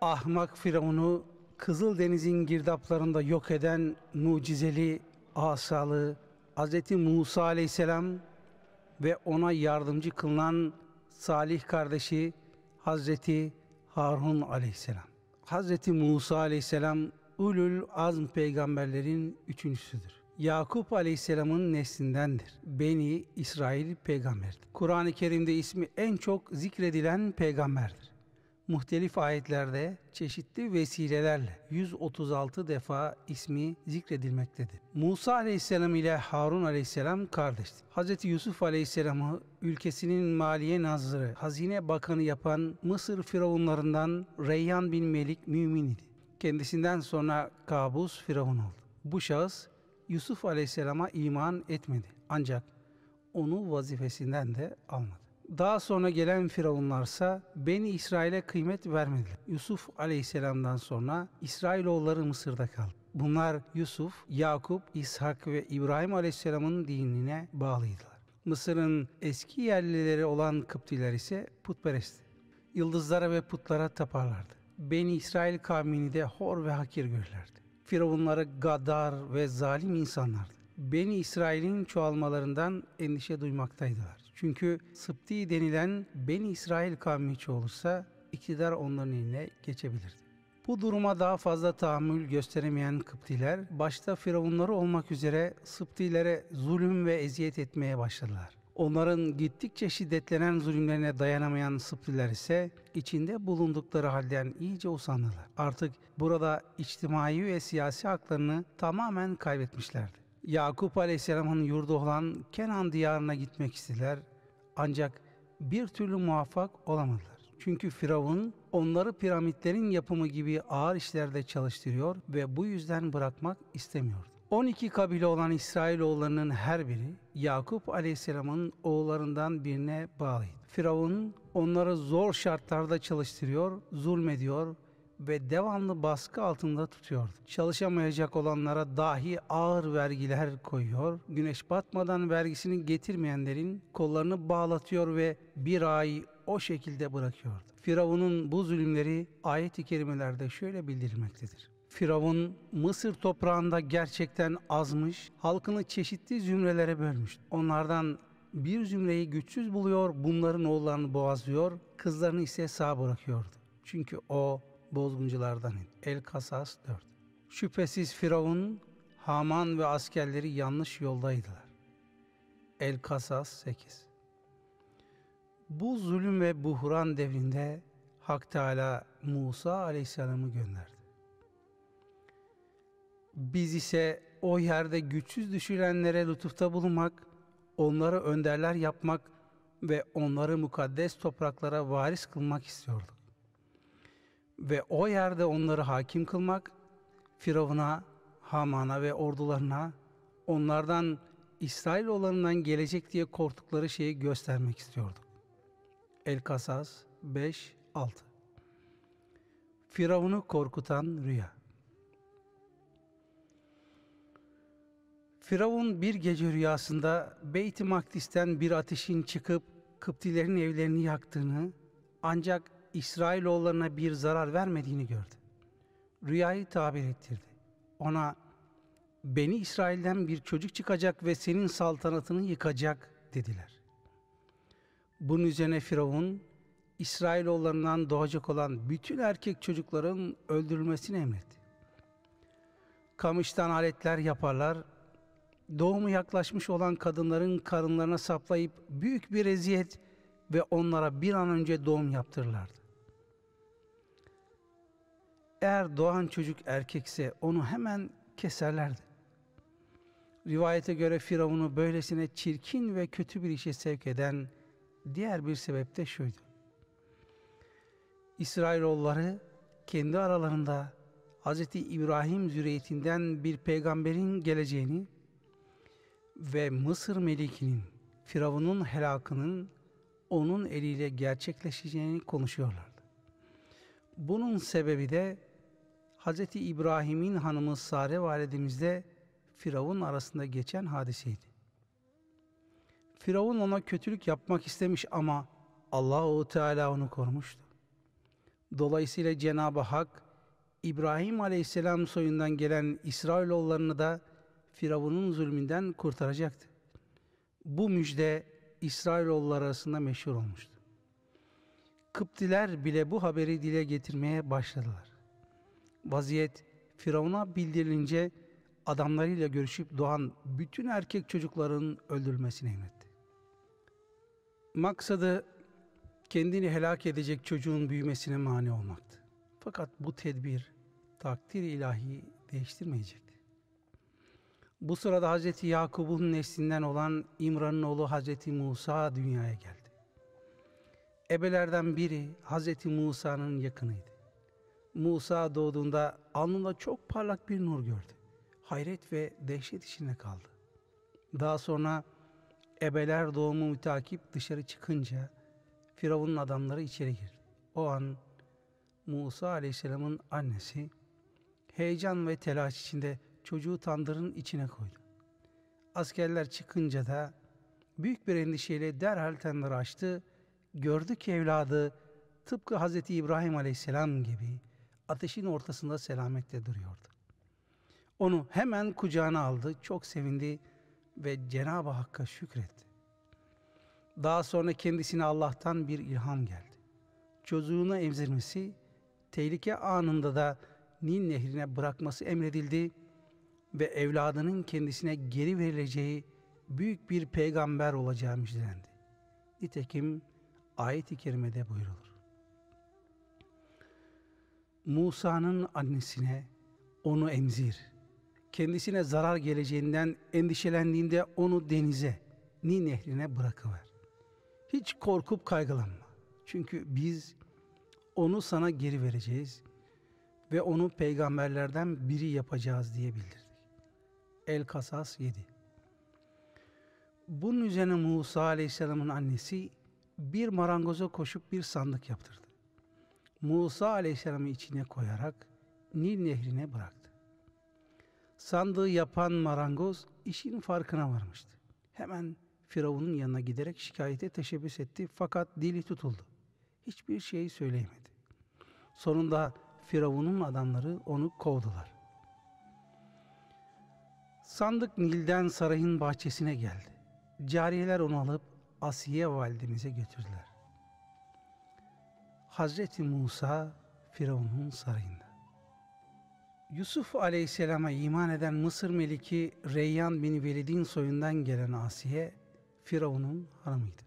ahmak Firavun'u Kızıldeniz'in girdaplarında yok eden mucizeli asalı Hz. Musa aleyhisselam ve ona yardımcı kılınan salih kardeşi Hazreti Harun aleyhisselam. Hazreti Musa aleyhisselam ulul azm peygamberlerin üçüncüsüdür. Yakup Aleyhisselam'ın neslindendir. Beni İsrail peygamberdir. Kur'an-ı Kerim'de ismi en çok zikredilen peygamberdir. Muhtelif ayetlerde çeşitli vesilelerle 136 defa ismi zikredilmektedir. Musa Aleyhisselam ile Harun Aleyhisselam kardeştir. Hz. Yusuf Aleyhisselam'ı ülkesinin maliye nazırı, hazine bakanı yapan Mısır firavunlarından Reyyan bin Melik mümin idi. Kendisinden sonra Kabus firavun oldu. Bu şahıs Yusuf Aleyhisselam'a iman etmedi. Ancak onu vazifesinden de almadı. Daha sonra gelen firavunlarsa Beni İsrail'e kıymet vermediler. Yusuf Aleyhisselam'dan sonra İsrailoğulları Mısır'da kaldı. Bunlar Yusuf, Yakup, İshak ve İbrahim Aleyhisselam'ın dinine bağlıydılar. Mısır'ın eski yerlileri olan Kıptiler ise putperestti. Yıldızlara ve putlara taparlardı. Beni İsrail kavmini de hor ve hakir görürlerdi. Firavunları gadar ve zalim insanlardı. Beni İsrail'in çoğalmalarından endişe duymaktaydılar. Çünkü Sıpti denilen Beni İsrail kavmi hiç olursa iktidar onların eline geçebilirdi. Bu duruma daha fazla tahammül gösteremeyen Kıptiler, başta firavunları olmak üzere Sıptilere zulüm ve eziyet etmeye başladılar. Onların gittikçe şiddetlenen zulümlerine dayanamayan Sıptiler ise içinde bulundukları halden iyice usandılar. Artık burada içtimai ve siyasi haklarını tamamen kaybetmişlerdi. Yakup Aleyhisselam'ın yurdu olan Kenan diyarına gitmek istediler ancak bir türlü muvaffak olamadılar. Çünkü Firavun onları piramitlerin yapımı gibi ağır işlerde çalıştırıyor ve bu yüzden bırakmak istemiyordu. 12 kabile olan İsrailoğullarının her biri Yakup Aleyhisselam'ın oğullarından birine bağlıydı. Firavun onları zor şartlarda çalıştırıyor, zulmediyor ve devamlı baskı altında tutuyordu. Çalışamayacak olanlara dahi ağır vergiler koyuyor. Güneş batmadan vergisini getirmeyenlerin kollarını bağlatıyor ve bir ay o şekilde bırakıyordu. Firavun'un bu zulümleri ayet-i kerimelerde şöyle bildirilmektedir. Firavun Mısır toprağında gerçekten azmış, halkını çeşitli zümrelere bölmüş. Onlardan bir zümreyi güçsüz buluyor, bunların oğullarını boğazlıyor, kızlarını ise sağ bırakıyordu. Çünkü o bozgunculardan El Kasas 4 Şüphesiz Firavun, Haman ve askerleri yanlış yoldaydılar. El Kasas 8 Bu zulüm ve buhran devrinde Hak Teala Musa Aleyhisselam'ı gönderdi. Biz ise o yerde güçsüz düşürenlere lütufta bulunmak, onları önderler yapmak ve onları mukaddes topraklara varis kılmak istiyorduk. Ve o yerde onları hakim kılmak, Firavun'a, Haman'a ve ordularına onlardan İsrail olanından gelecek diye korktukları şeyi göstermek istiyorduk. El Kasas 5 6 Firavun'u korkutan rüya Firavun bir gece rüyasında Beyt-i Makdis'ten bir ateşin çıkıp Kıptilerin evlerini yaktığını ancak İsrailoğullarına bir zarar vermediğini gördü. Rüyayı tabir ettirdi. Ona Beni İsrail'den bir çocuk çıkacak ve senin saltanatını yıkacak dediler. Bunun üzerine Firavun İsrailoğullarından doğacak olan bütün erkek çocukların öldürülmesini emretti. Kamıştan aletler yaparlar, doğumu yaklaşmış olan kadınların karınlarına saplayıp büyük bir eziyet ve onlara bir an önce doğum yaptırırlardı. Eğer doğan çocuk erkekse onu hemen keserlerdi. Rivayete göre Firavun'u böylesine çirkin ve kötü bir işe sevk eden diğer bir sebep de şuydu. İsrailoğulları kendi aralarında Hz. İbrahim zürriyetinden bir peygamberin geleceğini ve Mısır melikinin, Firavun'un helakının onun eliyle gerçekleşeceğini konuşuyorlardı. Bunun sebebi de Hz. İbrahim'in hanımı Sare validemizle Firavun arasında geçen hadiseydi. Firavun ona kötülük yapmak istemiş ama Allahu Teala onu korumuştu. Dolayısıyla Cenab-ı Hak İbrahim Aleyhisselam soyundan gelen İsrailoğullarını da Firavun'un zulmünden kurtaracaktı. Bu müjde İsrailoğulları arasında meşhur olmuştu. Kıptiler bile bu haberi dile getirmeye başladılar. Vaziyet Firavun'a bildirilince adamlarıyla görüşüp doğan bütün erkek çocukların öldürülmesini emretti. Maksadı kendini helak edecek çocuğun büyümesine mani olmaktı. Fakat bu tedbir takdir ilahi değiştirmeyecekti. Bu sırada Hazreti Yakub'un neslinden olan İmran'ın oğlu Hazreti Musa dünyaya geldi. Ebelerden biri Hazreti Musa'nın yakınıydı. Musa doğduğunda alnında çok parlak bir nur gördü. Hayret ve dehşet içinde kaldı. Daha sonra ebeler doğumu mütakip dışarı çıkınca Firavun'un adamları içeri girdi. O an Musa Aleyhisselam'ın annesi heyecan ve telaş içinde çocuğu tandırın içine koydu. Askerler çıkınca da büyük bir endişeyle derhal tandırı açtı. Gördü ki evladı tıpkı Hz. İbrahim Aleyhisselam gibi ateşin ortasında selametle duruyordu. Onu hemen kucağına aldı, çok sevindi ve Cenab-ı Hakk'a şükretti. Daha sonra kendisine Allah'tan bir ilham geldi. Çocuğunu emzirmesi, tehlike anında da Nil nehrine bırakması emredildi ve evladının kendisine geri verileceği büyük bir peygamber olacağı müjdelendi. Nitekim ayet-i kerimede buyurulur. Musa'nın annesine onu emzir. Kendisine zarar geleceğinden endişelendiğinde onu denize, Nil nehrine bırakıver. Hiç korkup kaygılanma. Çünkü biz onu sana geri vereceğiz ve onu peygamberlerden biri yapacağız diye bildirdik. El Kasas 7 Bunun üzerine Musa Aleyhisselam'ın annesi bir marangoza koşup bir sandık yaptırdı. Musa Aleyhisselam'ı içine koyarak Nil nehrine bıraktı. Sandığı yapan marangoz işin farkına varmıştı. Hemen Firavun'un yanına giderek şikayete teşebbüs etti fakat dili tutuldu. Hiçbir şey söyleyemedi. Sonunda Firavun'un adamları onu kovdular. Sandık Nil'den sarayın bahçesine geldi. Cariyeler onu alıp Asiye validemize götürdüler. Hazreti Musa Firavun'un sarayında. Yusuf aleyhisselama iman eden Mısır meliki Reyyan bin Velid'in soyundan gelen Asiye, Firavun'un hanımıydı.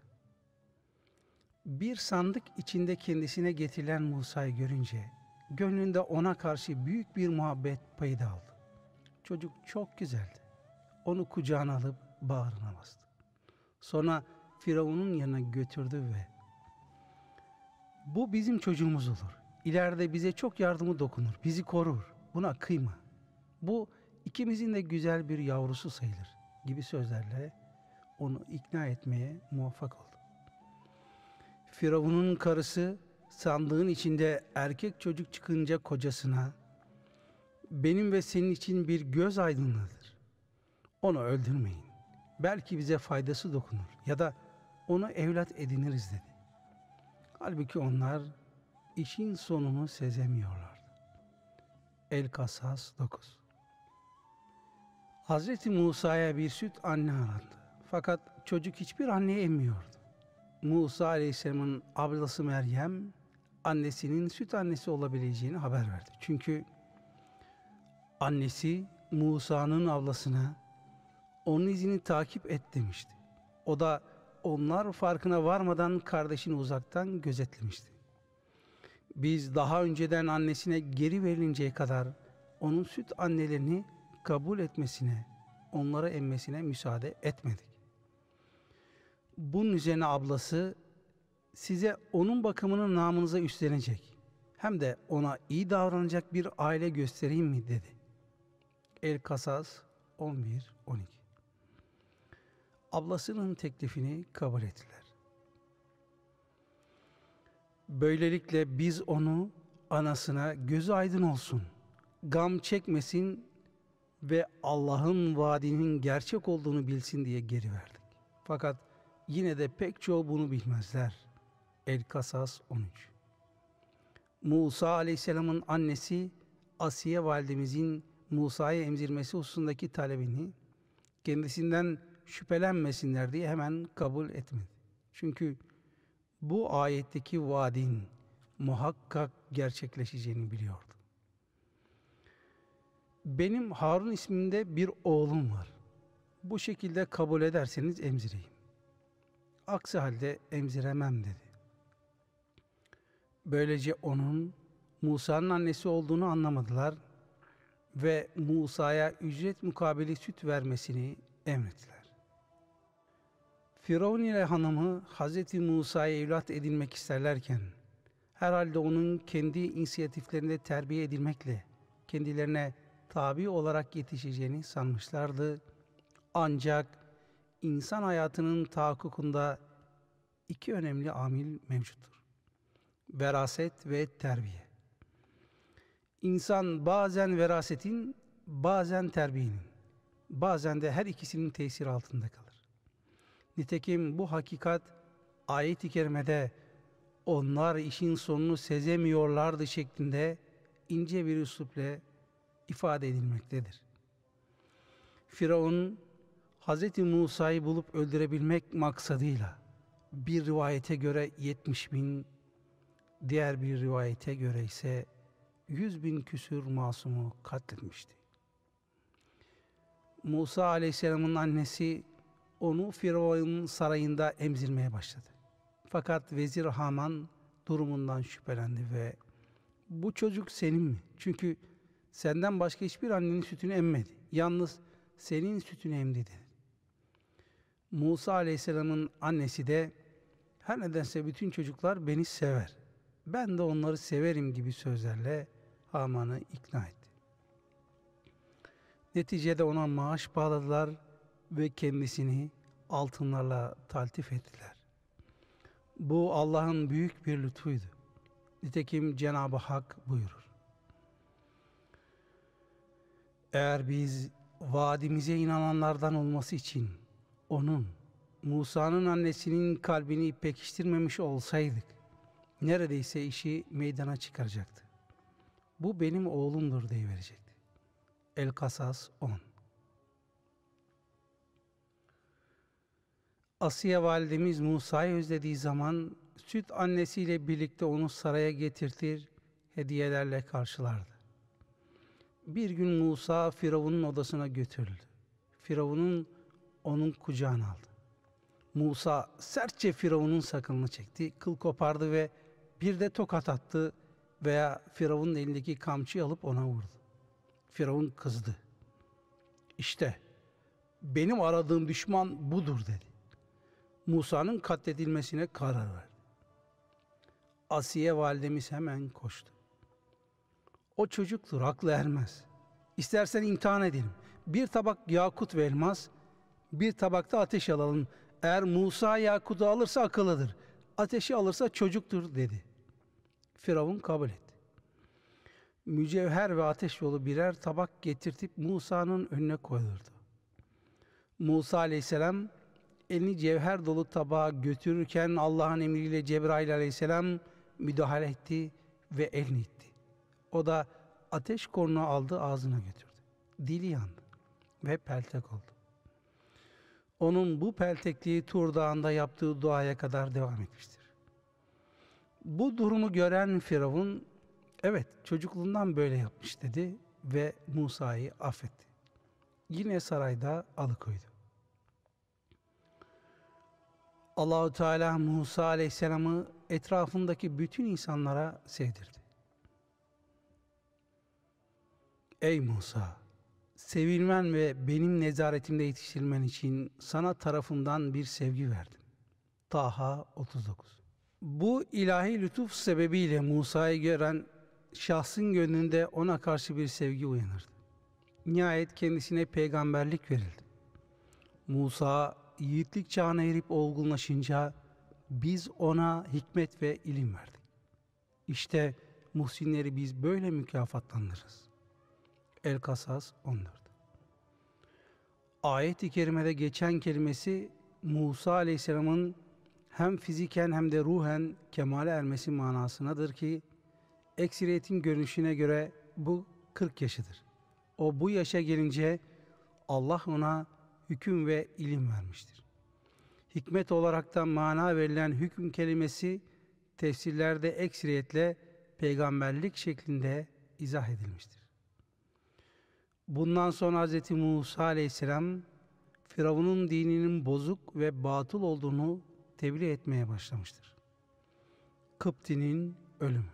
Bir sandık içinde kendisine getirilen Musa'yı görünce, gönlünde ona karşı büyük bir muhabbet payı aldı. Çocuk çok güzeldi. Onu kucağına alıp bağrına bastı. Sonra Firavun'un yanına götürdü ve bu bizim çocuğumuz olur. İleride bize çok yardımı dokunur, bizi korur. Buna kıyma. Bu ikimizin de güzel bir yavrusu sayılır gibi sözlerle onu ikna etmeye muvaffak oldu. Firavun'un karısı sandığın içinde erkek çocuk çıkınca kocasına benim ve senin için bir göz aydınlığıdır. Onu öldürmeyin. Belki bize faydası dokunur ya da onu evlat ediniriz dedi. Halbuki onlar işin sonunu sezemiyorlardı. El Kasas 9 Hazreti Musa'ya bir süt anne arandı. Fakat çocuk hiçbir anneye emmiyordu. Musa Aleyhisselam'ın ablası Meryem annesinin süt annesi olabileceğini haber verdi. Çünkü annesi Musa'nın ablasına onun izini takip et demişti. O da onlar farkına varmadan kardeşini uzaktan gözetlemişti. Biz daha önceden annesine geri verilinceye kadar onun süt annelerini kabul etmesine, onlara emmesine müsaade etmedik. Bunun üzerine ablası size onun bakımının namınıza üstlenecek. Hem de ona iyi davranacak bir aile göstereyim mi dedi. El Kasas 11-12 Ablasının teklifini kabul ettiler. Böylelikle biz onu anasına gözü aydın olsun, gam çekmesin ve Allah'ın vaadinin gerçek olduğunu bilsin diye geri verdik. Fakat yine de pek çoğu bunu bilmezler. El Kasas 13 Musa Aleyhisselam'ın annesi Asiye validemizin Musa'yı emzirmesi hususundaki talebini kendisinden şüphelenmesinler diye hemen kabul etmedi. Çünkü bu ayetteki vaadin muhakkak gerçekleşeceğini biliyordu. Benim Harun isminde bir oğlum var. Bu şekilde kabul ederseniz emzireyim. Aksi halde emziremem dedi. Böylece onun Musa'nın annesi olduğunu anlamadılar ve Musa'ya ücret mukabili süt vermesini emrettiler. Firavun ile hanımı Hz. Musa'ya evlat edinmek isterlerken herhalde onun kendi inisiyatiflerinde terbiye edilmekle kendilerine tabi olarak yetişeceğini sanmışlardı. Ancak insan hayatının tahakkukunda iki önemli amil mevcuttur. Veraset ve terbiye. İnsan bazen verasetin, bazen terbiyenin, bazen de her ikisinin tesiri altında kalır. Nitekim bu hakikat ayet-i kerimede onlar işin sonunu sezemiyorlardı şeklinde ince bir üsluple ifade edilmektedir. Firavun Hz. Musa'yı bulup öldürebilmek maksadıyla bir rivayete göre 70 bin, diğer bir rivayete göre ise 100 bin küsür masumu katletmişti. Musa Aleyhisselam'ın annesi onu Firavun'un sarayında emzirmeye başladı. Fakat Vezir Haman durumundan şüphelendi ve bu çocuk senin mi? Çünkü senden başka hiçbir annenin sütünü emmedi. Yalnız senin sütünü emdi dedi. Musa Aleyhisselam'ın annesi de her nedense bütün çocuklar beni sever. Ben de onları severim gibi sözlerle Haman'ı ikna etti. Neticede ona maaş bağladılar ve kendisini altınlarla taltif ettiler. Bu Allah'ın büyük bir lütfuydu. Nitekim Cenab-ı Hak buyurur. Eğer biz vaadimize inananlardan olması için onun, Musa'nın annesinin kalbini pekiştirmemiş olsaydık, neredeyse işi meydana çıkaracaktı. Bu benim oğlumdur diye verecekti. El Kasas 10 Asiye validemiz Musa'yı özlediği zaman süt annesiyle birlikte onu saraya getirtir, hediyelerle karşılardı. Bir gün Musa Firavun'un odasına götürüldü. Firavun'un onun kucağına aldı. Musa sertçe Firavun'un sakalını çekti, kıl kopardı ve bir de tokat attı veya Firavun'un elindeki kamçıyı alıp ona vurdu. Firavun kızdı. İşte benim aradığım düşman budur dedi. Musa'nın katledilmesine karar verdi. Asiye validemiz hemen koştu. O çocuktur, aklı ermez. İstersen imtihan edelim. Bir tabak yakut ve elmas, bir tabakta ateş alalım. Eğer Musa yakutu alırsa akıllıdır. Ateşi alırsa çocuktur dedi. Firavun kabul etti. Mücevher ve ateş yolu birer tabak getirtip Musa'nın önüne koydurdu. Musa aleyhisselam elini cevher dolu tabağa götürürken Allah'ın emriyle Cebrail aleyhisselam müdahale etti ve elini itti. O da ateş kornu aldı ağzına götürdü. Dili yandı ve peltek oldu. Onun bu peltekliği Tur Dağı'nda yaptığı duaya kadar devam etmiştir. Bu durumu gören Firavun, evet çocukluğundan böyle yapmış dedi ve Musa'yı affetti. Yine sarayda alıkoydu. Allahu Teala Musa Aleyhisselam'ı etrafındaki bütün insanlara sevdirdi. Ey Musa! Sevilmen ve benim nezaretimde yetiştirilmen için sana tarafından bir sevgi verdim. Taha 39 Bu ilahi lütuf sebebiyle Musa'yı gören şahsın gönlünde ona karşı bir sevgi uyanırdı. Nihayet kendisine peygamberlik verildi. Musa yiğitlik çağına erip olgunlaşınca biz ona hikmet ve ilim verdik. İşte muhsinleri biz böyle mükafatlandırırız. El Kasas 14 Ayet-i kerimede geçen kelimesi Musa aleyhisselamın hem fiziken hem de ruhen kemale ermesi manasınadır ki ekseriyetin görünüşüne göre bu 40 yaşıdır. O bu yaşa gelince Allah ona hüküm ve ilim vermiştir. Hikmet olaraktan mana verilen hüküm kelimesi tefsirlerde ekseriyetle peygamberlik şeklinde izah edilmiştir. Bundan sonra Hz. Musa aleyhisselam Firavun'un dininin bozuk ve batıl olduğunu tebliğ etmeye başlamıştır. Kıpti'nin ölümü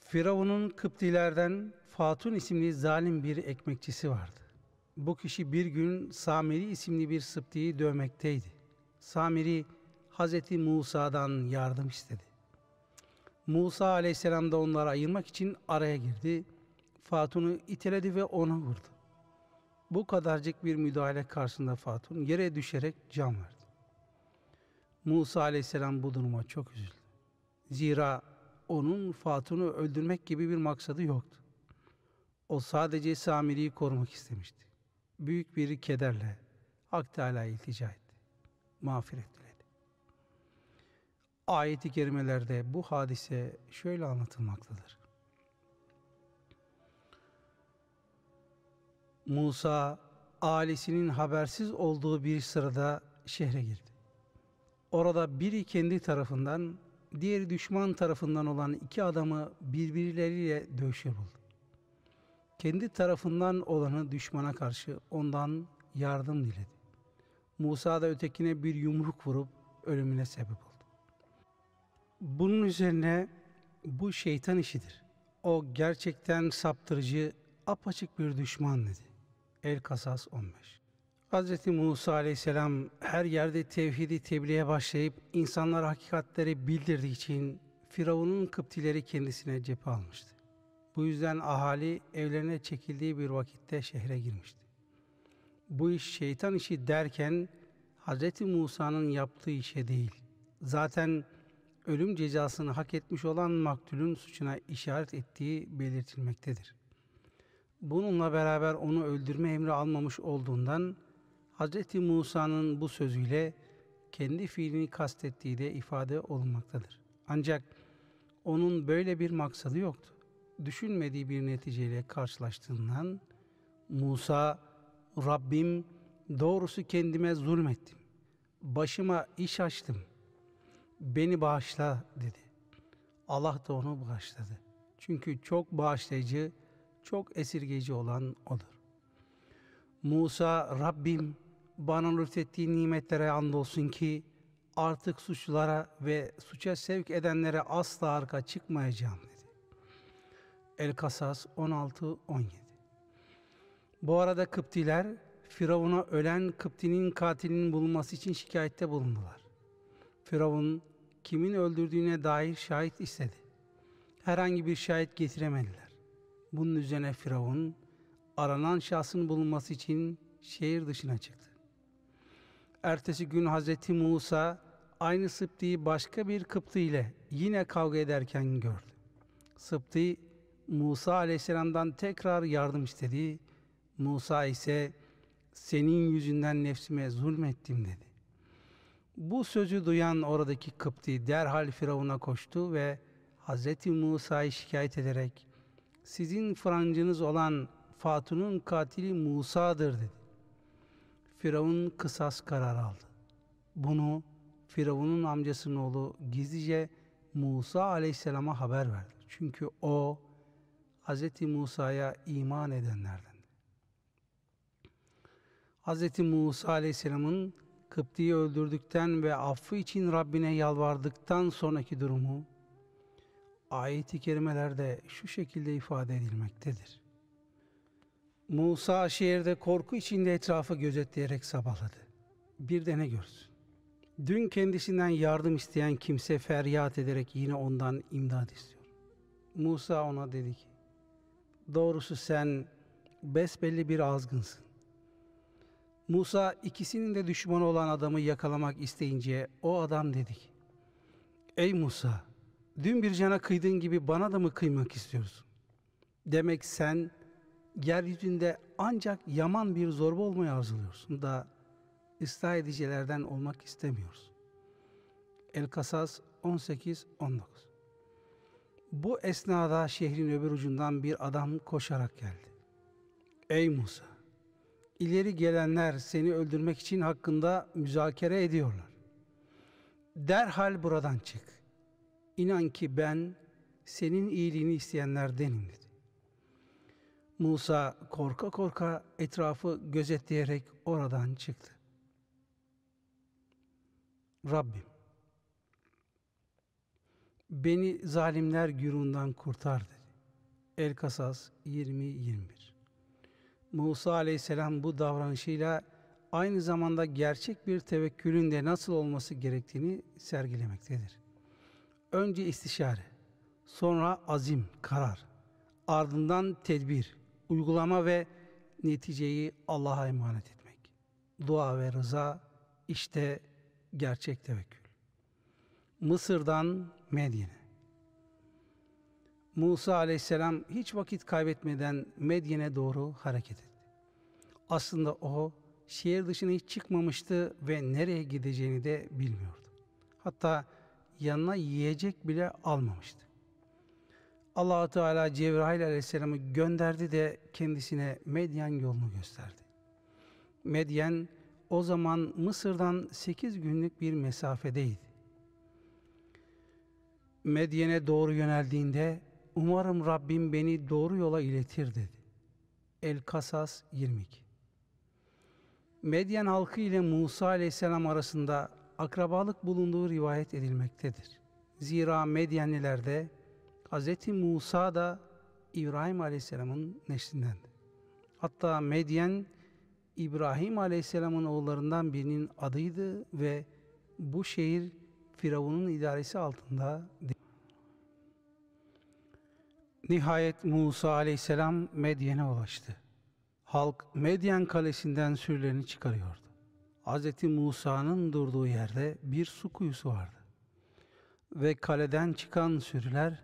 Firavun'un Kıptilerden Fatun isimli zalim bir ekmekçisi vardı. Bu kişi bir gün Samiri isimli bir Sıpti'yi dövmekteydi. Samiri Hz. Musa'dan yardım istedi. Musa aleyhisselam da onları ayırmak için araya girdi. Fatun'u iteledi ve ona vurdu. Bu kadarcık bir müdahale karşısında Fatun yere düşerek can verdi. Musa aleyhisselam bu duruma çok üzüldü. Zira onun Fatun'u öldürmek gibi bir maksadı yoktu. O sadece Samiri'yi korumak istemişti. Büyük bir kederle Hak Teala'ya iltica etti. Mağfiret diledi. Ayet-i kerimelerde bu hadise şöyle anlatılmaktadır. Musa ailesinin habersiz olduğu bir sırada şehre girdi. Orada biri kendi tarafından, diğeri düşman tarafından olan iki adamı birbirleriyle dövüşür buldu. Kendi tarafından olanı düşmana karşı ondan yardım diledi. Musa da ötekine bir yumruk vurup ölümüne sebep oldu. Bunun üzerine bu şeytan işidir. O gerçekten saptırıcı, apaçık bir düşman dedi. El Kasas 15 Hz. Musa aleyhisselam her yerde tevhidi tebliğe başlayıp insanlara hakikatleri bildirdiği için Firavun'un Kıptileri kendisine cephe almıştı. Bu yüzden ahali evlerine çekildiği bir vakitte şehre girmişti. Bu iş şeytan işi derken Hz. Musa'nın yaptığı işe değil. Zaten ölüm cezasını hak etmiş olan maktulün suçuna işaret ettiği belirtilmektedir. Bununla beraber onu öldürme emri almamış olduğundan Hz. Musa'nın bu sözüyle kendi fiilini kastettiği de ifade olunmaktadır. Ancak onun böyle bir maksadı yoktu. Düşünmediği bir neticeyle karşılaştığından Musa, Rabbim doğrusu kendime zulmettim. Başıma iş açtım. Beni bağışla dedi. Allah da onu bağışladı. Çünkü çok bağışlayıcı, çok esirgeyici olan O'dur. Musa, Rabbim bana lütfettiği nimetlere andolsun ki artık suçlara ve suça sevk edenlere asla arka çıkmayacağım. El Kasas 16-17 Bu arada Kıptiler Firavun'a ölen Kıpti'nin katilinin bulunması için şikayette bulundular. Firavun kimin öldürdüğüne dair şahit istedi. Herhangi bir şahit getiremediler. Bunun üzerine Firavun aranan şahsın bulunması için şehir dışına çıktı. Ertesi gün Hz. Musa aynı Sıpti'yi başka bir Kıptı ile yine kavga ederken gördü. Sıptı Musa aleyhisselamdan tekrar yardım istedi. Musa ise senin yüzünden nefsime zulmettim dedi. Bu sözü duyan oradaki Kıpti derhal Firavun'a koştu ve Hz. Musa'yı şikayet ederek sizin Francınız olan Fatun'un katili Musa'dır dedi. Firavun kısas karar aldı. Bunu Firavun'un amcasının oğlu gizlice Musa aleyhisselama haber verdi. Çünkü o Hz. Musa'ya iman edenlerden. Hz. Musa aleyhisselamın Kıpti'yi öldürdükten ve affı için Rabbine yalvardıktan sonraki durumu ayet-i kerimelerde şu şekilde ifade edilmektedir. Musa şehirde korku içinde etrafı gözetleyerek sabahladı. Bir de ne görsün? Dün kendisinden yardım isteyen kimse feryat ederek yine ondan imdad istiyor. Musa ona dedi ki, doğrusu sen besbelli bir azgınsın. Musa ikisinin de düşmanı olan adamı yakalamak isteyince o adam dedi ki, Ey Musa, dün bir cana kıydığın gibi bana da mı kıymak istiyorsun? Demek sen yeryüzünde ancak yaman bir zorba olmayı arzuluyorsun da ıslah edicilerden olmak istemiyorsun. El Kasas 18, 19. Bu esnada şehrin öbür ucundan bir adam koşarak geldi. Ey Musa! İleri gelenler seni öldürmek için hakkında müzakere ediyorlar. Derhal buradan çık. İnan ki ben senin iyiliğini isteyenlerdenim dedi. Musa korka korka etrafı gözetleyerek oradan çıktı. Rabbim beni zalimler gürundan kurtar dedi. El Kasas 20-21 Musa aleyhisselam bu davranışıyla aynı zamanda gerçek bir tevekkülün de nasıl olması gerektiğini sergilemektedir. Önce istişare, sonra azim, karar, ardından tedbir, uygulama ve neticeyi Allah'a emanet etmek. Dua ve rıza işte gerçek tevekkül. Mısır'dan Medyen'e. Musa aleyhisselam hiç vakit kaybetmeden Medyen'e doğru hareket etti. Aslında o şehir dışına hiç çıkmamıştı ve nereye gideceğini de bilmiyordu. Hatta yanına yiyecek bile almamıştı. allah Teala Cebrail aleyhisselamı gönderdi de kendisine Medyen yolunu gösterdi. Medyen o zaman Mısır'dan 8 günlük bir mesafedeydi. Medyen'e doğru yöneldiğinde umarım Rabbim beni doğru yola iletir dedi. El Kasas 22 Medyen halkı ile Musa aleyhisselam arasında akrabalık bulunduğu rivayet edilmektedir. Zira Medyenlilerde Hz. Musa da İbrahim aleyhisselamın neşlindendi. Hatta Medyen İbrahim aleyhisselamın oğullarından birinin adıydı ve bu şehir Firavun'un idaresi altında Nihayet Musa aleyhisselam Medyen'e ulaştı. Halk Medyen kalesinden sürülerini çıkarıyordu. Hz. Musa'nın durduğu yerde bir su kuyusu vardı. Ve kaleden çıkan sürüler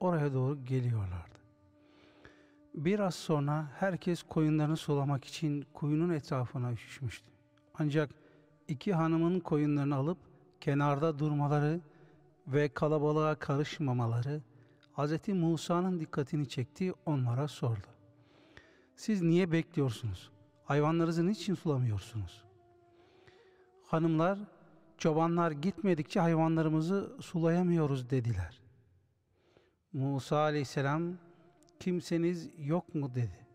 oraya doğru geliyorlardı. Biraz sonra herkes koyunlarını sulamak için kuyunun etrafına üşüşmüştü. Ancak iki hanımın koyunlarını alıp kenarda durmaları ve kalabalığa karışmamaları Hz. Musa'nın dikkatini çekti, onlara sordu. Siz niye bekliyorsunuz? Hayvanlarınızı niçin sulamıyorsunuz? Hanımlar, çobanlar gitmedikçe hayvanlarımızı sulayamıyoruz dediler. Musa aleyhisselam, kimseniz yok mu dedi.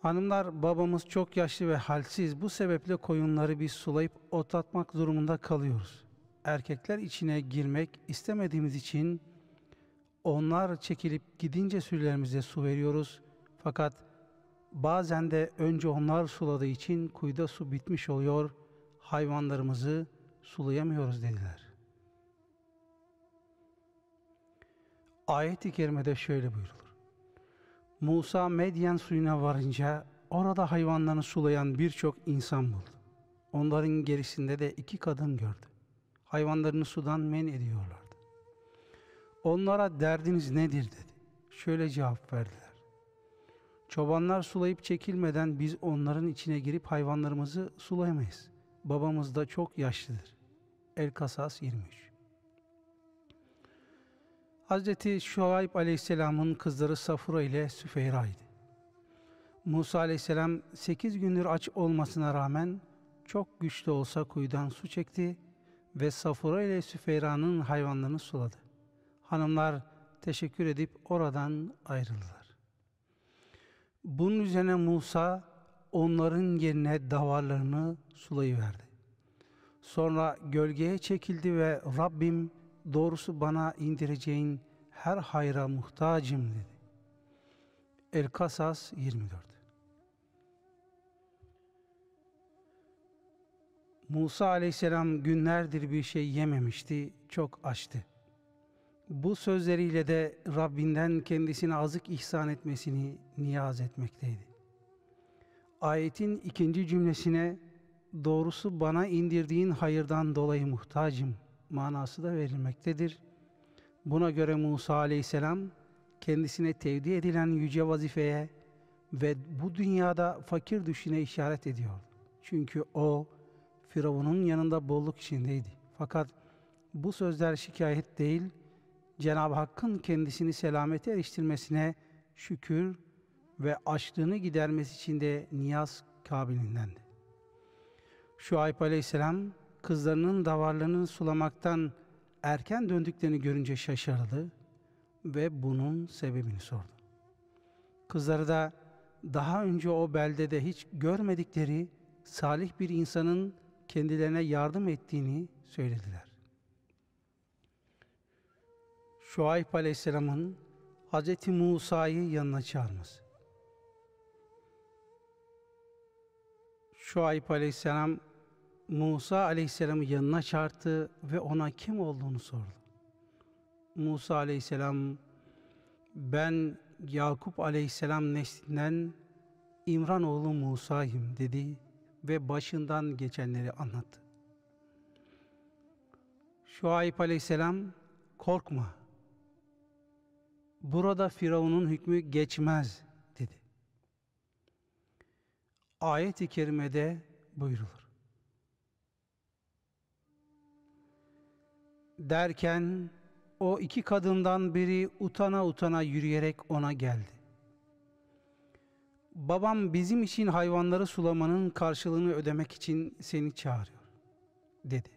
Hanımlar babamız çok yaşlı ve halsiz bu sebeple koyunları biz sulayıp otlatmak durumunda kalıyoruz. Erkekler içine girmek istemediğimiz için onlar çekilip gidince sürülerimize su veriyoruz. Fakat bazen de önce onlar suladığı için kuyuda su bitmiş oluyor, hayvanlarımızı sulayamıyoruz dediler. Ayet-i kerimede şöyle buyurulur. Musa Medyen suyuna varınca orada hayvanlarını sulayan birçok insan buldu. Onların gerisinde de iki kadın gördü. Hayvanlarını sudan men ediyorlardı. Onlara derdiniz nedir dedi. Şöyle cevap verdiler. Çobanlar sulayıp çekilmeden biz onların içine girip hayvanlarımızı sulayamayız. Babamız da çok yaşlıdır. El Kasas 23 Hazreti Şuayb Aleyhisselam'ın kızları Safura ile Süfeyra'ydı. Musa Aleyhisselam 8 gündür aç olmasına rağmen çok güçlü olsa kuyudan su çekti ve Safura ile Süfeyra'nın hayvanlarını suladı. Hanımlar teşekkür edip oradan ayrıldılar. Bunun üzerine Musa onların yerine davarlarını sulayıverdi. Sonra gölgeye çekildi ve Rabbim doğrusu bana indireceğin her hayra muhtacım dedi. El Kasas 24 Musa aleyhisselam günlerdir bir şey yememişti, çok açtı. Bu sözleriyle de Rabbinden kendisine azık ihsan etmesini niyaz etmekteydi. Ayetin ikinci cümlesine doğrusu bana indirdiğin hayırdan dolayı muhtacım manası da verilmektedir. Buna göre Musa aleyhisselam kendisine tevdi edilen yüce vazifeye ve bu dünyada fakir düşüne işaret ediyor. Çünkü o Firavun'un yanında bolluk içindeydi. Fakat bu sözler şikayet değil, Cenab-ı Hakk'ın kendisini selamete eriştirmesine şükür ve açlığını gidermesi için de niyaz kabilindendi. Şuayb aleyhisselam kızlarının davarlarını sulamaktan erken döndüklerini görünce şaşırdı ve bunun sebebini sordu. Kızları da daha önce o beldede hiç görmedikleri salih bir insanın kendilerine yardım ettiğini söylediler. Şuayb Aleyhisselam'ın Hz. Musa'yı yanına çağırması. Şuayb Aleyhisselam Musa Aleyhisselam'ı yanına çağırdı ve ona kim olduğunu sordu. Musa Aleyhisselam ben Yakup Aleyhisselam neslinden İmran oğlu Musa'yım dedi ve başından geçenleri anlattı. Şuayb Aleyhisselam korkma. Burada Firavun'un hükmü geçmez dedi. Ayet-i kerimede buyrulur. Derken o iki kadından biri utana utana yürüyerek ona geldi. Babam bizim için hayvanları sulamanın karşılığını ödemek için seni çağırıyor, dedi.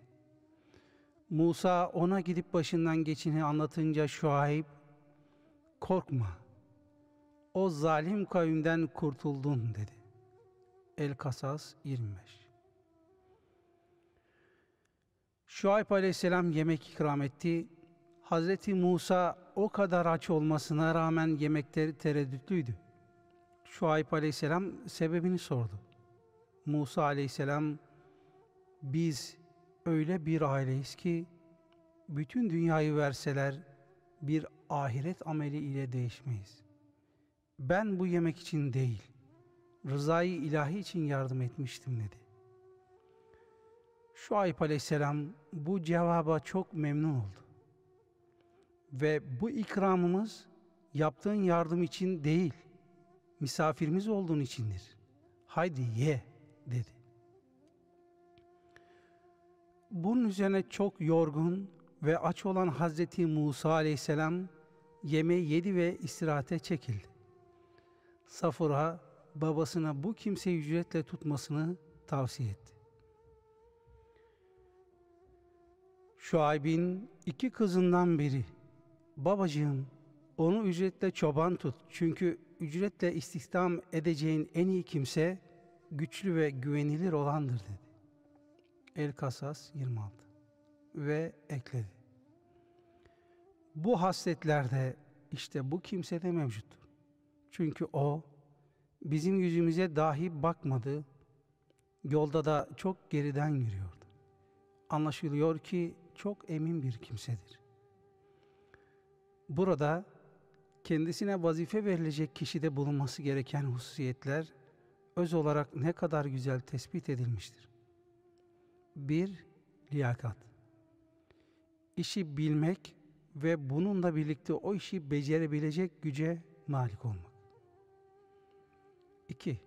Musa ona gidip başından geçini anlatınca Şuayb, korkma, o zalim kavimden kurtuldun dedi. El-Kasas 25 Şuayb aleyhisselam yemek ikram etti. Hazreti Musa o kadar aç olmasına rağmen yemekleri tereddütlüydü. Şuayb aleyhisselam sebebini sordu. Musa aleyhisselam biz öyle bir aileyiz ki bütün dünyayı verseler bir ahiret ameli ile değişmeyiz. Ben bu yemek için değil, rızayı ilahi için yardım etmiştim dedi. Şuayb aleyhisselam bu cevaba çok memnun oldu. Ve bu ikramımız yaptığın yardım için değil, misafirimiz olduğun içindir. Haydi ye dedi. Bunun üzerine çok yorgun ve aç olan Hazreti Musa aleyhisselam yemeği yedi ve istirahate çekildi. Safura babasına bu kimseyi ücretle tutmasını tavsiye etti. Şuayb'in iki kızından biri, babacığım onu ücretle çoban tut çünkü ücretle istihdam edeceğin en iyi kimse güçlü ve güvenilir olandır dedi. El Kasas 26 ve ekledi. Bu hasletlerde işte bu kimse de mevcuttur. Çünkü o bizim yüzümüze dahi bakmadı, yolda da çok geriden yürüyordu. Anlaşılıyor ki çok emin bir kimsedir. Burada kendisine vazife verilecek kişide bulunması gereken hususiyetler öz olarak ne kadar güzel tespit edilmiştir. Bir, liyakat. İşi bilmek ve bununla birlikte o işi becerebilecek güce malik olmak. İki,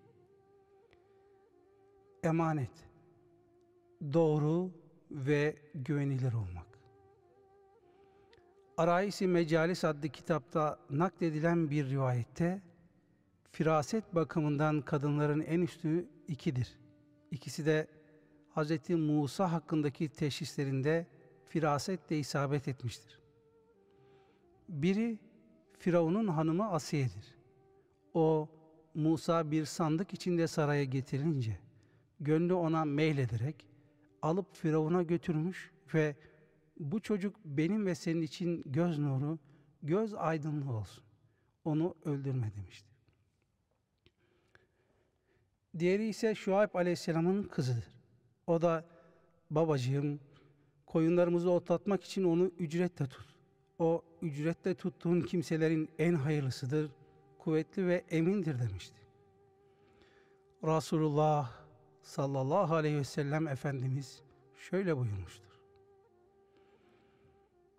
emanet. Doğru ve güvenilir olmak. Araisi Mecalis adlı kitapta nakledilen bir rivayette firaset bakımından kadınların en üstü ikidir. İkisi de Hz. Musa hakkındaki teşhislerinde firasetle isabet etmiştir. Biri Firavun'un hanımı Asiye'dir. O Musa bir sandık içinde saraya getirince gönlü ona meylederek alıp Firavun'a götürmüş ve bu çocuk benim ve senin için göz nuru, göz aydınlığı olsun. Onu öldürme demişti. Diğeri ise Şuayb Aleyhisselam'ın kızıdır. O da babacığım koyunlarımızı otlatmak için onu ücretle tut. O ücretle tuttuğun kimselerin en hayırlısıdır, kuvvetli ve emindir demişti. Resulullah sallallahu aleyhi ve sellem Efendimiz şöyle buyurmuştur.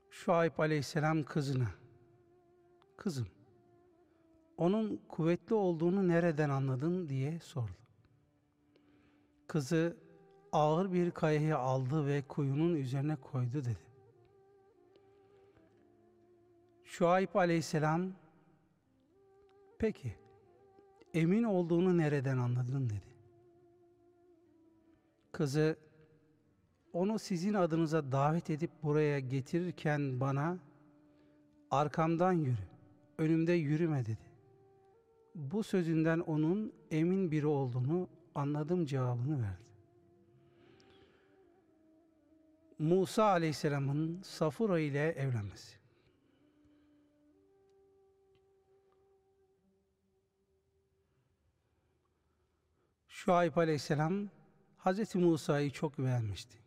Şuayb aleyhisselam kızına, kızım, onun kuvvetli olduğunu nereden anladın diye sordu. kızı ağır bir kayaya aldı ve kuyunun üzerine koydu dedi. Şuayb aleyhisselam peki emin olduğunu nereden anladın dedi. Kızı onu sizin adınıza davet edip buraya getirirken bana arkamdan yürü, önümde yürüme dedi. Bu sözünden onun emin biri olduğunu anladım cevabını verdi. Musa aleyhisselamın Safura ile evlenmesi. Şuayb aleyhisselam Hz. Musa'yı çok beğenmişti.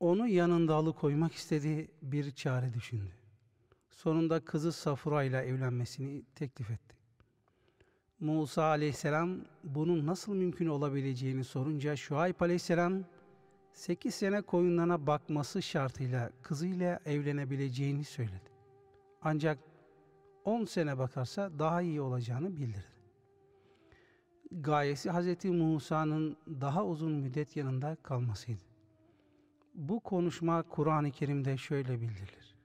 Onu yanında alıkoymak istediği bir çare düşündü. Sonunda kızı Safura ile evlenmesini teklif etti. Musa aleyhisselam bunun nasıl mümkün olabileceğini sorunca Şuayb aleyhisselam 8 sene koyunlarına bakması şartıyla kızıyla evlenebileceğini söyledi. Ancak 10 sene bakarsa daha iyi olacağını bildirdi. Gayesi Hz. Musa'nın daha uzun müddet yanında kalmasıydı. Bu konuşma Kur'an-ı Kerim'de şöyle bildirilir.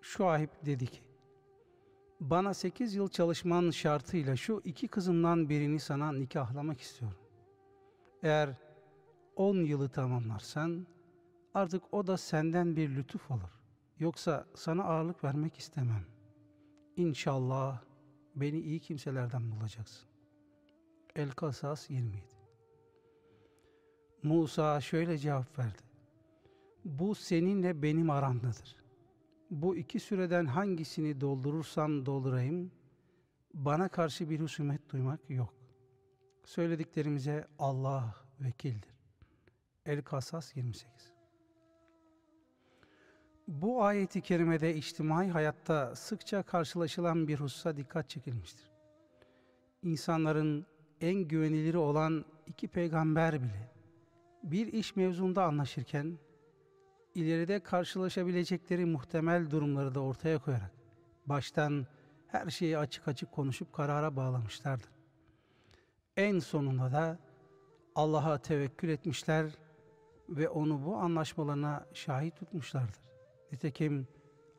Şuayb dedi ki, bana sekiz yıl çalışman şartıyla şu iki kızımdan birini sana nikahlamak istiyorum. Eğer on yılı tamamlarsan artık o da senden bir lütuf olur. Yoksa sana ağırlık vermek istemem. İnşallah beni iyi kimselerden bulacaksın. El-Kasas 27 Musa şöyle cevap verdi. Bu seninle benim aramdadır. Bu iki süreden hangisini doldurursam doldurayım, bana karşı bir husumet duymak yok. Söylediklerimize Allah vekildir. El-Kasas 28 Bu ayeti kerimede içtimai hayatta sıkça karşılaşılan bir hususa dikkat çekilmiştir. İnsanların en güveniliri olan iki peygamber bile bir iş mevzunda anlaşırken ileride karşılaşabilecekleri muhtemel durumları da ortaya koyarak baştan her şeyi açık açık konuşup karara bağlamışlardır. En sonunda da Allah'a tevekkül etmişler ve onu bu anlaşmalarına şahit tutmuşlardır. Nitekim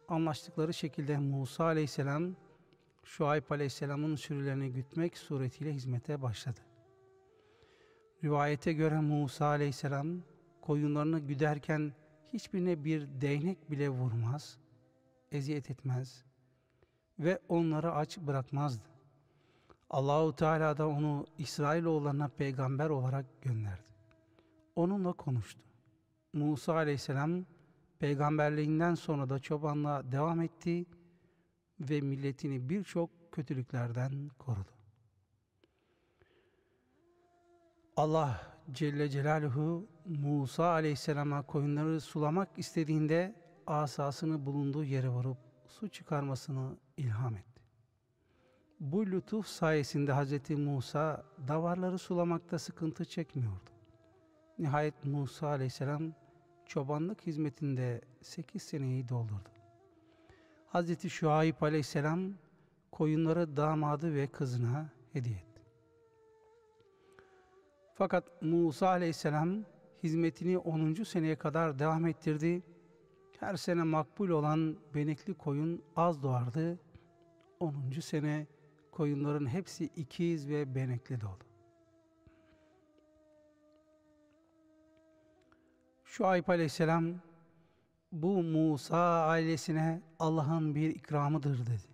anlaştıkları şekilde Musa aleyhisselam Şuayb aleyhisselamın sürülerini gütmek suretiyle hizmete başladı. Rivayete göre Musa aleyhisselam koyunlarını güderken hiçbirine bir değnek bile vurmaz, eziyet etmez ve onları aç bırakmazdı. Allahu Teala da onu İsrailoğullarına peygamber olarak gönderdi. Onunla konuştu. Musa aleyhisselam peygamberliğinden sonra da çobanlığa devam etti ve milletini birçok kötülüklerden korudu. Allah Celle Celaluhu Musa aleyhisselama koyunları sulamak istediğinde asasını bulunduğu yere vurup su çıkarmasını ilham etti. Bu lütuf sayesinde Hz. Musa davarları sulamakta sıkıntı çekmiyordu. Nihayet Musa aleyhisselam çobanlık hizmetinde 8 seneyi doldurdu. Hz. Şuayb aleyhisselam koyunları damadı ve kızına hediye etti. Fakat Musa aleyhisselam hizmetini 10. seneye kadar devam ettirdi. Her sene makbul olan benekli koyun az doğardı. 10. sene koyunların hepsi ikiz ve benekli doğdu. Şuayb aleyhisselam bu Musa ailesine Allah'ın bir ikramıdır dedi.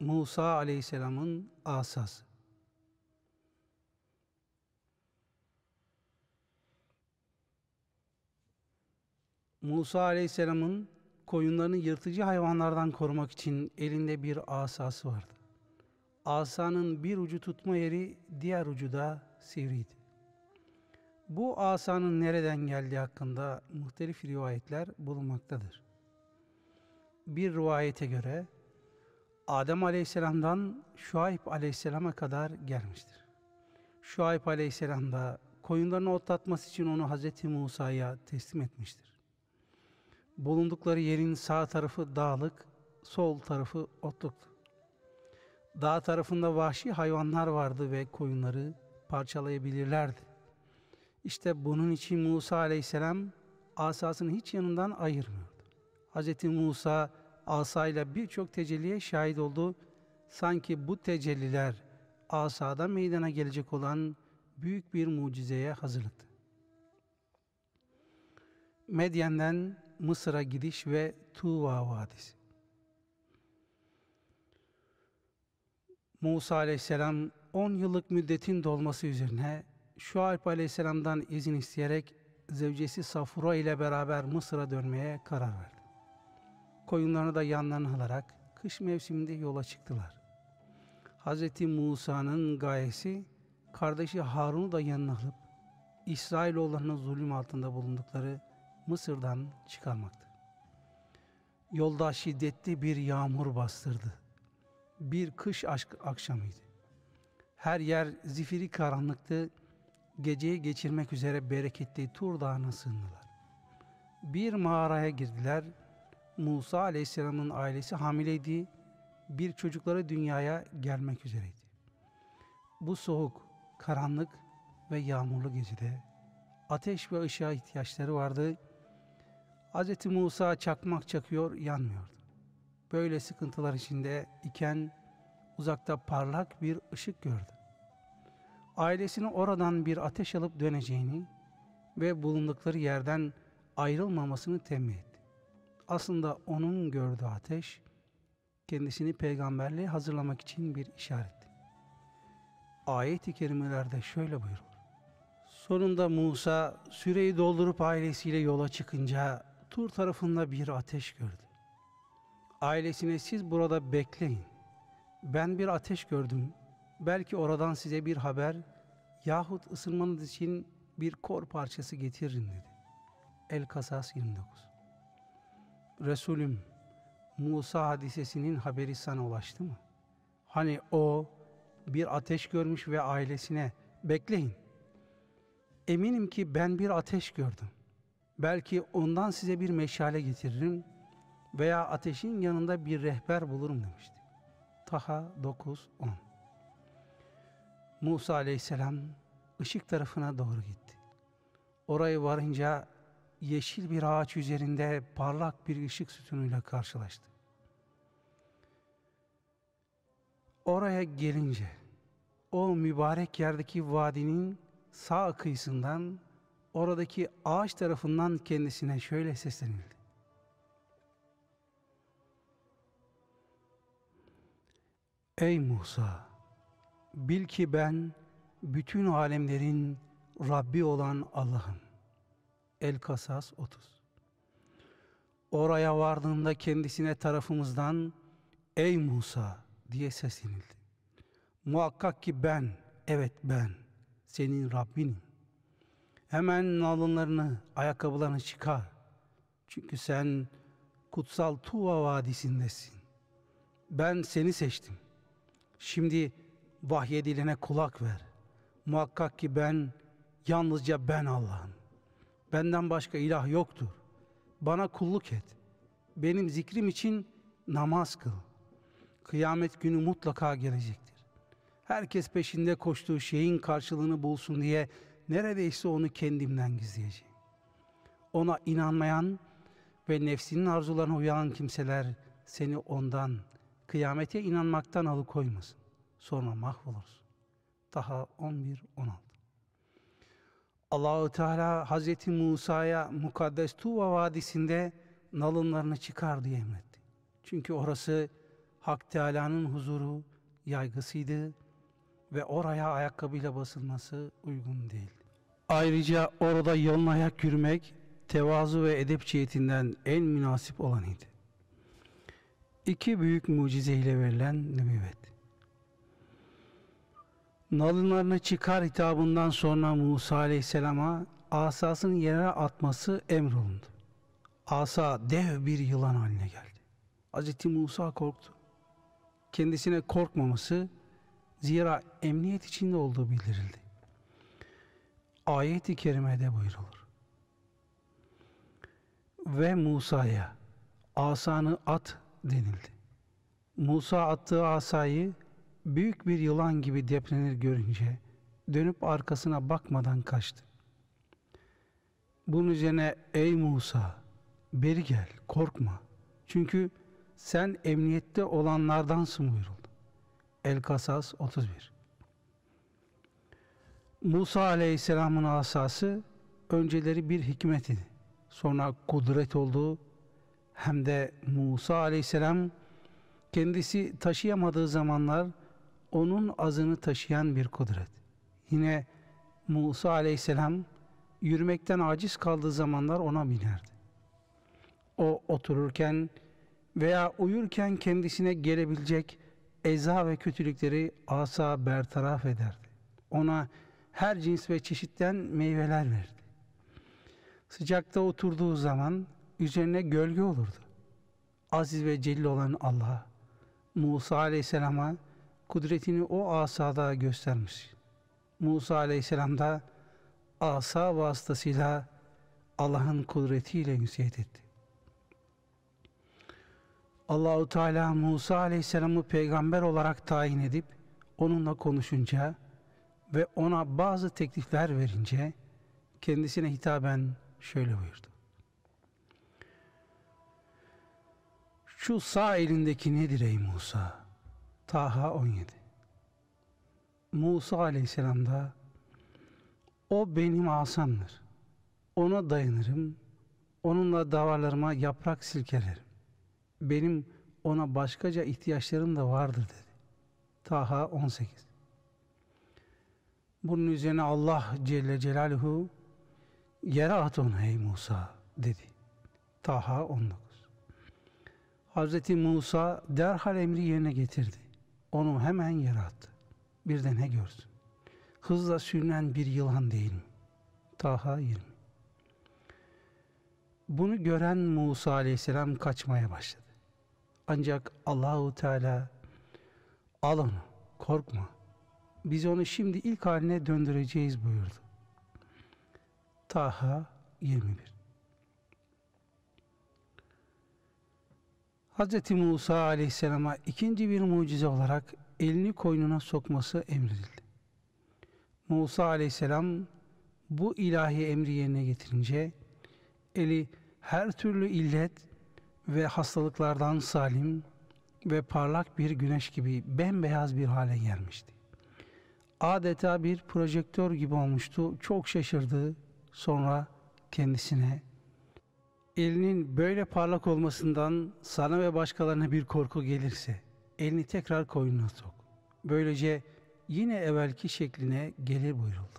Musa aleyhisselamın asası. Musa Aleyhisselam'ın koyunlarını yırtıcı hayvanlardan korumak için elinde bir asası vardı. Asanın bir ucu tutma yeri, diğer ucu da sivriydi. Bu asanın nereden geldiği hakkında muhtelif rivayetler bulunmaktadır. Bir rivayete göre Adem Aleyhisselam'dan Şuayb Aleyhisselam'a kadar gelmiştir. Şuayb Aleyhisselam da koyunlarını otlatması için onu Hz. Musa'ya teslim etmiştir bulundukları yerin sağ tarafı dağlık, sol tarafı otluktu. Dağ tarafında vahşi hayvanlar vardı ve koyunları parçalayabilirlerdi. İşte bunun için Musa aleyhisselam asasını hiç yanından ayırmıyordu. Hz. Musa asayla birçok tecelliye şahit oldu. Sanki bu tecelliler asada meydana gelecek olan büyük bir mucizeye hazırlıktı. Medyen'den Mısır'a gidiş ve Tuva Vadisi. Musa aleyhisselam 10 yıllık müddetin dolması üzerine Şuayb aleyhisselamdan izin isteyerek zevcesi Safura ile beraber Mısır'a dönmeye karar verdi. Koyunlarını da yanlarına alarak kış mevsiminde yola çıktılar. Hz. Musa'nın gayesi kardeşi Harun'u da yanına alıp İsrailoğullarının zulüm altında bulundukları Mısır'dan çıkarmaktı. Yolda şiddetli bir yağmur bastırdı. Bir kış aşk akşamıydı. Her yer zifiri karanlıktı. Geceyi geçirmek üzere bereketli Tur Dağı'na sığındılar. Bir mağaraya girdiler. Musa Aleyhisselam'ın ailesi hamileydi. Bir çocukları dünyaya gelmek üzereydi. Bu soğuk, karanlık ve yağmurlu gecede ateş ve ışığa ihtiyaçları vardı. Hz. Musa çakmak çakıyor, yanmıyordu. Böyle sıkıntılar içinde iken uzakta parlak bir ışık gördü. Ailesine oradan bir ateş alıp döneceğini ve bulundukları yerden ayrılmamasını temin etti. Aslında onun gördüğü ateş kendisini peygamberliğe hazırlamak için bir işaretti. Ayet-i kerimelerde şöyle buyurur. Sonunda Musa süreyi doldurup ailesiyle yola çıkınca Tur tarafında bir ateş gördü. Ailesine siz burada bekleyin. Ben bir ateş gördüm. Belki oradan size bir haber yahut ısınmanız için bir kor parçası getiririm dedi. El Kasas 29 Resulüm Musa hadisesinin haberi sana ulaştı mı? Hani o bir ateş görmüş ve ailesine bekleyin. Eminim ki ben bir ateş gördüm. Belki ondan size bir meşale getiririm veya ateşin yanında bir rehber bulurum demişti. Taha 9-10 Musa aleyhisselam ışık tarafına doğru gitti. Oraya varınca yeşil bir ağaç üzerinde parlak bir ışık sütunuyla karşılaştı. Oraya gelince o mübarek yerdeki vadinin sağ kıyısından oradaki ağaç tarafından kendisine şöyle seslenildi. Ey Musa! Bil ki ben bütün alemlerin Rabbi olan Allah'ım. El Kasas 30 Oraya vardığında kendisine tarafımızdan Ey Musa diye seslenildi. Muhakkak ki ben, evet ben, senin Rabbinim. Hemen alınlarını, ayakkabılarını çıkar. Çünkü sen kutsal Tuva Vadisi'ndesin. Ben seni seçtim. Şimdi vahyedilene kulak ver. Muhakkak ki ben, yalnızca ben Allah'ım. Benden başka ilah yoktur. Bana kulluk et. Benim zikrim için namaz kıl. Kıyamet günü mutlaka gelecektir. Herkes peşinde koştuğu şeyin karşılığını bulsun diye neredeyse onu kendimden gizleyeceğim. Ona inanmayan ve nefsinin arzularına uyan kimseler seni ondan, kıyamete inanmaktan alıkoymasın. Sonra mahvolursun. Daha 11 16. Allahu Teala Hazreti Musa'ya mukaddes Tuva vadisinde nalınlarını çıkar diye emretti. Çünkü orası Hak Teala'nın huzuru, yaygısıydı ve oraya ayakkabıyla basılması uygun değil. Ayrıca orada yalın ayak yürümek tevazu ve edep cihetinden en münasip olanıydı. İki büyük mucize ile verilen nübüvvet. Nalınlarını çıkar hitabından sonra Musa aleyhisselama asasını yere atması emrolundu. Asa dev bir yılan haline geldi. Hz. Musa korktu. Kendisine korkmaması zira emniyet içinde olduğu bildirildi. Ayet-i kerimede buyrulur. Ve Musa'ya asanı at denildi. Musa attığı asayı büyük bir yılan gibi deplenir görünce dönüp arkasına bakmadan kaçtı. Bunun üzerine ey Musa beri gel korkma. Çünkü sen emniyette olanlardansın buyuruldu. El-Kasas 31 Musa Aleyhisselam'ın asası önceleri bir hikmet idi. Sonra kudret oldu. Hem de Musa Aleyhisselam kendisi taşıyamadığı zamanlar onun azını taşıyan bir kudret. Yine Musa Aleyhisselam yürümekten aciz kaldığı zamanlar ona binerdi. O otururken veya uyurken kendisine gelebilecek eza ve kötülükleri asa bertaraf ederdi. Ona her cins ve çeşitten meyveler verdi. Sıcakta oturduğu zaman üzerine gölge olurdu. Aziz ve celil olan Allah Musa Aleyhisselam'a kudretini o asada göstermiş. Musa Aleyhisselam da asa vasıtasıyla Allah'ın kudretiyle yüziyet etti. Allahu Teala Musa Aleyhisselam'ı peygamber olarak tayin edip onunla konuşunca ve ona bazı teklifler verince kendisine hitaben şöyle buyurdu. Şu sağ elindeki nedir ey Musa? Taha 17 Musa aleyhisselam da o benim asamdır. Ona dayanırım. Onunla davalarıma yaprak silkelerim. Benim ona başkaca ihtiyaçlarım da vardır dedi. Taha 18 Bunun üzerine Allah Celle Celaluhu yere at onu ey Musa dedi. Taha 19 Hazreti Musa derhal emri yerine getirdi. Onu hemen yere attı. Bir de ne görsün? Hızla sürünen bir yılan değil mi? Taha 20 Bunu gören Musa aleyhisselam kaçmaya başladı. Ancak Allahu Teala al onu, korkma. Biz onu şimdi ilk haline döndüreceğiz buyurdu. Taha 21 Hz. Musa aleyhisselama ikinci bir mucize olarak elini koynuna sokması emredildi. Musa aleyhisselam bu ilahi emri yerine getirince eli her türlü illet ve hastalıklardan salim ve parlak bir güneş gibi bembeyaz bir hale gelmişti. Adeta bir projektör gibi olmuştu. Çok şaşırdı. Sonra kendisine elinin böyle parlak olmasından sana ve başkalarına bir korku gelirse elini tekrar koynuna sok. Böylece yine evvelki şekline gelir buyuruldu.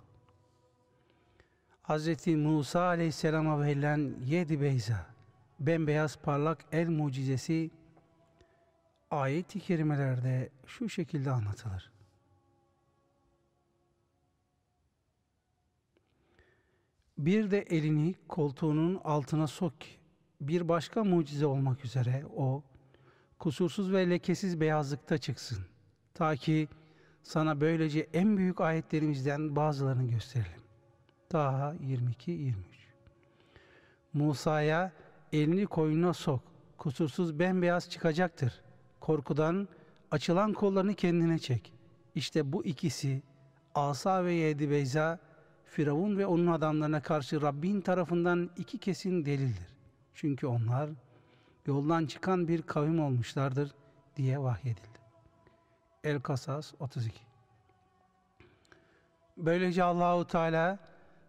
Hz. Musa aleyhisselama verilen yedi beyza, bembeyaz parlak el mucizesi ayet-i kerimelerde şu şekilde anlatılır. Bir de elini koltuğunun altına sok ki bir başka mucize olmak üzere o kusursuz ve lekesiz beyazlıkta çıksın. Ta ki sana böylece en büyük ayetlerimizden bazılarını gösterelim. Daha 22-23 Musa'ya elini koynuna sok. Kusursuz bembeyaz çıkacaktır. Korkudan açılan kollarını kendine çek. İşte bu ikisi Asa ve Yedi Beyza Firavun ve onun adamlarına karşı Rabbin tarafından iki kesin delildir. Çünkü onlar yoldan çıkan bir kavim olmuşlardır diye vahyedildi. El-Kasas 32 Böylece Allahu Teala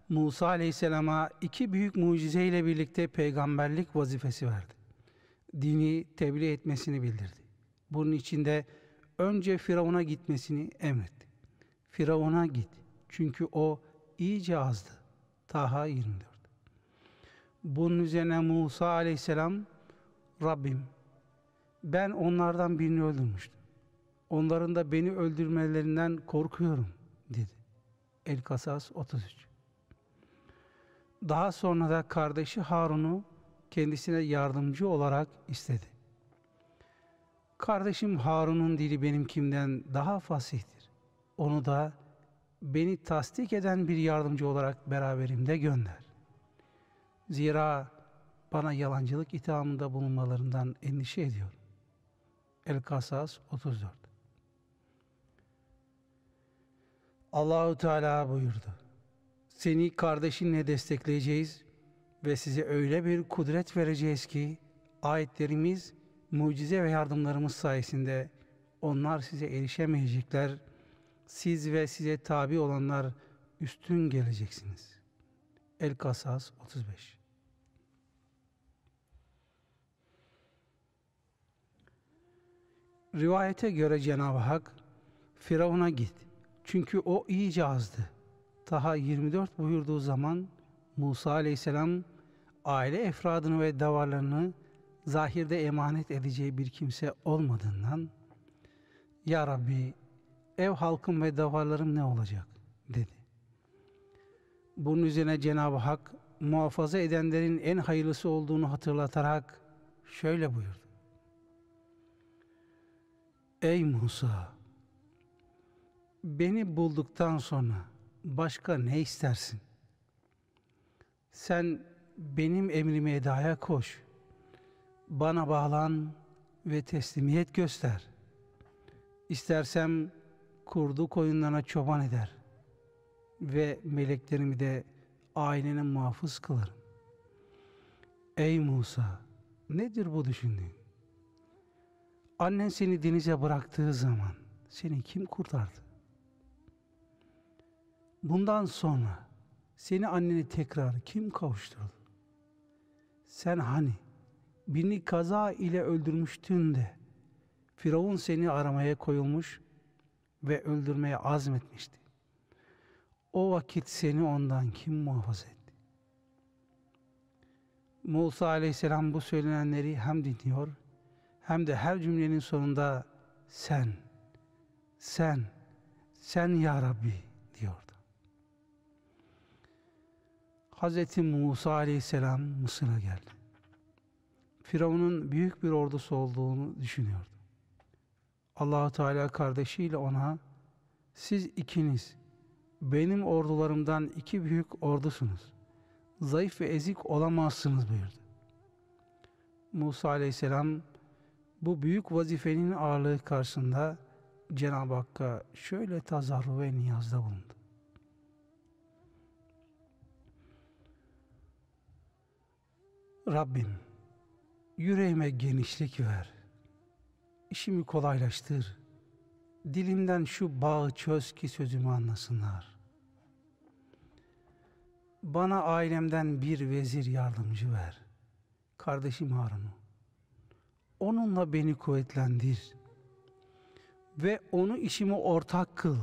Musa Aleyhisselam'a iki büyük mucize ile birlikte peygamberlik vazifesi verdi. Dini tebliğ etmesini bildirdi. Bunun içinde önce Firavun'a gitmesini emretti. Firavun'a git. Çünkü o iyice azdı. Taha 24 Bunun üzerine Musa aleyhisselam Rabbim ben onlardan birini öldürmüştüm. Onların da beni öldürmelerinden korkuyorum dedi. El Kasas 33 Daha sonra da kardeşi Harun'u kendisine yardımcı olarak istedi. Kardeşim Harun'un dili benimkimden daha fasihtir. Onu da beni tasdik eden bir yardımcı olarak beraberimde gönder. Zira bana yalancılık ithamında bulunmalarından endişe ediyorum. El-Kasas 34 Allahu Teala buyurdu. Seni kardeşinle destekleyeceğiz ve size öyle bir kudret vereceğiz ki ayetlerimiz, mucize ve yardımlarımız sayesinde onlar size erişemeyecekler. Siz ve size tabi olanlar üstün geleceksiniz. El-Kasas 35 Rivayete göre Cenab-ı Hak Firavun'a git. Çünkü o iyice azdı. Taha 24 buyurduğu zaman Musa aleyhisselam aile efradını ve davarlarını zahirde emanet edeceği bir kimse olmadığından Ya Rabbi ev halkım ve davarlarım ne olacak dedi. Bunun üzerine Cenab-ı Hak muhafaza edenlerin en hayırlısı olduğunu hatırlatarak şöyle buyurdu. Ey Musa! Beni bulduktan sonra başka ne istersin? Sen benim emrimi edaya koş. Bana bağlan ve teslimiyet göster. İstersem kurdu koyunlarına çoban eder ve meleklerimi de ailenin muhafız kılarım. Ey Musa! Nedir bu düşündüğün? Annen seni denize bıraktığı zaman seni kim kurtardı? Bundan sonra seni anneni tekrar kim kavuşturdu? Sen hani birini kaza ile öldürmüştün de Firavun seni aramaya koyulmuş ve öldürmeye azmetmişti. O vakit seni ondan kim muhafaza etti? Musa aleyhisselam bu söylenenleri hem dinliyor hem de her cümlenin sonunda sen, sen, sen ya Rabbi diyordu. Hz. Musa aleyhisselam Mısır'a geldi. Firavun'un büyük bir ordusu olduğunu düşünüyordu. Allah Teala kardeşiyle ona siz ikiniz benim ordularımdan iki büyük ordusunuz. Zayıf ve ezik olamazsınız buyurdu. Musa aleyhisselam bu büyük vazifenin ağırlığı karşısında Cenab-ı Hakk'a şöyle tazarru ve niyazda bulundu. Rabbim yüreğime genişlik ver. İşimi kolaylaştır. Dilimden şu bağı çöz ki sözümü anlasınlar. Bana ailemden bir vezir yardımcı ver. Kardeşim Harun'u onunla beni kuvvetlendir ve onu işime ortak kıl.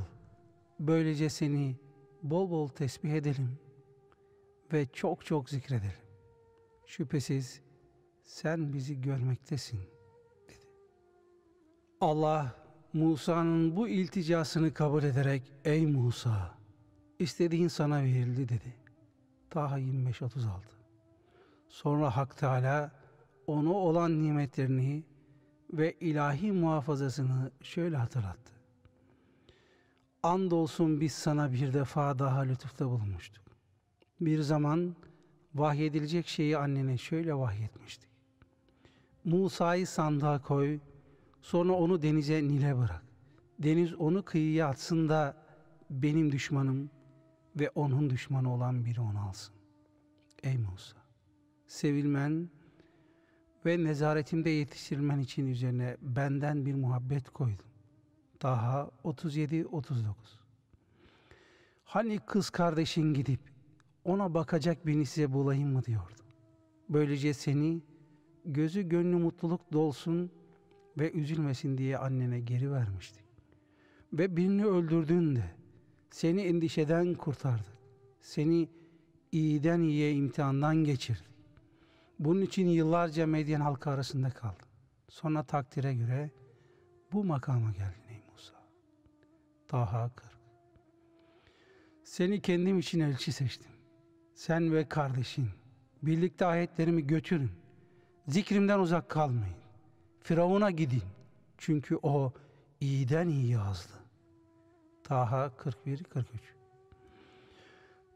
Böylece seni bol bol tesbih edelim ve çok çok zikredelim. Şüphesiz sen bizi görmektesin. Allah Musa'nın bu ilticasını kabul ederek ey Musa istediğin sana verildi dedi. Taha 25-36 Sonra Hak Teala ona olan nimetlerini ve ilahi muhafazasını şöyle hatırlattı. Andolsun biz sana bir defa daha lütufta bulunmuştuk. Bir zaman vahyedilecek şeyi annene şöyle vahyetmiştik. Musa'yı sandığa koy, sonra onu denize Nil'e bırak. Deniz onu kıyıya atsın da benim düşmanım ve onun düşmanı olan biri onu alsın. Ey Musa! Sevilmen ve nezaretimde yetiştirilmen için üzerine benden bir muhabbet koydum. Daha 37-39 Hani kız kardeşin gidip ona bakacak birini size bulayım mı diyordu. Böylece seni gözü gönlü mutluluk dolsun ve üzülmesin diye annene geri vermiştik. Ve birini öldürdün de seni endişeden kurtardı. Seni iyiden iyiye imtihandan geçirdi. Bunun için yıllarca Medyen halkı arasında kaldı. Sonra takdire göre bu makama geldin ey Musa. Taha 40 Seni kendim için elçi seçtim. Sen ve kardeşin birlikte ayetlerimi götürün. Zikrimden uzak kalmayın. Firavun'a gidin. Çünkü o iyiden iyi yazdı. Taha 41-43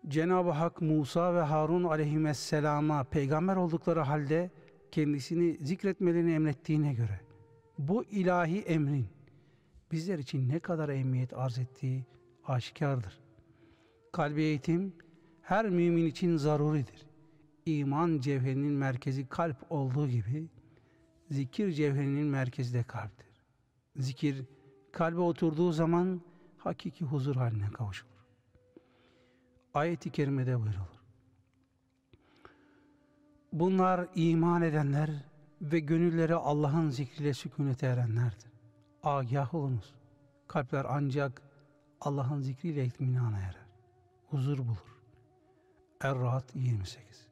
Cenab-ı Hak Musa ve Harun aleyhisselama peygamber oldukları halde kendisini zikretmelerini emrettiğine göre bu ilahi emrin bizler için ne kadar ehemmiyet arz ettiği aşikardır. Kalbi eğitim her mümin için zaruridir. İman cevherinin merkezi kalp olduğu gibi zikir cevherinin merkezi de kalptir. Zikir kalbe oturduğu zaman hakiki huzur haline kavuşulur. Ayet-i kerimede buyrulur. Bunlar iman edenler ve gönülleri Allah'ın zikriyle sükunete erenlerdir. Agah olunuz. Kalpler ancak Allah'ın zikriyle itminana erer. Huzur bulur. Er-Rahat 28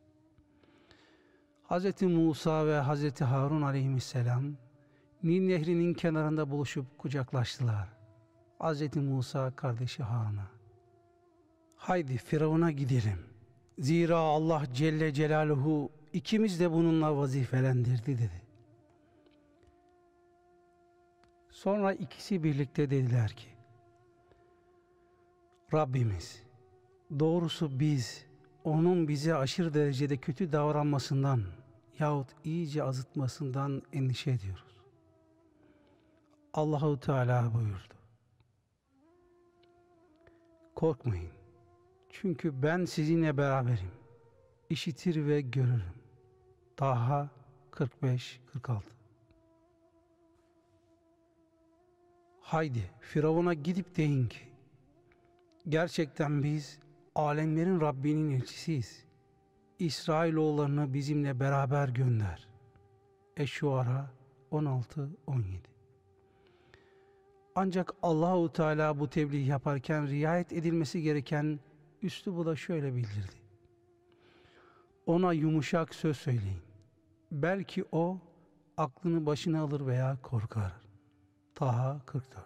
Hz. Musa ve Hz. Harun aleyhisselam Nil nehrinin kenarında buluşup kucaklaştılar. Hz. Musa kardeşi Harun'a Haydi Firavun'a gidelim. Zira Allah Celle Celaluhu ikimiz de bununla vazifelendirdi dedi. Sonra ikisi birlikte dediler ki Rabbimiz doğrusu biz onun bize aşırı derecede kötü davranmasından yahut iyice azıtmasından endişe ediyoruz. Allahu Teala buyurdu. Korkmayın. Çünkü ben sizinle beraberim. İşitir ve görürüm. Daha 45 46 Haydi Firavun'a gidip deyin ki gerçekten biz alemlerin Rabbinin elçisiyiz. İsrailoğullarını bizimle beraber gönder. Eşşuara 16-17 Ancak Allahu Teala bu tebliğ yaparken riayet edilmesi gereken üslubu da şöyle bildirdi. Ona yumuşak söz söyleyin. Belki o aklını başına alır veya korkar. Taha 44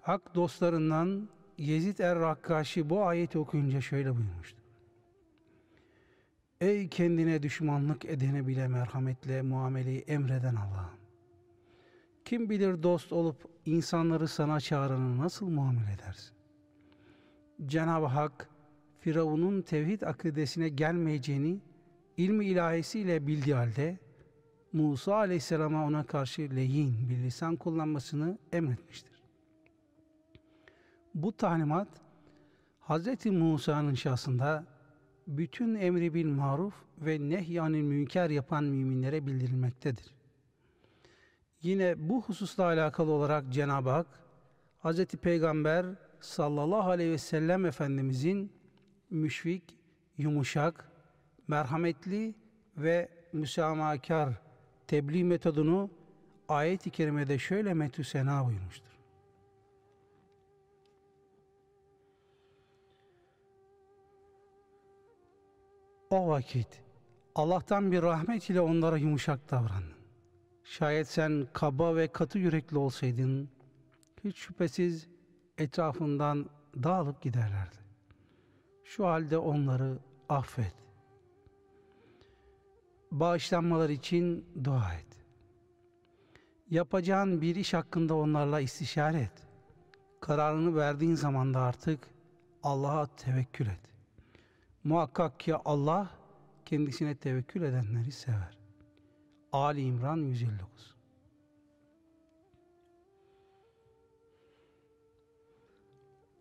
Hak dostlarından Yezid er-Rakkaşi bu ayeti okuyunca şöyle buyurmuştur. Ey kendine düşmanlık edene bile merhametle muameleyi emreden Allah'ım. Kim bilir dost olup insanları sana çağıranı nasıl muamele edersin? Cenab-ı Hak Firavun'un tevhid akidesine gelmeyeceğini ilmi ilahisiyle bildiği halde Musa aleyhisselama ona karşı leyin bir lisan kullanmasını emretmiştir. Bu talimat Hz. Musa'nın şahsında bütün emri bil maruf ve nehyanil münker yapan müminlere bildirilmektedir. Yine bu hususla alakalı olarak Cenab-ı Hak Hz. Peygamber sallallahu aleyhi ve sellem Efendimizin müşfik, yumuşak, merhametli ve müsamahakar tebliğ metodunu ayet-i kerimede şöyle metü sena buyurmuştur. O vakit Allah'tan bir rahmet ile onlara yumuşak davrandın. Şayet sen kaba ve katı yürekli olsaydın, hiç şüphesiz etrafından dağılıp giderlerdi. Şu halde onları affet. Bağışlanmalar için dua et. Yapacağın bir iş hakkında onlarla istişare et. Kararını verdiğin zaman da artık Allah'a tevekkül et. Muhakkak ki Allah kendisine tevekkül edenleri sever. Ali İmran 159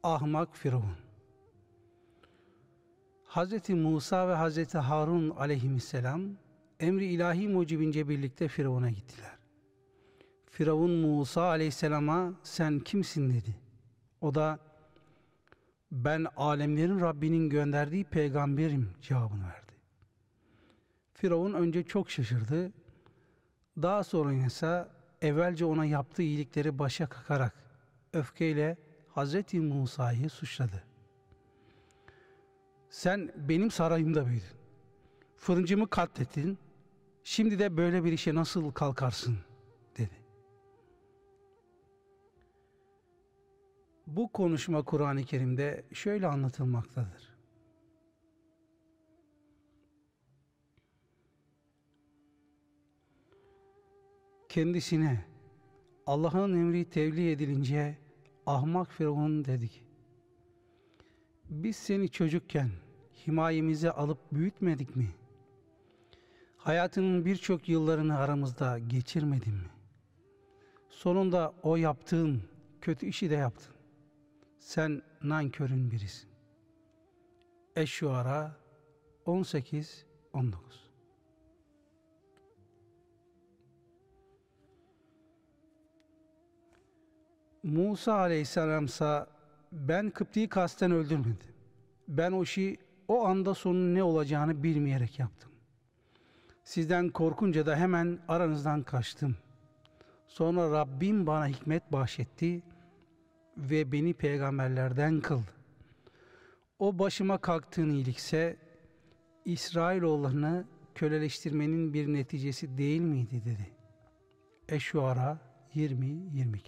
Ahmak Firavun Hz. Musa ve Hz. Harun aleyhisselam emri ilahi mucibince birlikte Firavun'a gittiler. Firavun Musa aleyhisselama sen kimsin dedi. O da ben alemlerin Rabbinin gönderdiği peygamberim cevabını verdi. Firavun önce çok şaşırdı. Daha sonra ise evvelce ona yaptığı iyilikleri başa kakarak öfkeyle Hazreti Musa'yı suçladı. Sen benim sarayımda büyüdün. Fırıncımı katlettin. Şimdi de böyle bir işe nasıl kalkarsın Bu konuşma Kur'an-ı Kerim'de şöyle anlatılmaktadır. Kendisine Allah'ın emri tebliğ edilince ahmak Firavun dedi ki biz seni çocukken himayemize alıp büyütmedik mi? Hayatının birçok yıllarını aramızda geçirmedin mi? Sonunda o yaptığın kötü işi de yaptın. Sen nankörün birisin. Eşşuara 18 19 Musa aleyhisselamsa ben Kıpti'yi kasten öldürmedim. Ben o işi o anda sonun ne olacağını bilmeyerek yaptım. Sizden korkunca da hemen aranızdan kaçtım. Sonra Rabbim bana hikmet bahşetti ve beni peygamberlerden kıldı. O başıma kalktığın iyilikse İsrailoğullarını köleleştirmenin bir neticesi değil miydi dedi. Eşuara 20-22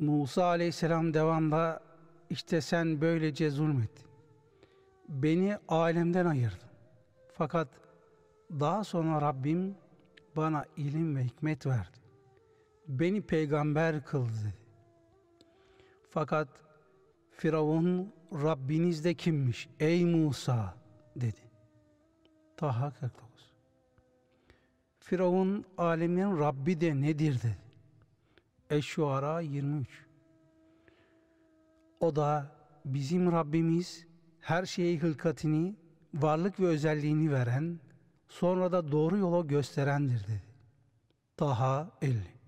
Musa aleyhisselam devamla işte sen böylece zulmettin. Beni alemden ayırdın. Fakat daha sonra Rabbim bana ilim ve hikmet verdi. Beni peygamber kıldı. Fakat Firavun Rabbiniz de kimmiş ey Musa dedi. Taha 49 Firavun alemin Rabbi de nedir dedi. Eşşuara 23 O da bizim Rabbimiz her şeye hılkatini, varlık ve özelliğini veren, sonra da doğru yola gösterendir dedi. Taha 50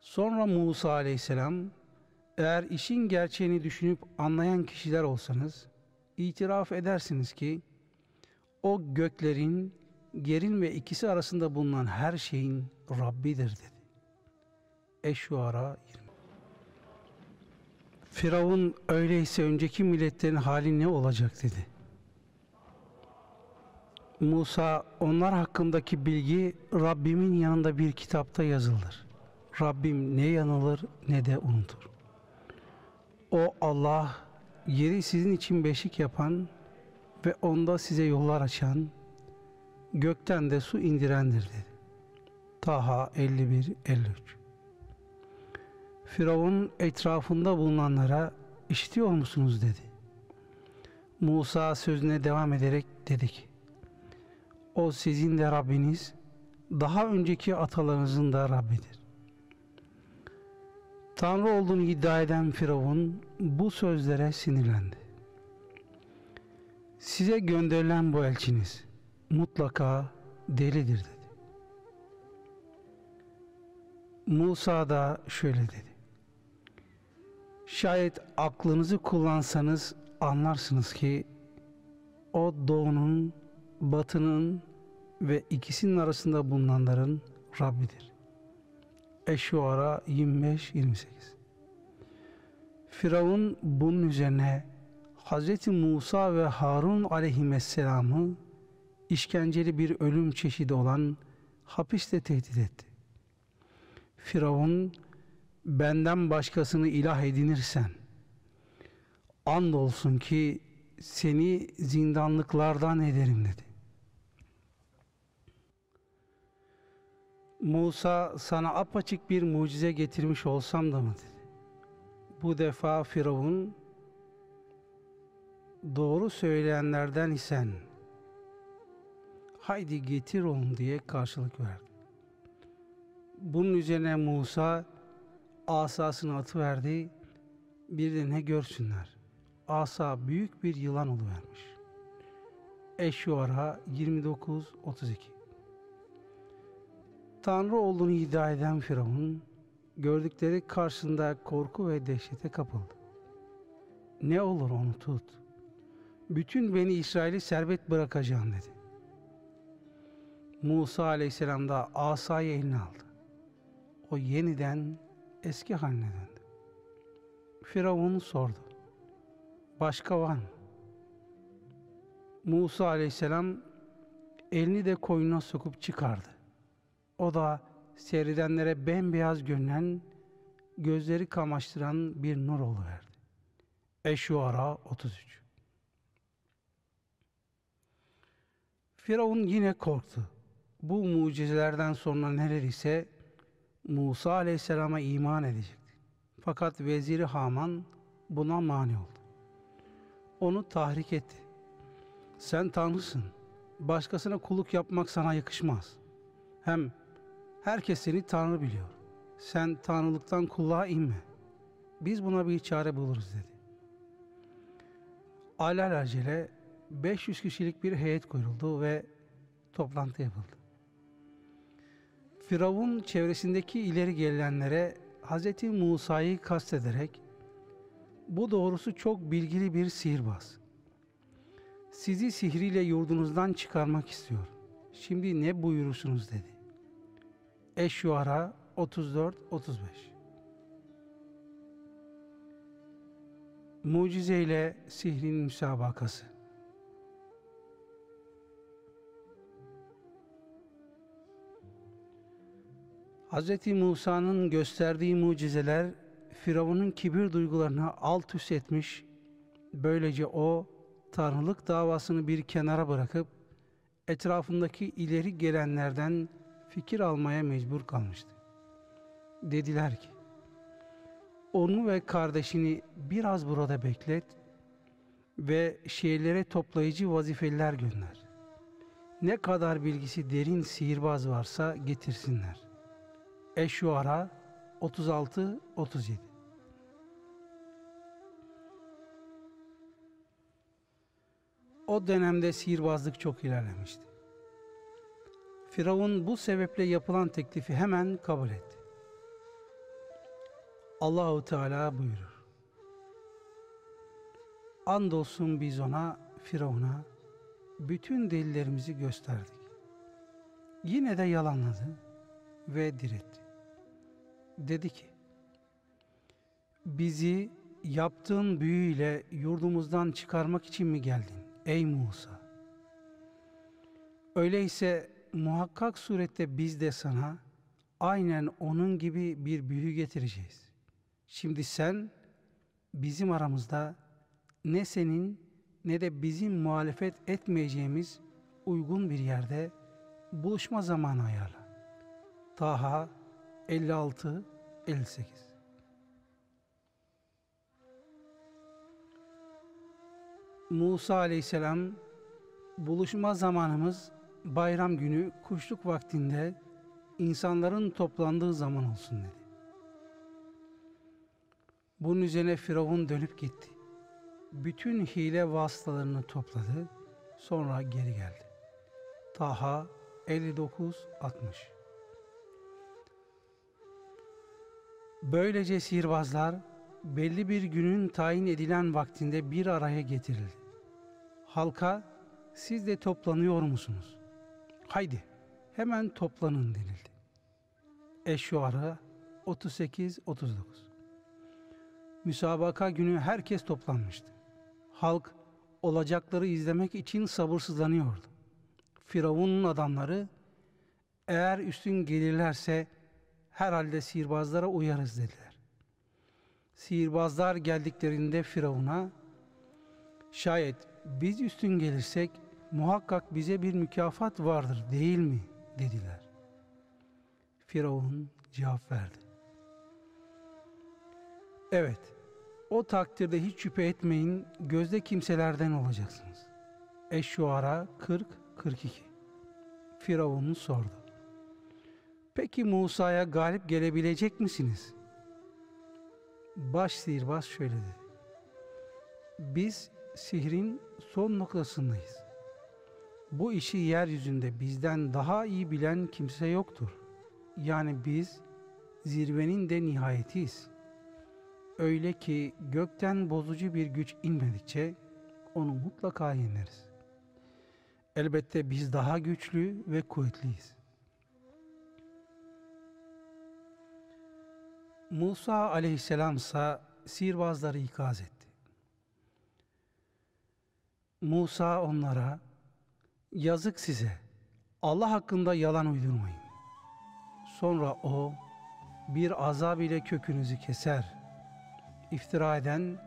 Sonra Musa aleyhisselam, eğer işin gerçeğini düşünüp anlayan kişiler olsanız, itiraf edersiniz ki, o göklerin, gerin ve ikisi arasında bulunan her şeyin Rabbidir dedi. Eşşuara 20 Firavun öyleyse önceki milletlerin hali ne olacak dedi. Musa onlar hakkındaki bilgi Rabbimin yanında bir kitapta yazılır. Rabbim ne yanılır ne de unutur. O Allah yeri sizin için beşik yapan ve onda size yollar açan, gökten de su indirendir dedi. Taha 51-53 Firavun etrafında bulunanlara işitiyor musunuz dedi. Musa sözüne devam ederek dedi ki, o sizin de Rabbiniz, daha önceki atalarınızın da Rabbidir. Tanrı olduğunu iddia eden Firavun bu sözlere sinirlendi. Size gönderilen bu elçiniz mutlaka delidir dedi. Musa da şöyle dedi. Şayet aklınızı kullansanız anlarsınız ki o doğunun, batının ve ikisinin arasında bulunanların Rabbidir. Eşuara 25-28 Firavun bunun üzerine Hz. Musa ve Harun aleyhisselamı işkenceli bir ölüm çeşidi olan hapiste tehdit etti. Firavun benden başkasını ilah edinirsen andolsun ki seni zindanlıklardan ederim dedi. Musa sana apaçık bir mucize getirmiş olsam da mı dedi. Bu defa Firavun doğru söyleyenlerden isen haydi getir onu diye karşılık verdi. Bunun üzerine Musa asasını atıverdi. Bir de ne görsünler. Asa büyük bir yılan oluvermiş. Eşyuara 29-32 Tanrı olduğunu iddia eden Firavun, gördükleri karşısında korku ve dehşete kapıldı. Ne olur onu tut. Bütün beni İsrail'i serbest bırakacağım dedi. Musa aleyhisselam da asayı eline aldı. O yeniden eski haline döndü. Firavun sordu. Başka var mı? Musa aleyhisselam elini de koynuna sokup çıkardı. O da seyredenlere bembeyaz görünen, gözleri kamaştıran bir nur oluverdi. Eşuara 33 Firavun yine korktu. Bu mucizelerden sonra neler ise Musa aleyhisselama iman edecekti. Fakat veziri Haman buna mani oldu. Onu tahrik etti. Sen tanrısın. başkasına kulluk yapmak sana yakışmaz. Hem herkes seni Tanrı biliyor. Sen Tanrılıktan kulluğa inme. Biz buna bir çare buluruz dedi. Alelacele 500 kişilik bir heyet kuruldu ve toplantı yapıldı. Firavun çevresindeki ileri gelenlere Hz. Musa'yı kastederek bu doğrusu çok bilgili bir sihirbaz. Sizi sihriyle yurdunuzdan çıkarmak istiyor. Şimdi ne buyurursunuz dedi. Eşyuara 34-35 Mucizeyle sihrin müsabakası Hz. Musa'nın gösterdiği mucizeler Firavun'un kibir duygularını alt üst etmiş, böylece o tanrılık davasını bir kenara bırakıp etrafındaki ileri gelenlerden fikir almaya mecbur kalmıştı. Dediler ki, onu ve kardeşini biraz burada beklet ve şehirlere toplayıcı vazifeliler gönder. Ne kadar bilgisi derin sihirbaz varsa getirsinler. Eşuara 36-37 O dönemde sihirbazlık çok ilerlemişti. Firavun bu sebeple yapılan teklifi hemen kabul etti. Allahu Teala buyurur. Andolsun biz ona, Firavun'a bütün delillerimizi gösterdik. Yine de yalanladı ve diretti. Dedi ki, bizi yaptığın büyüyle yurdumuzdan çıkarmak için mi geldin ey Musa? Öyleyse muhakkak surette biz de sana aynen onun gibi bir büyü getireceğiz. Şimdi sen bizim aramızda ne senin ne de bizim muhalefet etmeyeceğimiz uygun bir yerde buluşma zamanı ayarla. Taha 56 58 Musa aleyhisselam buluşma zamanımız bayram günü kuşluk vaktinde insanların toplandığı zaman olsun dedi. Bunun üzerine Firavun dönüp gitti. Bütün hile vasıtalarını topladı, sonra geri geldi. Taha 59-60 Böylece sihirbazlar belli bir günün tayin edilen vaktinde bir araya getirildi. Halka siz de toplanıyor musunuz? Haydi hemen toplanın denildi. Eşşuara 38-39 Müsabaka günü herkes toplanmıştı. Halk olacakları izlemek için sabırsızlanıyordu. Firavun'un adamları eğer üstün gelirlerse herhalde sihirbazlara uyarız dediler. Sihirbazlar geldiklerinde Firavun'a şayet biz üstün gelirsek muhakkak bize bir mükafat vardır değil mi dediler. Firavun cevap verdi. Evet, o takdirde hiç şüphe etmeyin, gözde kimselerden olacaksınız. Eşşuara 40-42 Firavun sordu. Peki Musa'ya galip gelebilecek misiniz? Baş sihirbaz şöyle dedi. Biz sihrin son noktasındayız. Bu işi yeryüzünde bizden daha iyi bilen kimse yoktur. Yani biz zirvenin de nihayetiyiz. Öyle ki gökten bozucu bir güç inmedikçe onu mutlaka yeneriz. Elbette biz daha güçlü ve kuvvetliyiz. Musa aleyhisselam ise sihirbazları ikaz etti. Musa onlara yazık size Allah hakkında yalan uydurmayın. Sonra o bir azab ile kökünüzü keser. İftira eden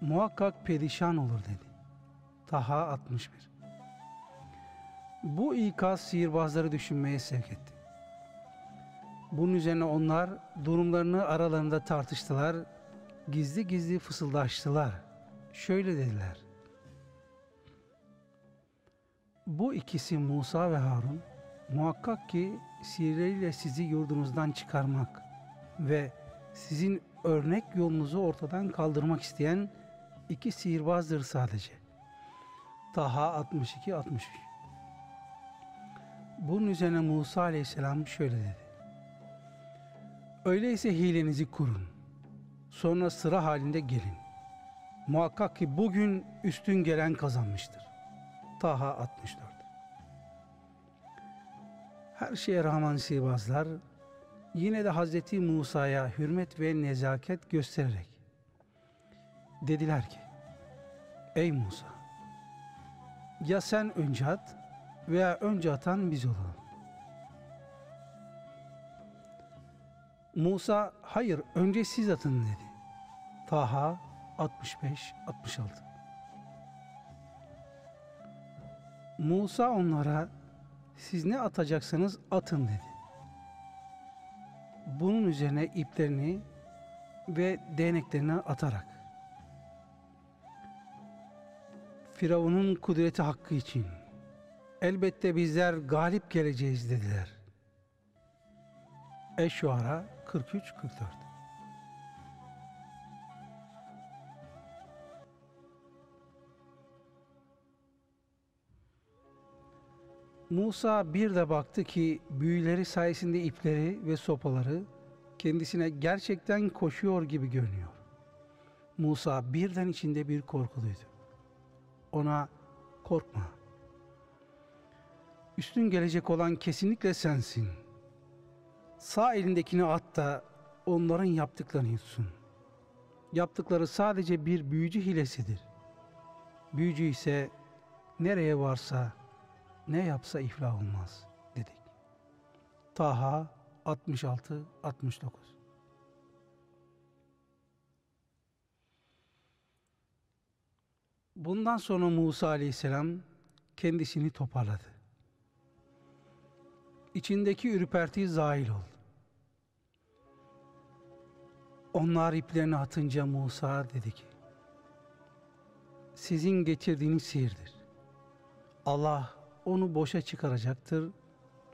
muhakkak perişan olur dedi. Taha 61 Bu ikaz sihirbazları düşünmeye sevk etti. Bunun üzerine onlar durumlarını aralarında tartıştılar, gizli gizli fısıldaştılar. Şöyle dediler. Bu ikisi Musa ve Harun muhakkak ki sihirleriyle sizi yurdunuzdan çıkarmak ve sizin örnek yolunuzu ortadan kaldırmak isteyen iki sihirbazdır sadece. Taha 62-63 Bunun üzerine Musa aleyhisselam şöyle dedi. Öyleyse hilenizi kurun. Sonra sıra halinde gelin. Muhakkak ki bugün üstün gelen kazanmıştır. Taha 64 Her şeye rağmen sihirbazlar yine de Hazreti Musa'ya hürmet ve nezaket göstererek dediler ki Ey Musa ya sen önce at veya önce atan biz olalım. Musa hayır önce siz atın dedi. Taha 65-66 Musa onlara siz ne atacaksanız atın dedi. Bunun üzerine iplerini ve değneklerini atarak Firavun'un kudreti hakkı için elbette bizler galip geleceğiz dediler. Eş-Şuara 43-44 Musa bir de baktı ki büyüleri sayesinde ipleri ve sopaları kendisine gerçekten koşuyor gibi görünüyor. Musa birden içinde bir korkuluydu. Ona korkma. Üstün gelecek olan kesinlikle sensin. Sağ elindekini at da onların yaptıklarını yutsun. Yaptıkları sadece bir büyücü hilesidir. Büyücü ise nereye varsa ne yapsa iflah olmaz dedik. Taha 66 69 Bundan sonra Musa aleyhisselam kendisini toparladı. İçindeki ürperti zahil oldu. Onlar iplerini atınca Musa dedi ki, sizin geçirdiğiniz sihirdir. Allah onu boşa çıkaracaktır.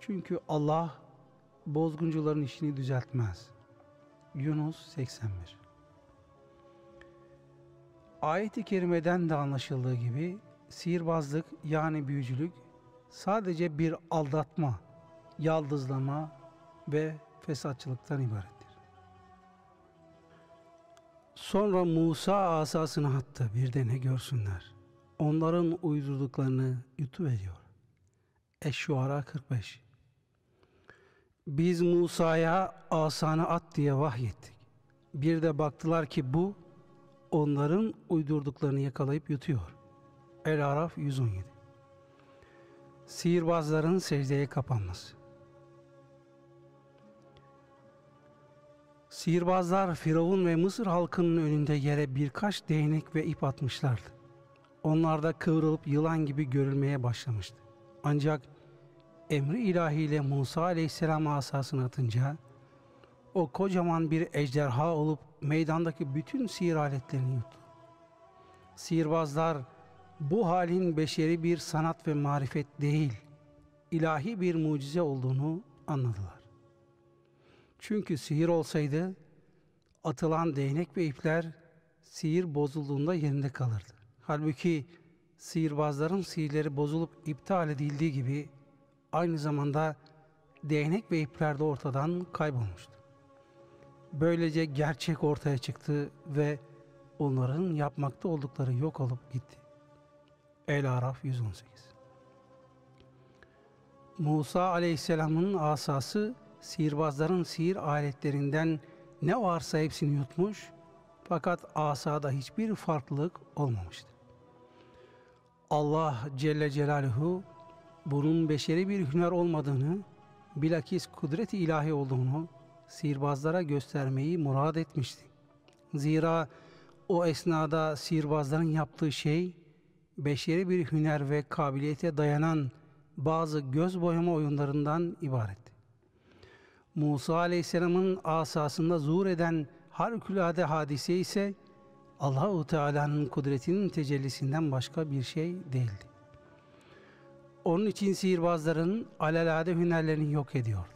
Çünkü Allah bozguncuların işini düzeltmez. Yunus 81 Ayet-i kerimeden de anlaşıldığı gibi sihirbazlık yani büyücülük sadece bir aldatma, yaldızlama ve fesatçılıktan ibarettir. Sonra Musa asasını attı bir de ne görsünler. Onların uydurduklarını yutuveriyor. Eş-Şuara 45 Biz Musa'ya asanı at diye vahyettik. Bir de baktılar ki bu onların uydurduklarını yakalayıp yutuyor. El-Araf 117 Sihirbazların secdeye kapanması Sihirbazlar Firavun ve Mısır halkının önünde yere birkaç değnek ve ip atmışlardı. Onlar da kıvrılıp yılan gibi görülmeye başlamıştı. Ancak emri ilahiyle Musa aleyhisselam asasını atınca o kocaman bir ejderha olup meydandaki bütün sihir aletlerini yuttu. Sihirbazlar bu halin beşeri bir sanat ve marifet değil, ilahi bir mucize olduğunu anladılar. Çünkü sihir olsaydı atılan değnek ve ipler sihir bozulduğunda yerinde kalırdı. Halbuki sihirbazların sihirleri bozulup iptal edildiği gibi aynı zamanda değnek ve ipler de ortadan kaybolmuştu. Böylece gerçek ortaya çıktı ve onların yapmakta oldukları yok olup gitti. El-Araf 118 Musa aleyhisselamın asası sihirbazların sihir aletlerinden ne varsa hepsini yutmuş fakat asada hiçbir farklılık olmamıştı. Allah Celle Celaluhu bunun beşeri bir hüner olmadığını, bilakis kudret-i ilahi olduğunu sihirbazlara göstermeyi murad etmişti. Zira o esnada sihirbazların yaptığı şey, beşeri bir hüner ve kabiliyete dayanan bazı göz boyama oyunlarından ibaretti. Musa Aleyhisselam'ın asasında zuhur eden harikulade hadise ise Allahu Teala'nın kudretinin tecellisinden başka bir şey değildi. Onun için sihirbazların alelade hünerlerini yok ediyordu.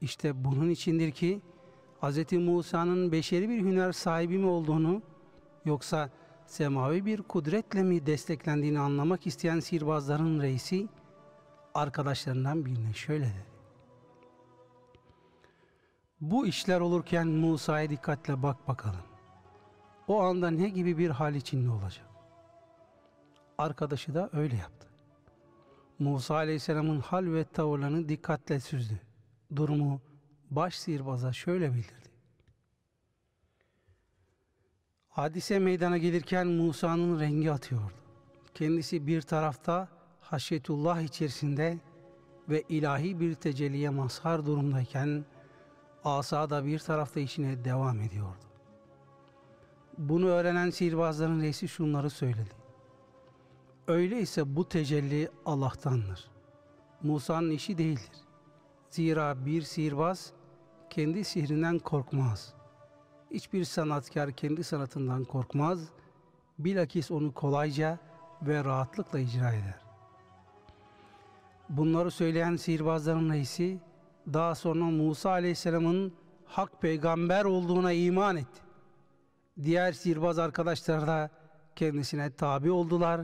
İşte bunun içindir ki Hz. Musa'nın beşeri bir hüner sahibi mi olduğunu yoksa semavi bir kudretle mi desteklendiğini anlamak isteyen sihirbazların reisi arkadaşlarından birine şöyle dedi. Bu işler olurken Musa'ya dikkatle bak bakalım. O anda ne gibi bir hal içinde olacak? Arkadaşı da öyle yaptı. Musa Aleyhisselam'ın hal ve tavırlarını dikkatle süzdü. Durumu baş sihirbaza şöyle bildirdi. Hadise meydana gelirken Musa'nın rengi atıyordu. Kendisi bir tarafta haşyetullah içerisinde ve ilahi bir tecelliye mazhar durumdayken asa da bir tarafta işine devam ediyordu. Bunu öğrenen sihirbazların reisi şunları söyledi. Öyleyse bu tecelli Allah'tandır. Musa'nın işi değildir. Zira bir sihirbaz kendi sihrinden korkmaz. Hiçbir sanatkar kendi sanatından korkmaz. Bilakis onu kolayca ve rahatlıkla icra eder. Bunları söyleyen sihirbazların reisi daha sonra Musa Aleyhisselam'ın hak peygamber olduğuna iman etti. Diğer sihirbaz arkadaşlar da kendisine tabi oldular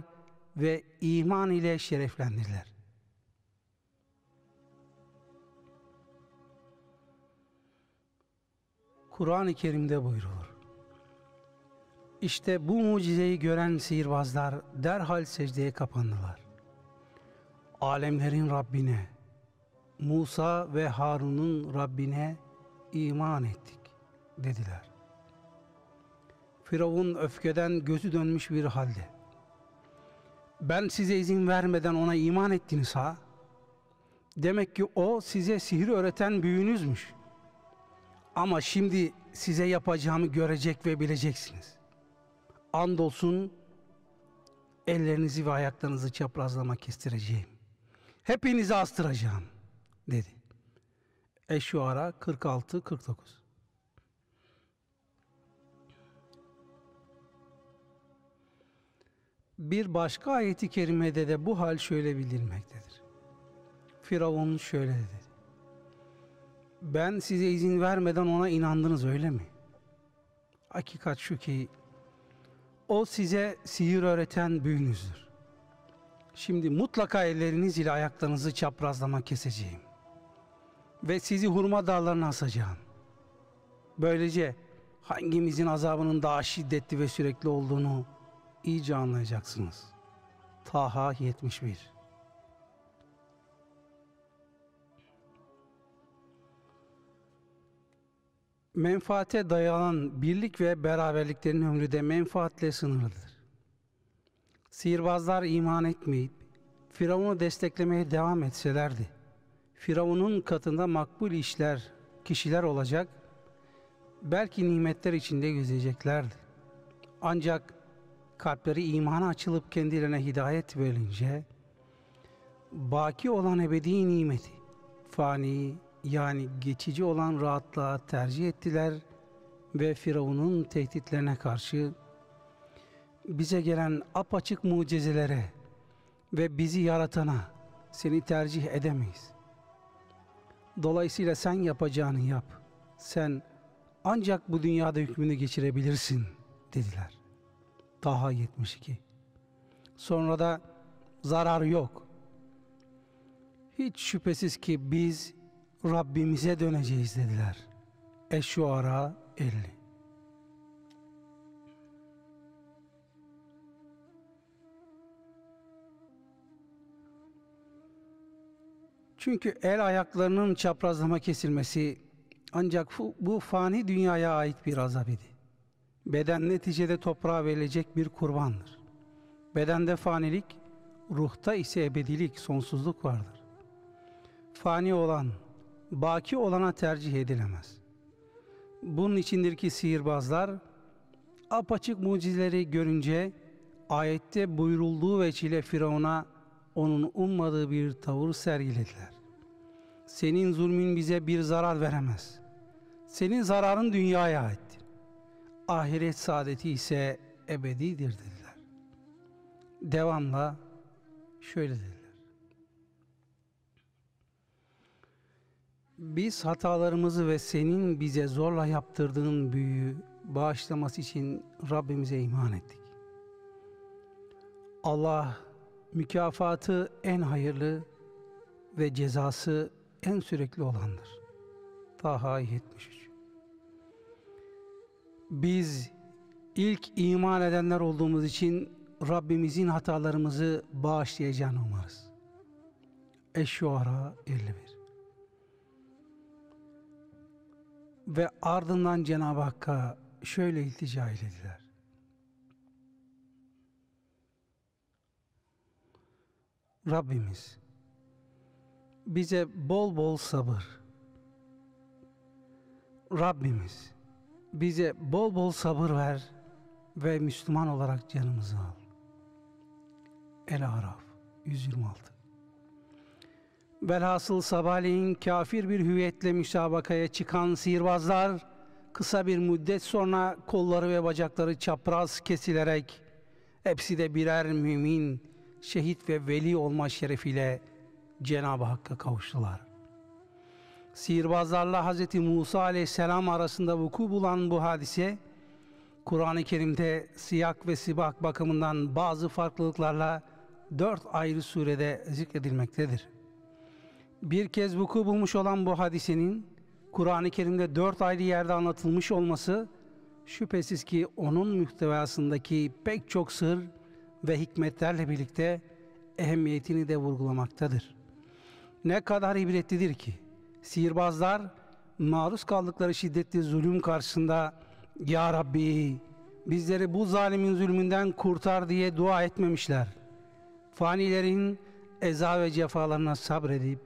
ve iman ile şereflendiler. Kur'an-ı Kerim'de buyrulur. İşte bu mucizeyi gören sihirbazlar derhal secdeye kapandılar. Alemlerin Rabbine, Musa ve Harun'un Rabbine iman ettik dediler. Firavun öfkeden gözü dönmüş bir halde. Ben size izin vermeden ona iman ettiniz ha? Demek ki o size sihir öğreten büyüğünüzmüş. Ama şimdi size yapacağımı görecek ve bileceksiniz. Andolsun ellerinizi ve ayaklarınızı çaprazlama kestireceğim. Hepinizi astıracağım dedi. Eşuara 46-49 Bir başka ayeti kerimede de bu hal şöyle bildirilmektedir. Firavun şöyle dedi. Ben size izin vermeden ona inandınız öyle mi? Hakikat şu ki o size sihir öğreten büyünüzdür. Şimdi mutlaka elleriniz ile ayaklarınızı çaprazlama keseceğim. Ve sizi hurma dallarına asacağım. Böylece hangimizin azabının daha şiddetli ve sürekli olduğunu iyice anlayacaksınız. Taha 71 Menfaate dayanan birlik ve beraberliklerin ömrü de menfaatle sınırlıdır. Sihirbazlar iman etmeyip Firavun'u desteklemeye devam etselerdi, Firavun'un katında makbul işler, kişiler olacak, belki nimetler içinde yüzeceklerdi. Ancak kalpleri imana açılıp kendilerine hidayet verilince, baki olan ebedi nimeti, fani yani geçici olan rahatlığa tercih ettiler ve Firavun'un tehditlerine karşı bize gelen apaçık mucizelere ve bizi yaratana seni tercih edemeyiz. Dolayısıyla sen yapacağını yap. Sen ancak bu dünyada hükmünü geçirebilirsin dediler. Taha 72 Sonra da zarar yok. Hiç şüphesiz ki biz Rabbimize döneceğiz dediler. Eşşuara 50 Çünkü el ayaklarının çaprazlama kesilmesi ancak bu, bu fani dünyaya ait bir azap idi. Beden neticede toprağa verilecek bir kurbandır. Bedende fanilik, ruhta ise ebedilik, sonsuzluk vardır. Fani olan, baki olana tercih edilemez. Bunun içindir ki sihirbazlar apaçık mucizeleri görünce ayette buyurulduğu veçile Firavun'a onun ummadığı bir tavır sergilediler. Senin zulmün bize bir zarar veremez. Senin zararın dünyaya aittir. Ahiret saadeti ise ebedidir dediler. Devamla şöyle dediler. Biz hatalarımızı ve senin bize zorla yaptırdığın büyüyü bağışlaması için Rabbimize iman ettik. Allah mükafatı en hayırlı ve cezası en sürekli olandır. Taha 73 Biz ilk iman edenler olduğumuz için Rabbimizin hatalarımızı bağışlayacağını umarız. Eş-Şuara 51 Ve ardından Cenab-ı Hakk'a şöyle iltica eylediler. Rabbimiz bize bol bol sabır. Rabbimiz bize bol bol sabır ver ve Müslüman olarak canımızı al. El-Araf 126 Velhasıl sabahleyin kafir bir hüviyetle müsabakaya çıkan sihirbazlar kısa bir müddet sonra kolları ve bacakları çapraz kesilerek hepsi de birer mümin, şehit ve veli olma şerefiyle Cenab-ı Hakk'a kavuştular. Sihirbazlarla Hz. Musa aleyhisselam arasında vuku bulan bu hadise, Kur'an-ı Kerim'de siyak ve sibak bakımından bazı farklılıklarla dört ayrı surede zikredilmektedir. Bir kez vuku bulmuş olan bu hadisenin, Kur'an-ı Kerim'de dört ayrı yerde anlatılmış olması, şüphesiz ki onun muhtevasındaki pek çok sır ve hikmetlerle birlikte ehemmiyetini de vurgulamaktadır. Ne kadar ibretlidir ki, sihirbazlar maruz kaldıkları şiddetli zulüm karşısında Ya Rabbi bizleri bu zalimin zulmünden kurtar diye dua etmemişler. Fanilerin eza ve cefalarına sabredip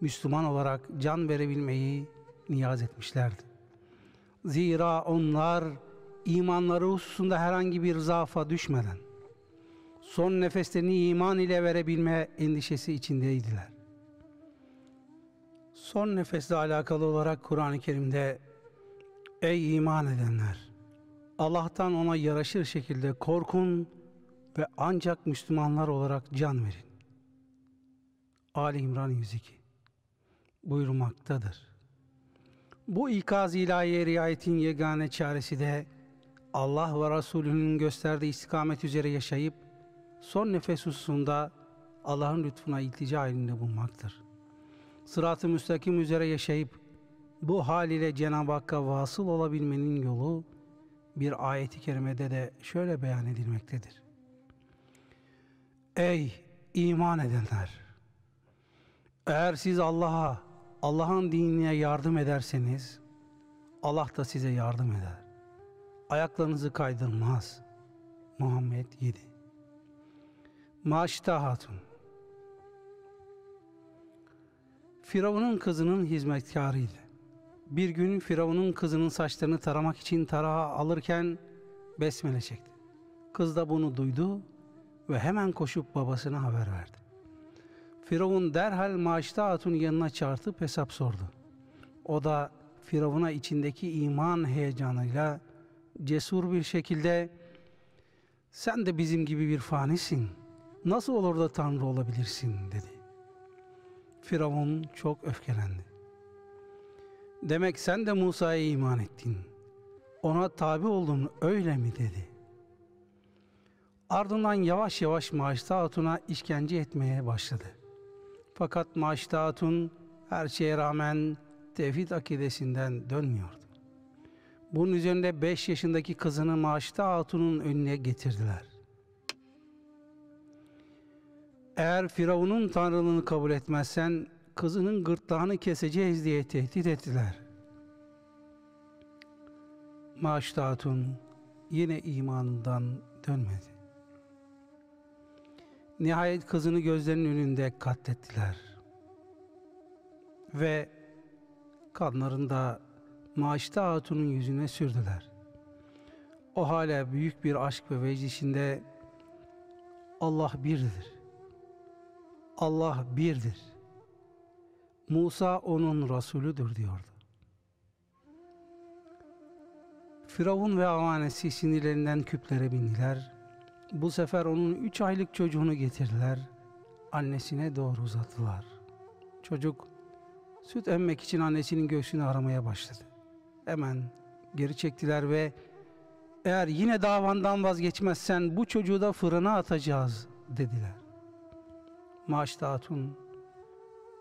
Müslüman olarak can verebilmeyi niyaz etmişlerdi. Zira onlar imanları hususunda herhangi bir zaafa düşmeden son nefeslerini iman ile verebilme endişesi içindeydiler. Son nefesle alakalı olarak Kur'an-ı Kerim'de Ey iman edenler! Allah'tan ona yaraşır şekilde korkun ve ancak Müslümanlar olarak can verin. Ali İmran 102 buyurmaktadır. Bu ikaz ilahiye riayetin yegane çaresi de Allah ve Resulünün gösterdiği istikamet üzere yaşayıp son nefes hususunda Allah'ın lütfuna iltica halinde bulmaktır. Sırat-ı müstakim üzere yaşayıp bu hal ile Cenab-ı Hakk'a vasıl olabilmenin yolu bir ayeti kerimede de şöyle beyan edilmektedir. Ey iman edenler! Eğer siz Allah'a, Allah'ın dinine yardım ederseniz Allah da size yardım eder. Ayaklarınızı kaydırmaz. Muhammed 7 Maşta Hatun Firavun'un kızının hizmetkarıydı. Bir gün Firavun'un kızının saçlarını taramak için tarağı alırken besmele çekti. Kız da bunu duydu ve hemen koşup babasına haber verdi. Firavun derhal Maşta Hatun'un yanına çağırtıp hesap sordu. O da Firavun'a içindeki iman heyecanıyla cesur bir şekilde sen de bizim gibi bir fanisin. Nasıl olur da Tanrı olabilirsin dedi. Firavun çok öfkelendi. Demek sen de Musa'ya iman ettin. Ona tabi oldun öyle mi dedi. Ardından yavaş yavaş Maşta Hatun'a işkence etmeye başladı. Fakat Maşta Hatun her şeye rağmen tevhid akidesinden dönmüyordu. Bunun üzerinde 5 yaşındaki kızını Maşta Hatun'un önüne getirdiler. Eğer Firavun'un tanrılığını kabul etmezsen kızının gırtlağını keseceğiz diye tehdit ettiler. Maşta Hatun yine imanından dönmedi. Nihayet kızını gözlerinin önünde katlettiler. Ve kanlarını da Maşta Hatun'un yüzüne sürdüler. O hala büyük bir aşk ve vecd içinde Allah birdir. Allah birdir. Musa onun Resulüdür diyordu. Firavun ve avanesi sinirlerinden küplere bindiler. Bu sefer onun üç aylık çocuğunu getirdiler. Annesine doğru uzattılar. Çocuk süt emmek için annesinin göğsünü aramaya başladı. Hemen geri çektiler ve eğer yine davandan vazgeçmezsen bu çocuğu da fırına atacağız dediler. Maaşta Hatun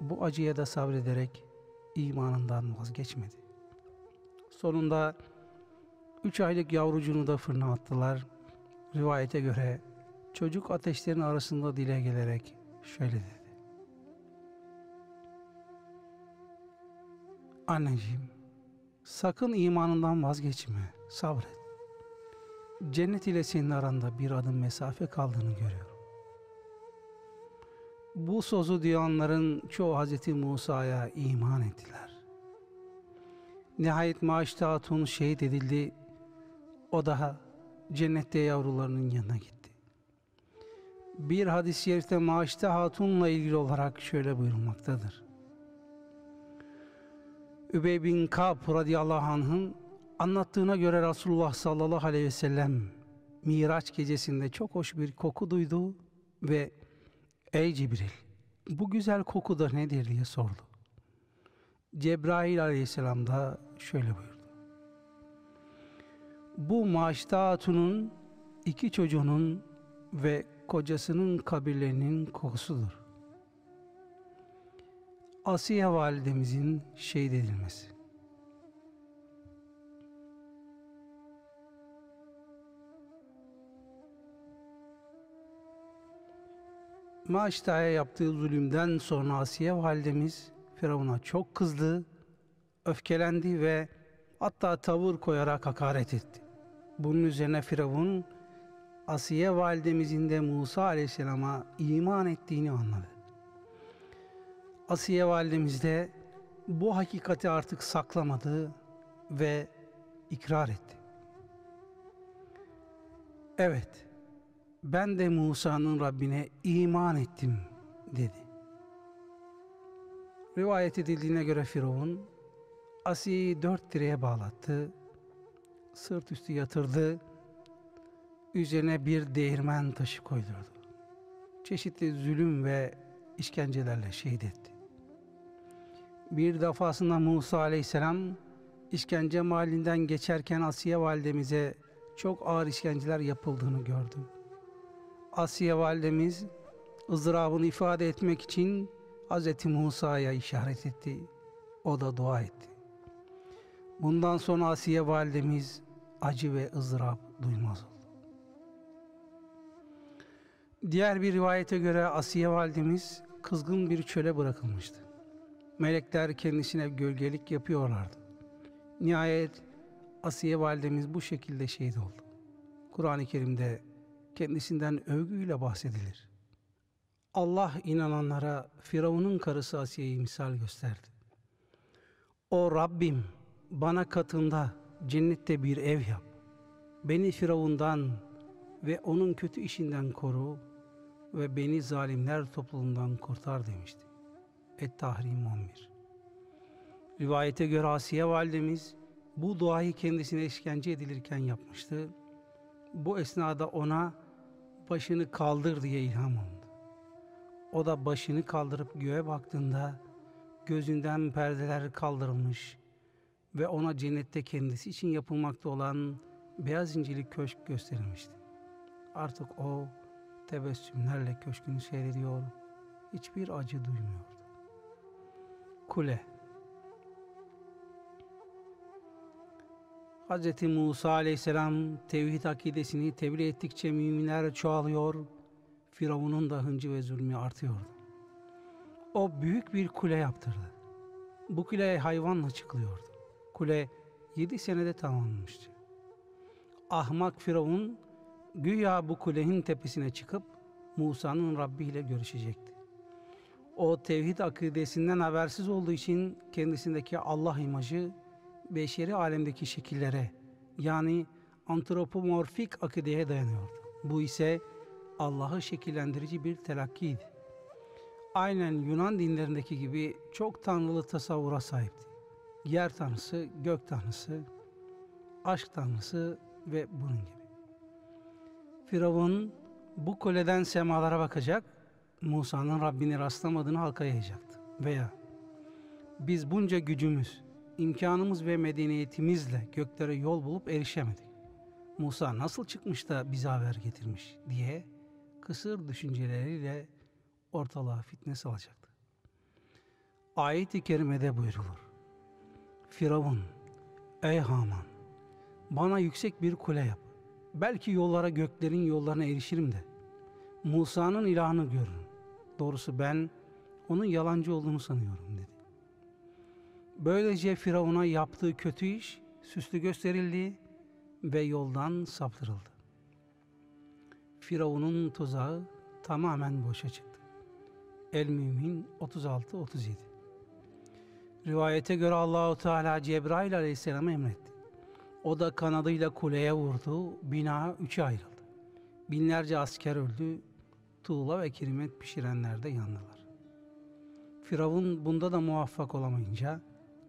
bu acıya da sabrederek imanından vazgeçmedi. Sonunda üç aylık yavrucuğunu da fırına attılar. Rivayete göre çocuk ateşlerin arasında dile gelerek şöyle dedi. Anneciğim, sakın imanından vazgeçme, sabret. Cennet ile senin aranda bir adım mesafe kaldığını görüyorum. Bu sözü duyanların çoğu Hz. Musa'ya iman ettiler. Nihayet Maaşta Hatun şehit edildi. O daha cennette yavrularının yanına gitti. Bir hadis-i şerifte Maaşta Hatun'la ilgili olarak şöyle buyurulmaktadır. Übey bin Kab radıyallahu anh'ın anlattığına göre Resulullah sallallahu aleyhi ve sellem Miraç gecesinde çok hoş bir koku duydu ve Ey Cibril bu güzel koku da nedir diye sordu. Cebrail aleyhisselam da şöyle buyurdu. Bu Maşta Hatun'un iki çocuğunun ve kocasının kabirlerinin kokusudur. Asiye validemizin şehit edilmesi. Maşta'ya yaptığı zulümden sonra Asiye validemiz Firavun'a çok kızdı, öfkelendi ve hatta tavır koyarak hakaret etti. Bunun üzerine Firavun Asiye validemizin de Musa aleyhisselama iman ettiğini anladı. Asiye validemiz de bu hakikati artık saklamadı ve ikrar etti. Evet, ben de Musa'nın Rabbine iman ettim dedi. Rivayet edildiğine göre Firavun Asiye'yi dört direğe bağlattı, sırt üstü yatırdı, üzerine bir değirmen taşı koydurdu. Çeşitli zulüm ve işkencelerle şehit etti. Bir defasında Musa aleyhisselam işkence mahallinden geçerken Asiye validemize çok ağır işkenceler yapıldığını gördü. Asiye validemiz ızdırabını ifade etmek için Hz. Musa'ya işaret etti. O da dua etti. Bundan sonra Asiye validemiz acı ve ızdırap duymaz oldu. Diğer bir rivayete göre Asiye validemiz kızgın bir çöle bırakılmıştı. Melekler kendisine gölgelik yapıyorlardı. Nihayet Asiye validemiz bu şekilde şehit oldu. Kur'an-ı Kerim'de kendisinden övgüyle bahsedilir. Allah inananlara Firavun'un karısı Asiye'yi misal gösterdi. O Rabbim bana katında cennette bir ev yap. Beni Firavun'dan ve onun kötü işinden koru ve beni zalimler topluluğundan kurtar demişti. Et-Tahrim 11 Rivayete göre Asiye validemiz bu duayı kendisine işkence edilirken yapmıştı. Bu esnada ona başını kaldır diye ilham oldu. O da başını kaldırıp göğe baktığında gözünden perdeler kaldırılmış ve ona cennette kendisi için yapılmakta olan beyaz incili köşk gösterilmişti. Artık o tebessümlerle köşkünü seyrediyor, hiçbir acı duymuyordu. Kule Hz. Musa aleyhisselam tevhid akidesini tebliğ ettikçe müminler çoğalıyor, Firavun'un da hıncı ve zulmü artıyordu. O büyük bir kule yaptırdı. Bu kuleye hayvanla çıkılıyordu. Kule yedi senede tamamlanmıştı. Ahmak Firavun güya bu kulenin tepesine çıkıp Musa'nın Rabbi ile görüşecekti. O tevhid akidesinden habersiz olduğu için kendisindeki Allah imajı beşeri alemdeki şekillere yani antropomorfik akideye dayanıyordu. Bu ise Allah'ı şekillendirici bir telakkiydi. Aynen Yunan dinlerindeki gibi çok tanrılı tasavvura sahipti. Yer tanrısı, gök tanrısı, aşk tanrısı ve bunun gibi. Firavun bu kuleden semalara bakacak, Musa'nın Rabbini rastlamadığını halka yayacaktı. Veya Biz bunca gücümüz, imkanımız ve medeniyetimizle göklere yol bulup erişemedik. Musa nasıl çıkmış da bize haber getirmiş diye kısır düşünceleriyle ortalığa fitne salacaktı. Ayet-i kerimede buyrulur. Firavun, ey Haman, bana yüksek bir kule yap. Belki yollara göklerin yollarına erişirim de. Musa'nın ilahını görürüm. Doğrusu ben onun yalancı olduğunu sanıyorum dedi. Böylece Firavun'a yaptığı kötü iş süslü gösterildi ve yoldan saptırıldı. Firavun'un tuzağı tamamen boşa çıktı. El Mümin 36-37 Rivayete göre Allahu Teala Cebrail Aleyhisselam'a emretti. O da kanadıyla kuleye vurdu, bina üçe ayrıldı. Binlerce asker öldü, tuğla ve kirimet pişirenler de yandılar. Firavun bunda da muvaffak olamayınca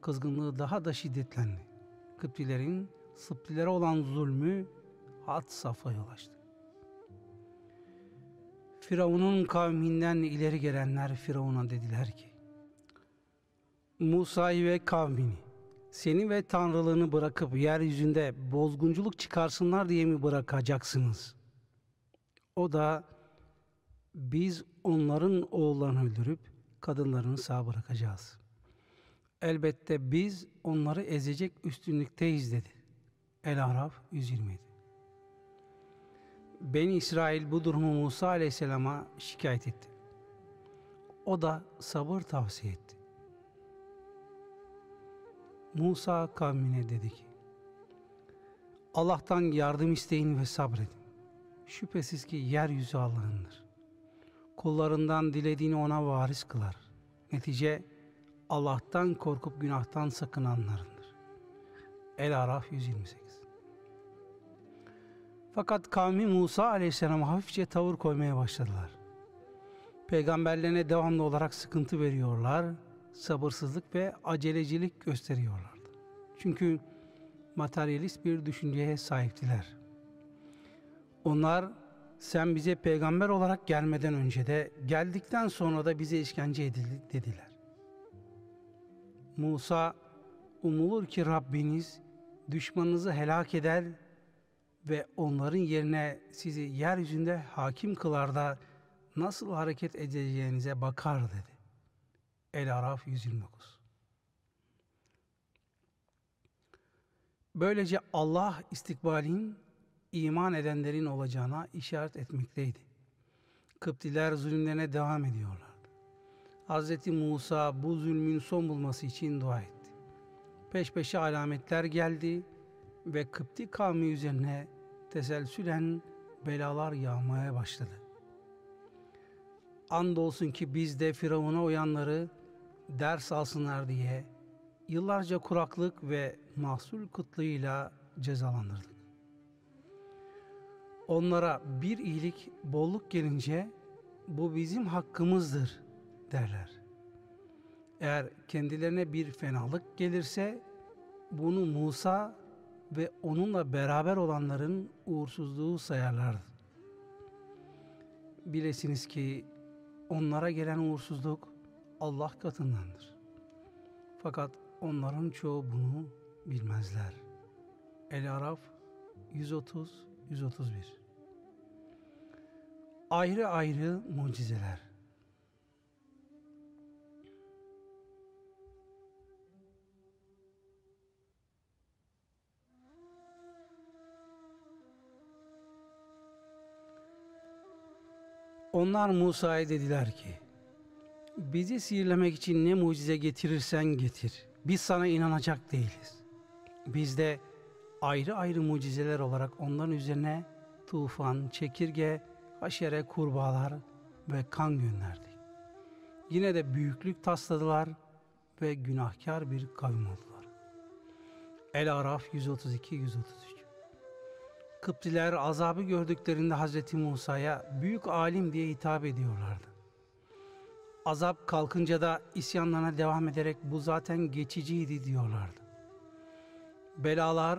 kızgınlığı daha da şiddetlendi. Kıptilerin Sıptilere olan zulmü had safhaya ulaştı. Firavun'un kavminden ileri gelenler Firavun'a dediler ki, Musa'yı ve kavmini, seni ve tanrılığını bırakıp yeryüzünde bozgunculuk çıkarsınlar diye mi bırakacaksınız? O da biz onların oğullarını öldürüp kadınlarını sağ bırakacağız. Elbette biz onları ezecek üstünlükteyiz dedi. El-Araf 127 Beni İsrail bu durumu Musa Aleyhisselam'a şikayet etti. O da sabır tavsiye etti. Musa kavmine dedi ki, Allah'tan yardım isteyin ve sabredin. Şüphesiz ki yeryüzü Allah'ındır. Kullarından dilediğini ona varis kılar. Netice Allah'tan korkup günahtan sakınanlarındır. El-Araf 128 Fakat kavmi Musa aleyhisselama hafifçe tavır koymaya başladılar. Peygamberlerine devamlı olarak sıkıntı veriyorlar, sabırsızlık ve acelecilik gösteriyorlardı. Çünkü materyalist bir düşünceye sahiptiler. Onlar sen bize peygamber olarak gelmeden önce de geldikten sonra da bize işkence edildi dediler. Musa umulur ki Rabbiniz düşmanınızı helak eder ve onların yerine sizi yeryüzünde hakim kılar da nasıl hareket edeceğinize bakar dedi. El-Araf 129 Böylece Allah istikbalin iman edenlerin olacağına işaret etmekteydi. Kıptiler zulümlerine devam ediyorlardı. Hz. Musa bu zulmün son bulması için dua etti. Peş peşe alametler geldi ve Kıpti kavmi üzerine teselsülen belalar yağmaya başladı. Andolsun ki biz de Firavun'a uyanları ders alsınlar diye yıllarca kuraklık ve mahsul kıtlığıyla cezalandırdık. Onlara bir iyilik, bolluk gelince bu bizim hakkımızdır derler. Eğer kendilerine bir fenalık gelirse bunu Musa ve onunla beraber olanların uğursuzluğu sayarlardı. Bilesiniz ki onlara gelen uğursuzluk Allah katındandır. Fakat onların çoğu bunu bilmezler. El-Araf 130-131 Ayrı ayrı mucizeler Onlar Musa'ya dediler ki, bizi sihirlemek için ne mucize getirirsen getir. Biz sana inanacak değiliz. Biz de ayrı ayrı mucizeler olarak onların üzerine tufan, çekirge, haşere, kurbağalar ve kan gönderdik. Yine de büyüklük tasladılar ve günahkar bir kavim oldular. El-Araf 132-133 Kıptiler azabı gördüklerinde Hz. Musa'ya büyük alim diye hitap ediyorlardı. Azap kalkınca da isyanlarına devam ederek bu zaten geçiciydi diyorlardı. Belalar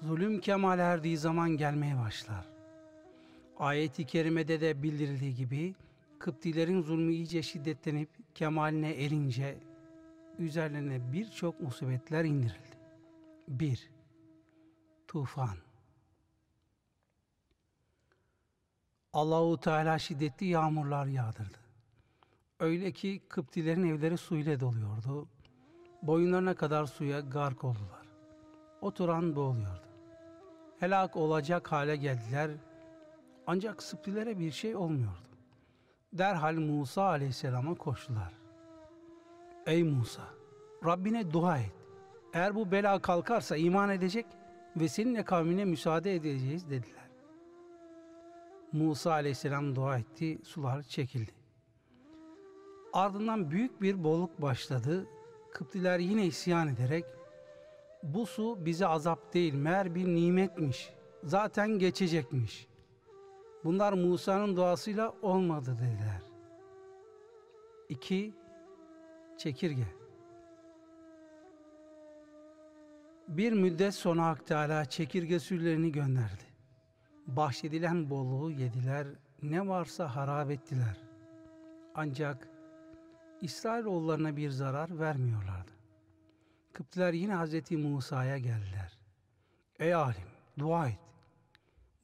zulüm kemal erdiği zaman gelmeye başlar. Ayet-i kerimede de bildirildiği gibi Kıptilerin zulmü iyice şiddetlenip kemaline erince üzerlerine birçok musibetler indirildi. 1. Tufan Allahu Teala şiddetli yağmurlar yağdırdı. Öyle ki Kıptilerin evleri suyla doluyordu. Boyunlarına kadar suya gark oldular. Oturan boğuluyordu. Helak olacak hale geldiler. Ancak Sıptilere bir şey olmuyordu. Derhal Musa aleyhisselama koştular. Ey Musa! Rabbine dua et. Eğer bu bela kalkarsa iman edecek ve seninle kavmine müsaade edeceğiz dediler. Musa aleyhisselam dua etti, sular çekildi. Ardından büyük bir bolluk başladı. Kıptiler yine isyan ederek bu su bize azap değil meğer bir nimetmiş. Zaten geçecekmiş. Bunlar Musa'nın duasıyla olmadı dediler. 2. Çekirge Bir müddet sonra Hak Teala çekirge sürülerini gönderdi. Bahşedilen bolluğu yediler, ne varsa harap ettiler. Ancak İsrailoğullarına bir zarar vermiyorlardı. Kıptiler yine Hz. Musa'ya geldiler. Ey alim, dua et.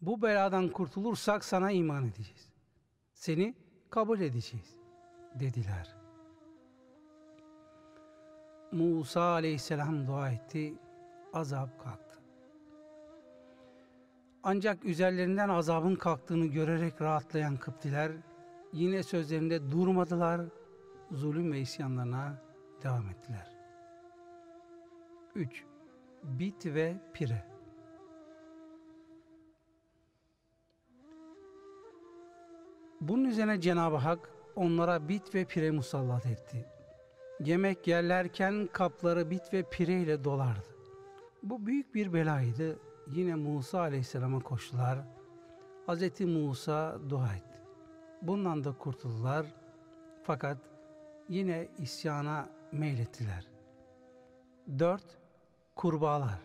Bu beladan kurtulursak sana iman edeceğiz. Seni kabul edeceğiz, dediler. Musa aleyhisselam dua etti, azap kalktı. Ancak üzerlerinden azabın kalktığını görerek rahatlayan Kıptiler yine sözlerinde durmadılar, zulüm ve isyanlarına devam ettiler. 3. Bit ve pire Bunun üzerine Cenab-ı Hak onlara bit ve pire musallat etti. Yemek yerlerken kapları bit ve pire ile dolardı. Bu büyük bir belaydı. Yine Musa aleyhisselama koştular. Hz. Musa dua etti. Bundan da kurtuldular. Fakat yine isyana meylettiler. 4. Kurbağalar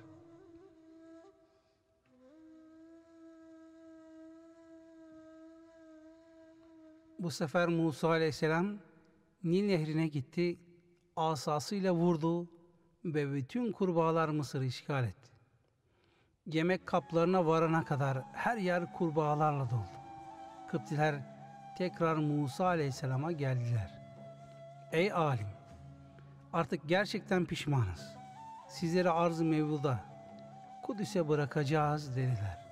Bu sefer Musa aleyhisselam Nil nehrine gitti, asasıyla vurdu ve bütün kurbağalar Mısır'ı işgal etti. Yemek kaplarına varana kadar her yer kurbağalarla doldu. Kıptiler tekrar Musa aleyhisselama geldiler. Ey alim! Artık gerçekten pişmanız. Sizleri arz-ı mevluda Kudüs'e bırakacağız dediler.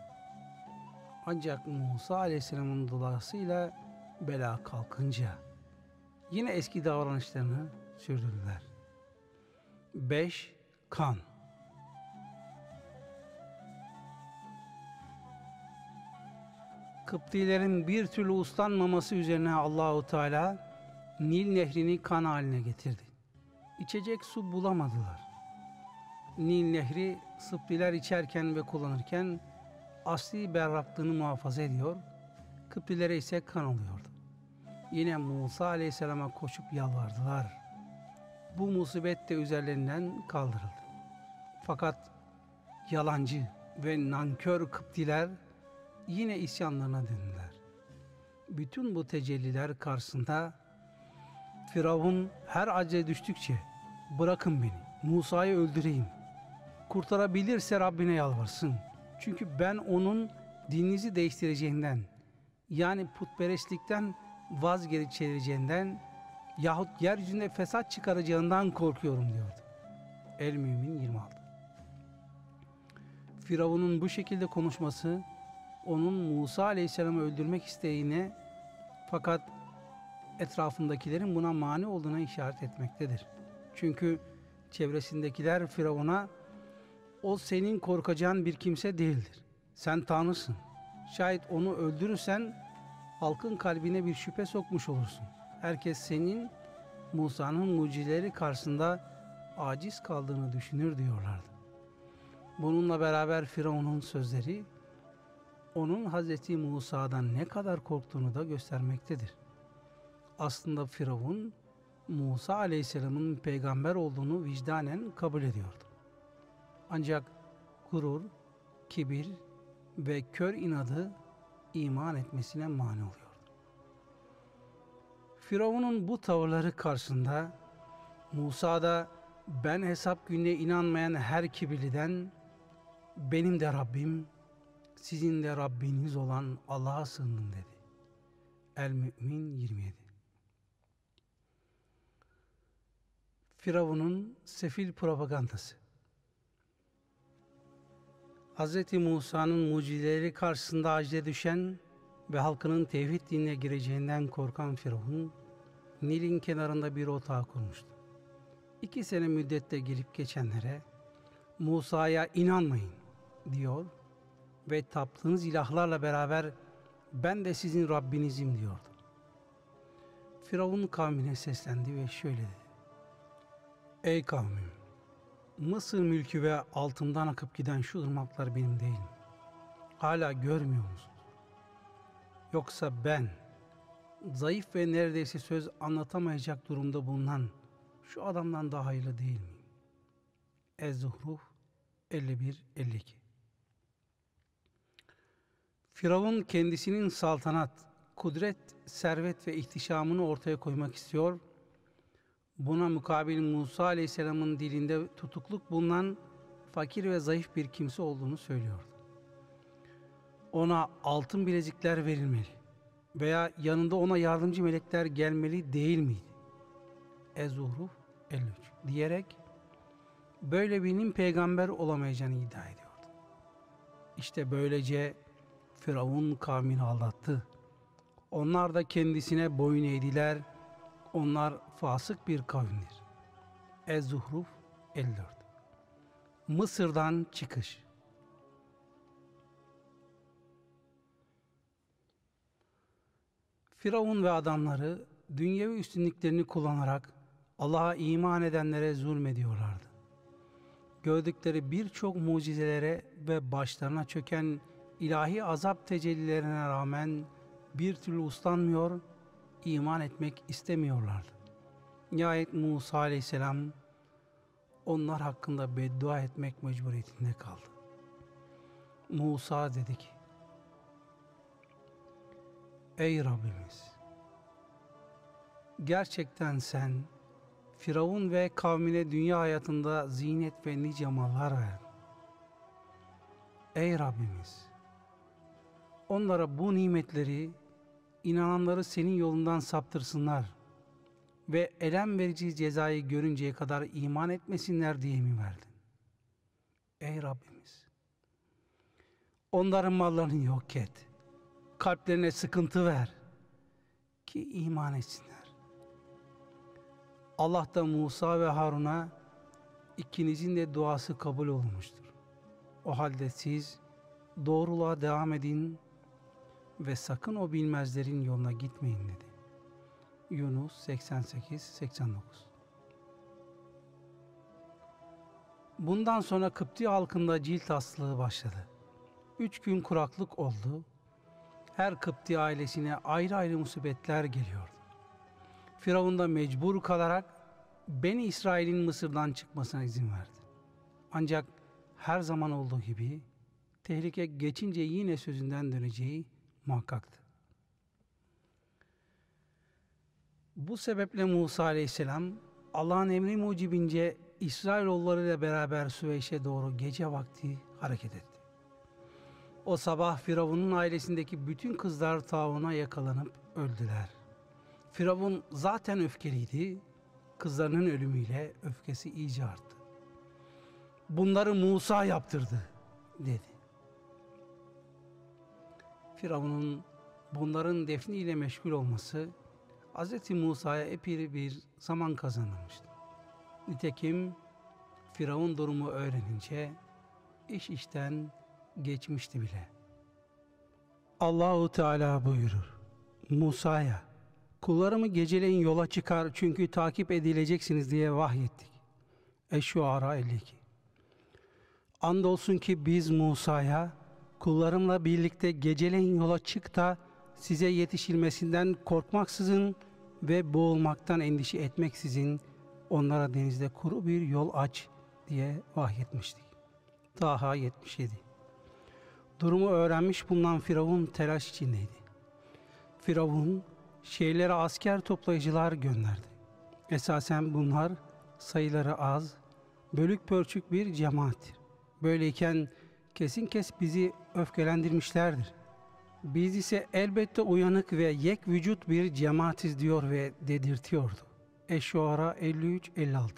Ancak Musa aleyhisselamın dolayısıyla bela kalkınca yine eski davranışlarını sürdürdüler. 5. Kan Kıptilerin bir türlü uslanmaması üzerine Allahu Teala Nil nehrini kan haline getirdi. İçecek su bulamadılar. Nil nehri Sıptiler içerken ve kullanırken asli berraklığını muhafaza ediyor, Kıptilere ise kan oluyordu. Yine Musa aleyhisselama koşup yalvardılar. Bu musibet de üzerlerinden kaldırıldı. Fakat yalancı ve nankör Kıptiler yine isyanlarına döndüler. Bütün bu tecelliler karşısında Firavun her acele düştükçe bırakın beni, Musa'yı öldüreyim. Kurtarabilirse Rabbine yalvarsın. Çünkü ben onun dininizi değiştireceğinden, yani putperestlikten vazgeçireceğinden yahut yeryüzünde fesat çıkaracağından korkuyorum diyordu. El Mümin 26 Firavun'un bu şekilde konuşması onun Musa Aleyhisselam'ı öldürmek isteğine fakat etrafındakilerin buna mani olduğuna işaret etmektedir. Çünkü çevresindekiler Firavun'a o senin korkacağın bir kimse değildir. Sen Tanrısın. Şayet onu öldürürsen halkın kalbine bir şüphe sokmuş olursun. Herkes senin Musa'nın mucizeleri karşısında aciz kaldığını düşünür diyorlardı. Bununla beraber Firavun'un sözleri onun Hazreti Musa'dan ne kadar korktuğunu da göstermektedir. Aslında Firavun Musa Aleyhisselam'ın peygamber olduğunu vicdanen kabul ediyordu. Ancak gurur, kibir ve kör inadı iman etmesine mani oluyordu. Firavun'un bu tavırları karşısında Musa da ben hesap gününe inanmayan her kibirliden benim de Rabbim, sizin de Rabbiniz olan Allah'a sığındım dedi. El-Mü'min 27 Firavun'un sefil propagandası Hz. Musa'nın mucizeleri karşısında acile düşen ve halkının tevhid dinine gireceğinden korkan Firavun, Nil'in kenarında bir otağı kurmuştu. İki sene müddette gelip geçenlere Musa'ya inanmayın diyor ve taptığınız ilahlarla beraber ben de sizin Rabbinizim diyordu. Firavun kavmine seslendi ve şöyle dedi. Ey kavmim! Mısır mülkü ve altından akıp giden şu ırmaklar benim değil mi? Hala görmüyor musunuz? Yoksa ben, zayıf ve neredeyse söz anlatamayacak durumda bulunan şu adamdan daha hayırlı değil miyim? Ez-Zuhruf 51-52 Firavun kendisinin saltanat, kudret, servet ve ihtişamını ortaya koymak istiyor. Buna mukabil Musa Aleyhisselam'ın dilinde tutukluk bulunan fakir ve zayıf bir kimse olduğunu söylüyordu. Ona altın bilezikler verilmeli veya yanında ona yardımcı melekler gelmeli değil miydi? Ez-Zuhruf 53 diyerek böyle birinin peygamber olamayacağını iddia ediyordu. İşte böylece Firavun kavmini aldattı. Onlar da kendisine boyun eğdiler. Onlar fasık bir kavimdir. Ez-Zuhruf 54 Mısır'dan çıkış Firavun ve adamları dünyevi üstünlüklerini kullanarak Allah'a iman edenlere zulmediyorlardı. Gördükleri birçok mucizelere ve başlarına çöken ilahi azap tecellilerine rağmen bir türlü uslanmıyor, iman etmek istemiyorlardı. Nihayet Musa aleyhisselam onlar hakkında beddua etmek mecburiyetinde kaldı. Musa dedi ki, Ey Rabbimiz! Gerçekten sen Firavun ve kavmine dünya hayatında zinet ve nice mallar verdin. Ey Rabbimiz! Onlara bu nimetleri, inananları senin yolundan saptırsınlar ve elem verici cezayı görünceye kadar iman etmesinler diye mi verdin? Ey Rabbimiz! Onların mallarını yok et. Kalplerine sıkıntı ver ki iman etsinler. Allah da Musa ve Harun'a ikinizin de duası kabul olmuştur. O halde siz doğruluğa devam edin ve sakın o bilmezlerin yoluna gitmeyin dedi. Yunus 88-89 Bundan sonra Kıpti halkında cilt hastalığı başladı. Üç gün kuraklık oldu. Her Kıpti ailesine ayrı ayrı musibetler geliyordu. Firavun da mecbur kalarak Beni İsrail'in Mısır'dan çıkmasına izin verdi. Ancak her zaman olduğu gibi tehlike geçince yine sözünden döneceği muhakkaktı. Bu sebeple Musa aleyhisselam Allah'ın emri mucibince İsrailoğulları ile beraber Süveyş'e doğru gece vakti hareket etti. O sabah Firavun'un ailesindeki bütün kızlar tauna yakalanıp öldüler. Firavun zaten öfkeliydi, kızlarının ölümüyle öfkesi iyice arttı. Bunları Musa yaptırdı dedi. Firavun'un bunların defniyle meşgul olması Hz. Musa'ya epey bir zaman kazanmıştı. Nitekim Firavun durumu öğrenince iş işten geçmişti bile. Allahu Teala buyurur. Musa'ya kullarımı geceleyin yola çıkar çünkü takip edileceksiniz diye vahyettik. Eş-Şuara 52 Andolsun ki biz Musa'ya kullarımla birlikte geceleyin yola çık da size yetişilmesinden korkmaksızın ve boğulmaktan endişe etmeksizin onlara denizde kuru bir yol aç diye vahyetmiştik. Taha 77 Durumu öğrenmiş bulunan Firavun telaş içindeydi. Firavun şehirlere asker toplayıcılar gönderdi. Esasen bunlar sayıları az, bölük pörçük bir cemaattir. Böyleyken kesin kes bizi öfkelendirmişlerdir. Biz ise elbette uyanık ve yek vücut bir cemaatiz diyor ve dedirtiyordu. Eşşuara 53-56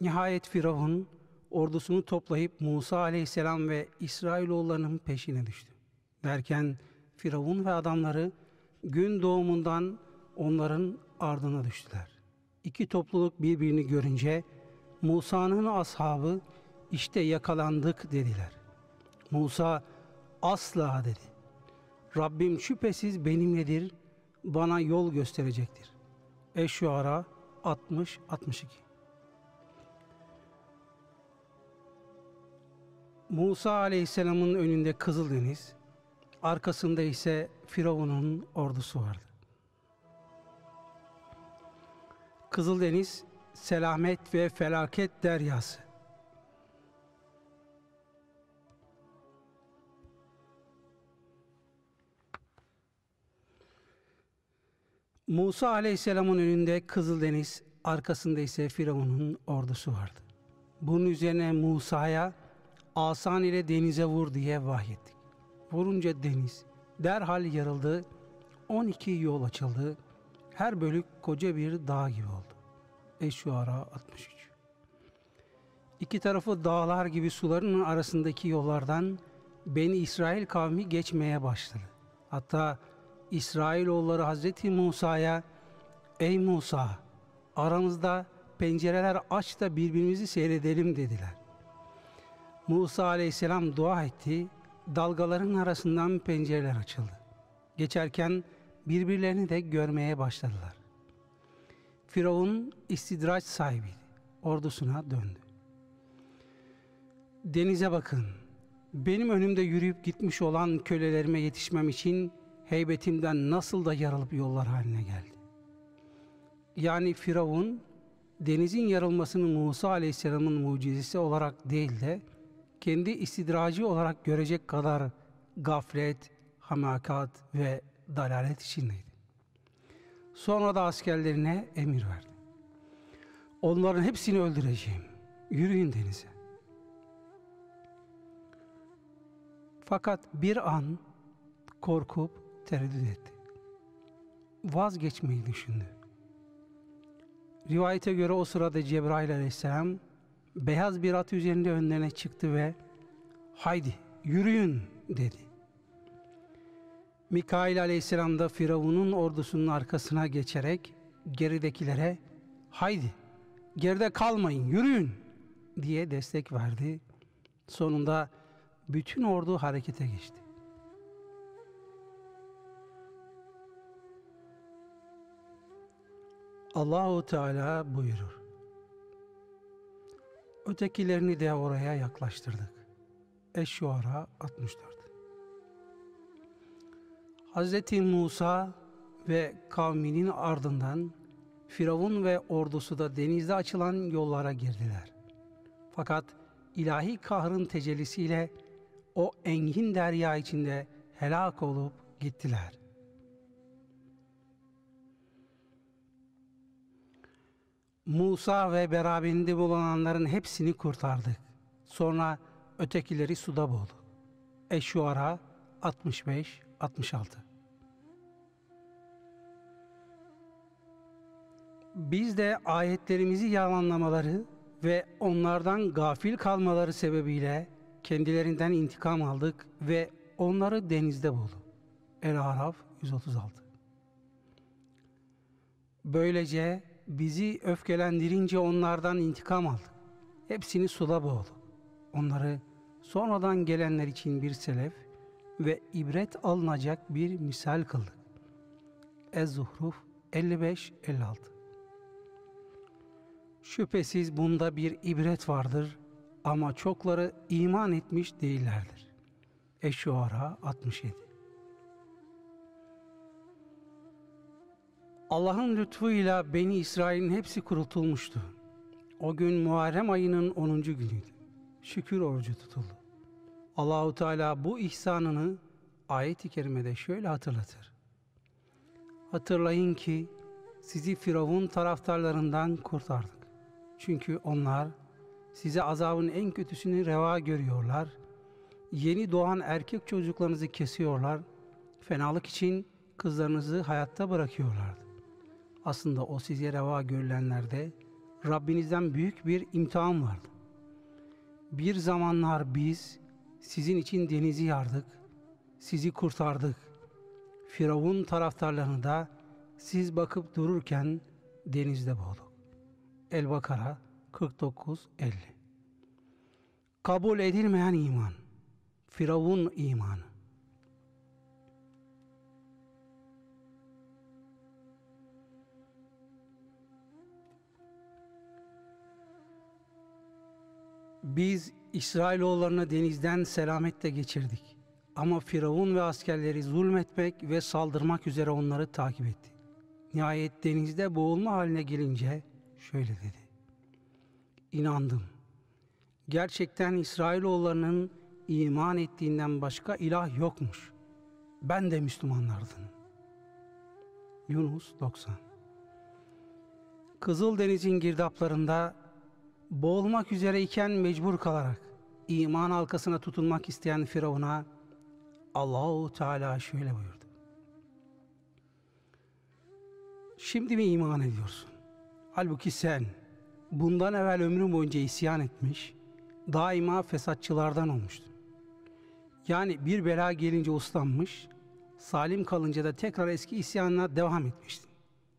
Nihayet Firavun ordusunu toplayıp Musa aleyhisselam ve İsrailoğullarının peşine düştü. Derken Firavun ve adamları gün doğumundan onların ardına düştüler. İki topluluk birbirini görünce Musa'nın ashabı işte yakalandık dediler. Musa asla dedi. Rabbim şüphesiz benimledir, bana yol gösterecektir. Eşşuara 60-62 Musa Aleyhisselam'ın önünde Kızıldeniz, arkasında ise Firavun'un ordusu vardı. Kızıldeniz, selamet ve felaket deryası. Musa Aleyhisselam'ın önünde Kızıldeniz, arkasında ise Firavun'un ordusu vardı. Bunun üzerine Musa'ya asan ile denize vur diye vahyettik. Vurunca deniz derhal yarıldı, 12 yol açıldı, her bölük koca bir dağ gibi oldu. Eşşuara 63 İki tarafı dağlar gibi suların arasındaki yollardan Beni İsrail kavmi geçmeye başladı. Hatta İsrailoğulları Hazreti Musa'ya Ey Musa aramızda pencereler aç da birbirimizi seyredelim dediler. Musa aleyhisselam dua etti, dalgaların arasından pencereler açıldı. Geçerken birbirlerini de görmeye başladılar. Firavun istidraç sahibiydi. Ordusuna döndü. Denize bakın. Benim önümde yürüyüp gitmiş olan kölelerime yetişmem için heybetimden nasıl da yarılıp yollar haline geldi. Yani Firavun denizin yarılmasını Musa Aleyhisselam'ın mucizesi olarak değil de kendi istidracı olarak görecek kadar gaflet, hamakat ve dalalet içindeydi. Sonra da askerlerine emir verdi. Onların hepsini öldüreceğim. Yürüyün denize. Fakat bir an korkup tereddüt etti. Vazgeçmeyi düşündü. Rivayete göre o sırada Cebrail aleyhisselam beyaz bir at üzerinde önlerine çıktı ve haydi yürüyün dedi. Mikail aleyhisselam da Firavun'un ordusunun arkasına geçerek geridekilere haydi geride kalmayın yürüyün diye destek verdi. Sonunda bütün ordu harekete geçti. Allahu Teala buyurur. Ötekilerini de oraya yaklaştırdık. Eş-Şuara 64 Hz. Musa ve kavminin ardından Firavun ve ordusu da denizde açılan yollara girdiler. Fakat ilahi kahrın tecellisiyle o engin derya içinde helak olup gittiler. Musa ve beraberinde bulunanların hepsini kurtardık. Sonra ötekileri suda boğdu. Eşşuara 65-66 Biz de ayetlerimizi yalanlamaları ve onlardan gafil kalmaları sebebiyle kendilerinden intikam aldık ve onları denizde bulduk. El-Araf 136 Böylece bizi öfkelendirince onlardan intikam aldık. Hepsini suda boğduk. Onları sonradan gelenler için bir selef ve ibret alınacak bir misal kıldık. Ez-Zuhruf 55-56 Şüphesiz bunda bir ibret vardır ama çokları iman etmiş değillerdir. Eş-Şuara 67 Allah'ın lütfuyla Beni İsrail'in hepsi kurutulmuştu. O gün Muharrem ayının 10. günüydü. Şükür orucu tutuldu. Allahu Teala bu ihsanını ayet-i kerimede şöyle hatırlatır. Hatırlayın ki sizi Firavun taraftarlarından kurtardık. Çünkü onlar size azabın en kötüsünü reva görüyorlar. Yeni doğan erkek çocuklarınızı kesiyorlar. Fenalık için kızlarınızı hayatta bırakıyorlardı. Aslında o size reva görülenlerde Rabbinizden büyük bir imtihan vardı. Bir zamanlar biz sizin için denizi yardık, sizi kurtardık. Firavun taraftarlarını da siz bakıp dururken denizde boğduk. El-Bakara 49-50 Kabul edilmeyen iman Firavun imanı Biz İsrailoğullarını denizden selametle geçirdik. Ama Firavun ve askerleri zulmetmek ve saldırmak üzere onları takip etti. Nihayet denizde boğulma haline gelince şöyle dedi. İnandım. Gerçekten İsrailoğullarının iman ettiğinden başka ilah yokmuş. Ben de Müslümanlardım. Yunus 90 Kızıldeniz'in girdaplarında boğulmak üzereyken mecbur kalarak iman halkasına tutunmak isteyen Firavun'a Allahu Teala şöyle buyurdu. Şimdi mi iman ediyorsun? Halbuki sen bundan evvel ömrün boyunca isyan etmiş, daima fesatçılardan olmuştun. Yani bir bela gelince uslanmış, salim kalınca da tekrar eski isyanına devam etmiştin.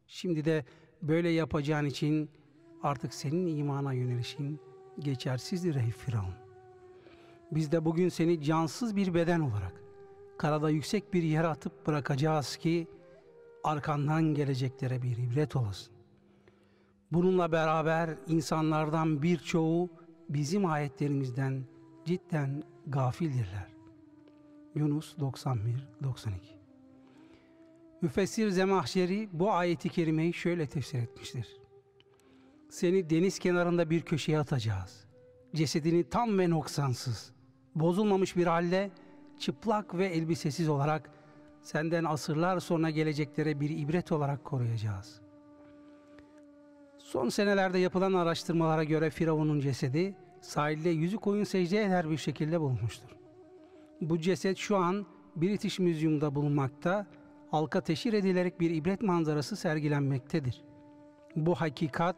Şimdi de böyle yapacağın için artık senin imana yönelişin geçersizdir ey Firavun. Biz de bugün seni cansız bir beden olarak karada yüksek bir yere atıp bırakacağız ki arkandan geleceklere bir ibret olasın. Bununla beraber insanlardan birçoğu bizim ayetlerimizden cidden gafildirler. Yunus 91-92 Müfessir Zemahşeri bu ayeti kerimeyi şöyle tefsir etmiştir. Seni deniz kenarında bir köşeye atacağız. Cesedini tam ve noksansız, bozulmamış bir halde çıplak ve elbisesiz olarak senden asırlar sonra geleceklere bir ibret olarak koruyacağız. Son senelerde yapılan araştırmalara göre Firavun'un cesedi sahilde yüzü koyun secde eder bir şekilde bulunmuştur. Bu ceset şu an British Museum'da bulunmakta, halka teşhir edilerek bir ibret manzarası sergilenmektedir. Bu hakikat,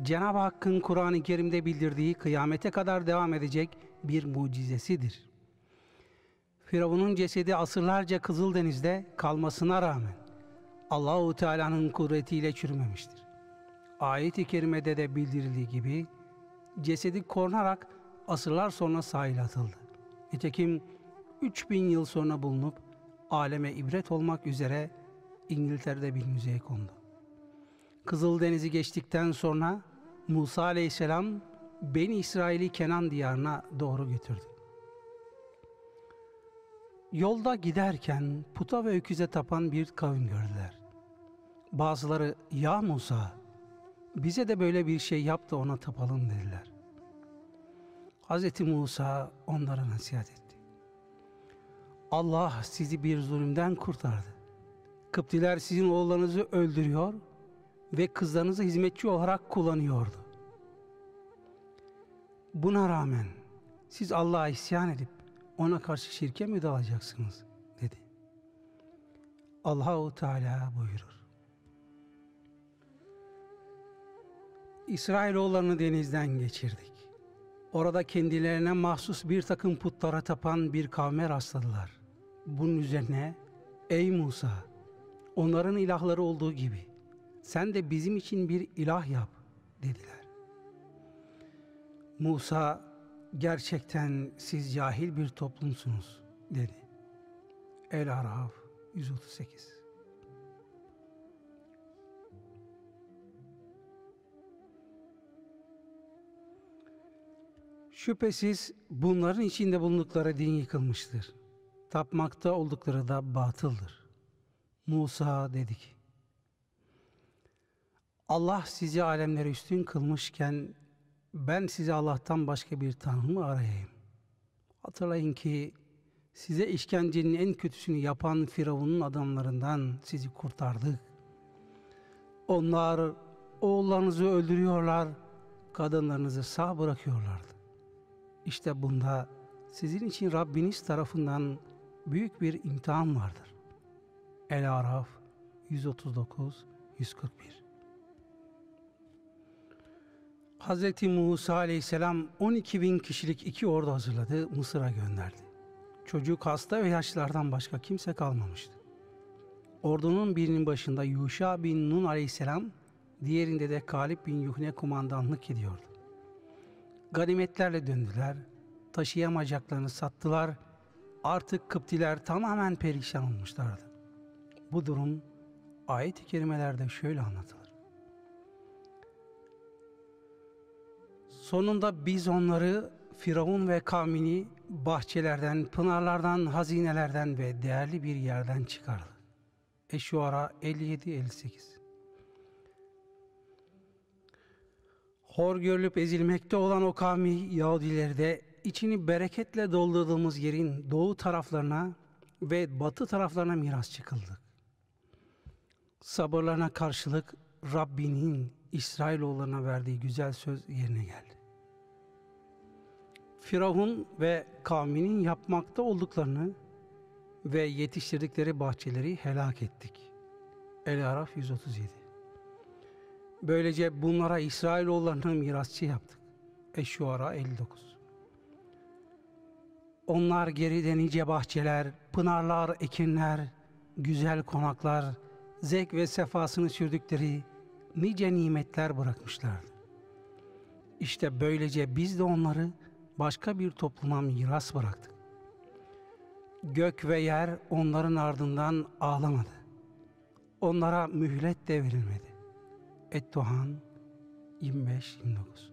Cenab-ı Hakk'ın Kur'an-ı Kerim'de bildirdiği kıyamete kadar devam edecek bir mucizesidir. Firavun'un cesedi asırlarca Kızıldeniz'de kalmasına rağmen Allahu Teala'nın kudretiyle çürümemiştir. Ayet-i kerimede de bildirildiği gibi cesedi korunarak asırlar sonra sahile atıldı. Nitekim 3000 yıl sonra bulunup aleme ibret olmak üzere İngiltere'de bir müzeye kondu. Kızıldeniz'i geçtikten sonra Musa aleyhisselam Beni İsrail'i Kenan diyarına doğru götürdü. Yolda giderken puta ve öküze tapan bir kavim gördüler. Bazıları ya Musa bize de böyle bir şey yap da ona tapalım dediler. Hz. Musa onlara nasihat etti. Allah sizi bir zulümden kurtardı. Kıptiler sizin oğullarınızı öldürüyor ve kızlarınızı hizmetçi olarak kullanıyordu. Buna rağmen siz Allah'a isyan edip ona karşı şirke mi dalacaksınız dedi. Allahu Teala buyurur. İsrailoğullarını denizden geçirdik. Orada kendilerine mahsus bir takım putlara tapan bir kavme rastladılar. Bunun üzerine ey Musa onların ilahları olduğu gibi sen de bizim için bir ilah yap dediler. Musa gerçekten siz cahil bir toplumsunuz dedi. El-Araf 138 Şüphesiz bunların içinde bulundukları din yıkılmıştır. Tapmakta oldukları da batıldır. Musa dedi ki, Allah sizi alemlere üstün kılmışken ben size Allah'tan başka bir tanrı mı arayayım? Hatırlayın ki size işkencenin en kötüsünü yapan Firavun'un adamlarından sizi kurtardık. Onlar oğullarınızı öldürüyorlar, kadınlarınızı sağ bırakıyorlardı. İşte bunda sizin için Rabbiniz tarafından büyük bir imtihan vardır. El-Araf 139 141 Hz. Musa aleyhisselam 12 bin kişilik iki ordu hazırladı, Mısır'a gönderdi. Çocuk, hasta ve yaşlılardan başka kimse kalmamıştı. Ordunun birinin başında Yuşa bin Nun aleyhisselam, diğerinde de Kalib bin Yuhne kumandanlık ediyordu. Ganimetlerle döndüler, taşıyamayacaklarını sattılar, artık Kıptiler tamamen perişan olmuşlardı. Bu durum ayet-i kerimelerde şöyle anlatılır. Sonunda biz onları Firavun ve kavmini bahçelerden, pınarlardan, hazinelerden ve değerli bir yerden çıkardı. Eşuara 57-58 Hor görülüp ezilmekte olan o kavmi Yahudileri de içini bereketle doldurduğumuz yerin doğu taraflarına ve batı taraflarına miras çıkıldı. Sabırlarına karşılık Rabbinin İsrailoğullarına verdiği güzel söz yerine geldi. Firavun ve kavminin yapmakta olduklarını ve yetiştirdikleri bahçeleri helak ettik. El-Araf 137 Böylece bunlara İsrailoğullarını mirasçı yaptık. Eşşuara 59 Onlar geride nice bahçeler, pınarlar, ekinler, güzel konaklar, zevk ve sefasını sürdükleri nice nimetler bırakmışlardı. İşte böylece biz de onları başka bir topluma miras bıraktık. Gök ve yer onların ardından ağlamadı. Onlara mühlet de verilmedi. Et-Tuhan 25-29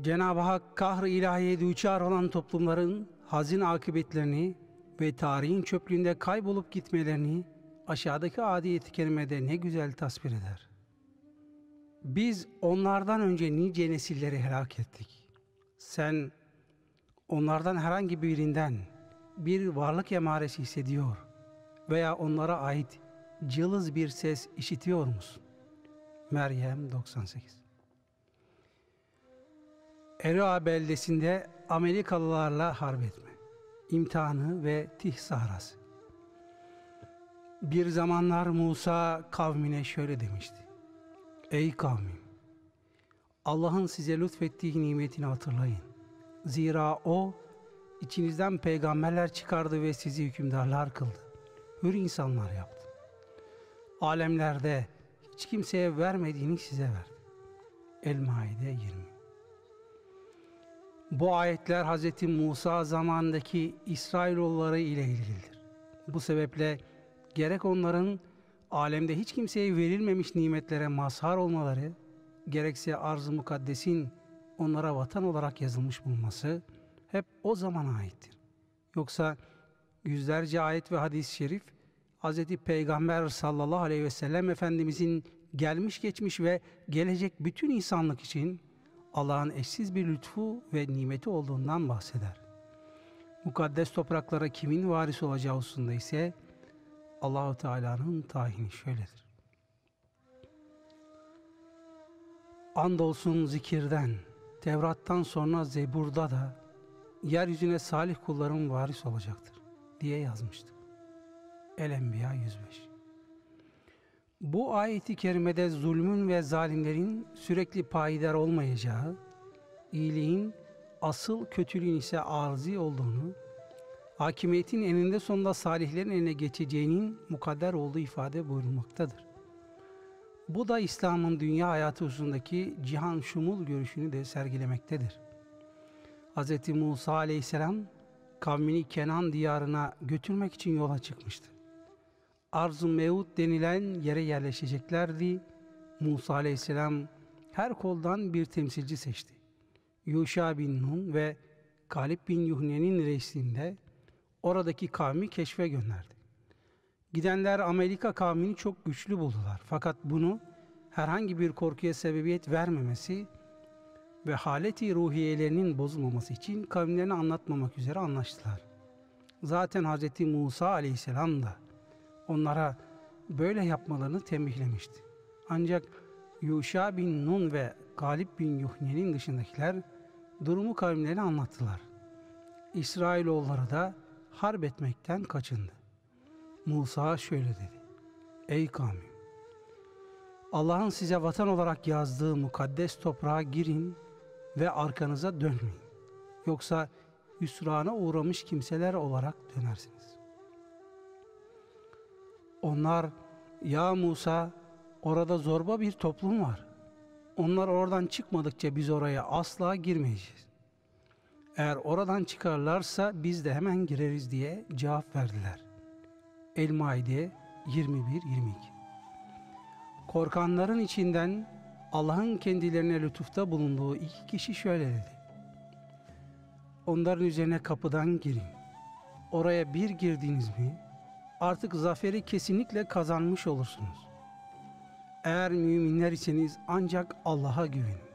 Cenab-ı Hak kahr ilahiye düçar olan toplumların hazin akıbetlerini ve tarihin çöplüğünde kaybolup gitmelerini aşağıdaki adiyet-i kerimede ne güzel tasvir eder. Biz onlardan önce nice nesilleri helak ettik. Sen onlardan herhangi birinden bir varlık emaresi hissediyor veya onlara ait cılız bir ses işitiyor musun? Meryem 98 Eroa beldesinde Amerikalılarla harp etme, imtihanı ve tih sahrası. Bir zamanlar Musa kavmine şöyle demişti. Ey kavmim! Allah'ın size lütfettiği nimetini hatırlayın. Zira O, içinizden peygamberler çıkardı ve sizi hükümdarlar kıldı. Hür insanlar yaptı. Alemlerde hiç kimseye vermediğini size verdi. El-Maide 20 Bu ayetler Hz. Musa zamanındaki İsrailoğulları ile ilgilidir. Bu sebeple gerek onların alemde hiç kimseye verilmemiş nimetlere mazhar olmaları, gerekse arz-ı mukaddesin onlara vatan olarak yazılmış bulması hep o zamana aittir. Yoksa yüzlerce ayet ve hadis-i şerif Hz. Peygamber sallallahu aleyhi ve sellem Efendimizin gelmiş geçmiş ve gelecek bütün insanlık için Allah'ın eşsiz bir lütfu ve nimeti olduğundan bahseder. Mukaddes topraklara kimin varis olacağı hususunda ise Allahu Teala'nın tayini şöyledir. Andolsun zikirden, Tevrat'tan sonra Zebur'da da yeryüzüne salih kulların varis olacaktır diye yazmıştı. El-Enbiya 105 Bu ayeti kerimede zulmün ve zalimlerin sürekli payidar olmayacağı, iyiliğin asıl kötülüğün ise arzi olduğunu hakimiyetin eninde sonunda salihlerin eline geçeceğinin mukadder olduğu ifade buyurulmaktadır. Bu da İslam'ın dünya hayatı hususundaki cihan şumul görüşünü de sergilemektedir. Hz. Musa aleyhisselam kavmini Kenan diyarına götürmek için yola çıkmıştı. Arz-ı Mevut denilen yere yerleşeceklerdi. Musa aleyhisselam her koldan bir temsilci seçti. Yuşa bin Nun ve Kalib bin Yuhne'nin reisliğinde oradaki kavmi keşfe gönderdi. Gidenler Amerika kavmini çok güçlü buldular. Fakat bunu herhangi bir korkuya sebebiyet vermemesi ve haleti ruhiyelerinin bozulmaması için kavimlerini anlatmamak üzere anlaştılar. Zaten Hz. Musa aleyhisselam da onlara böyle yapmalarını tembihlemişti. Ancak Yuşa bin Nun ve Galip bin Yuhne'nin dışındakiler durumu kavimlerine anlattılar. İsrailoğulları da harp etmekten kaçındı. Musa şöyle dedi. Ey kavmim! Allah'ın size vatan olarak yazdığı mukaddes toprağa girin ve arkanıza dönmeyin. Yoksa hüsrana uğramış kimseler olarak dönersiniz. Onlar, ya Musa orada zorba bir toplum var. Onlar oradan çıkmadıkça biz oraya asla girmeyeceğiz. Eğer oradan çıkarlarsa biz de hemen gireriz diye cevap verdiler. El-Maide 21-22 Korkanların içinden Allah'ın kendilerine lütufta bulunduğu iki kişi şöyle dedi. Onların üzerine kapıdan girin. Oraya bir girdiniz mi artık zaferi kesinlikle kazanmış olursunuz. Eğer müminler iseniz ancak Allah'a güvenin.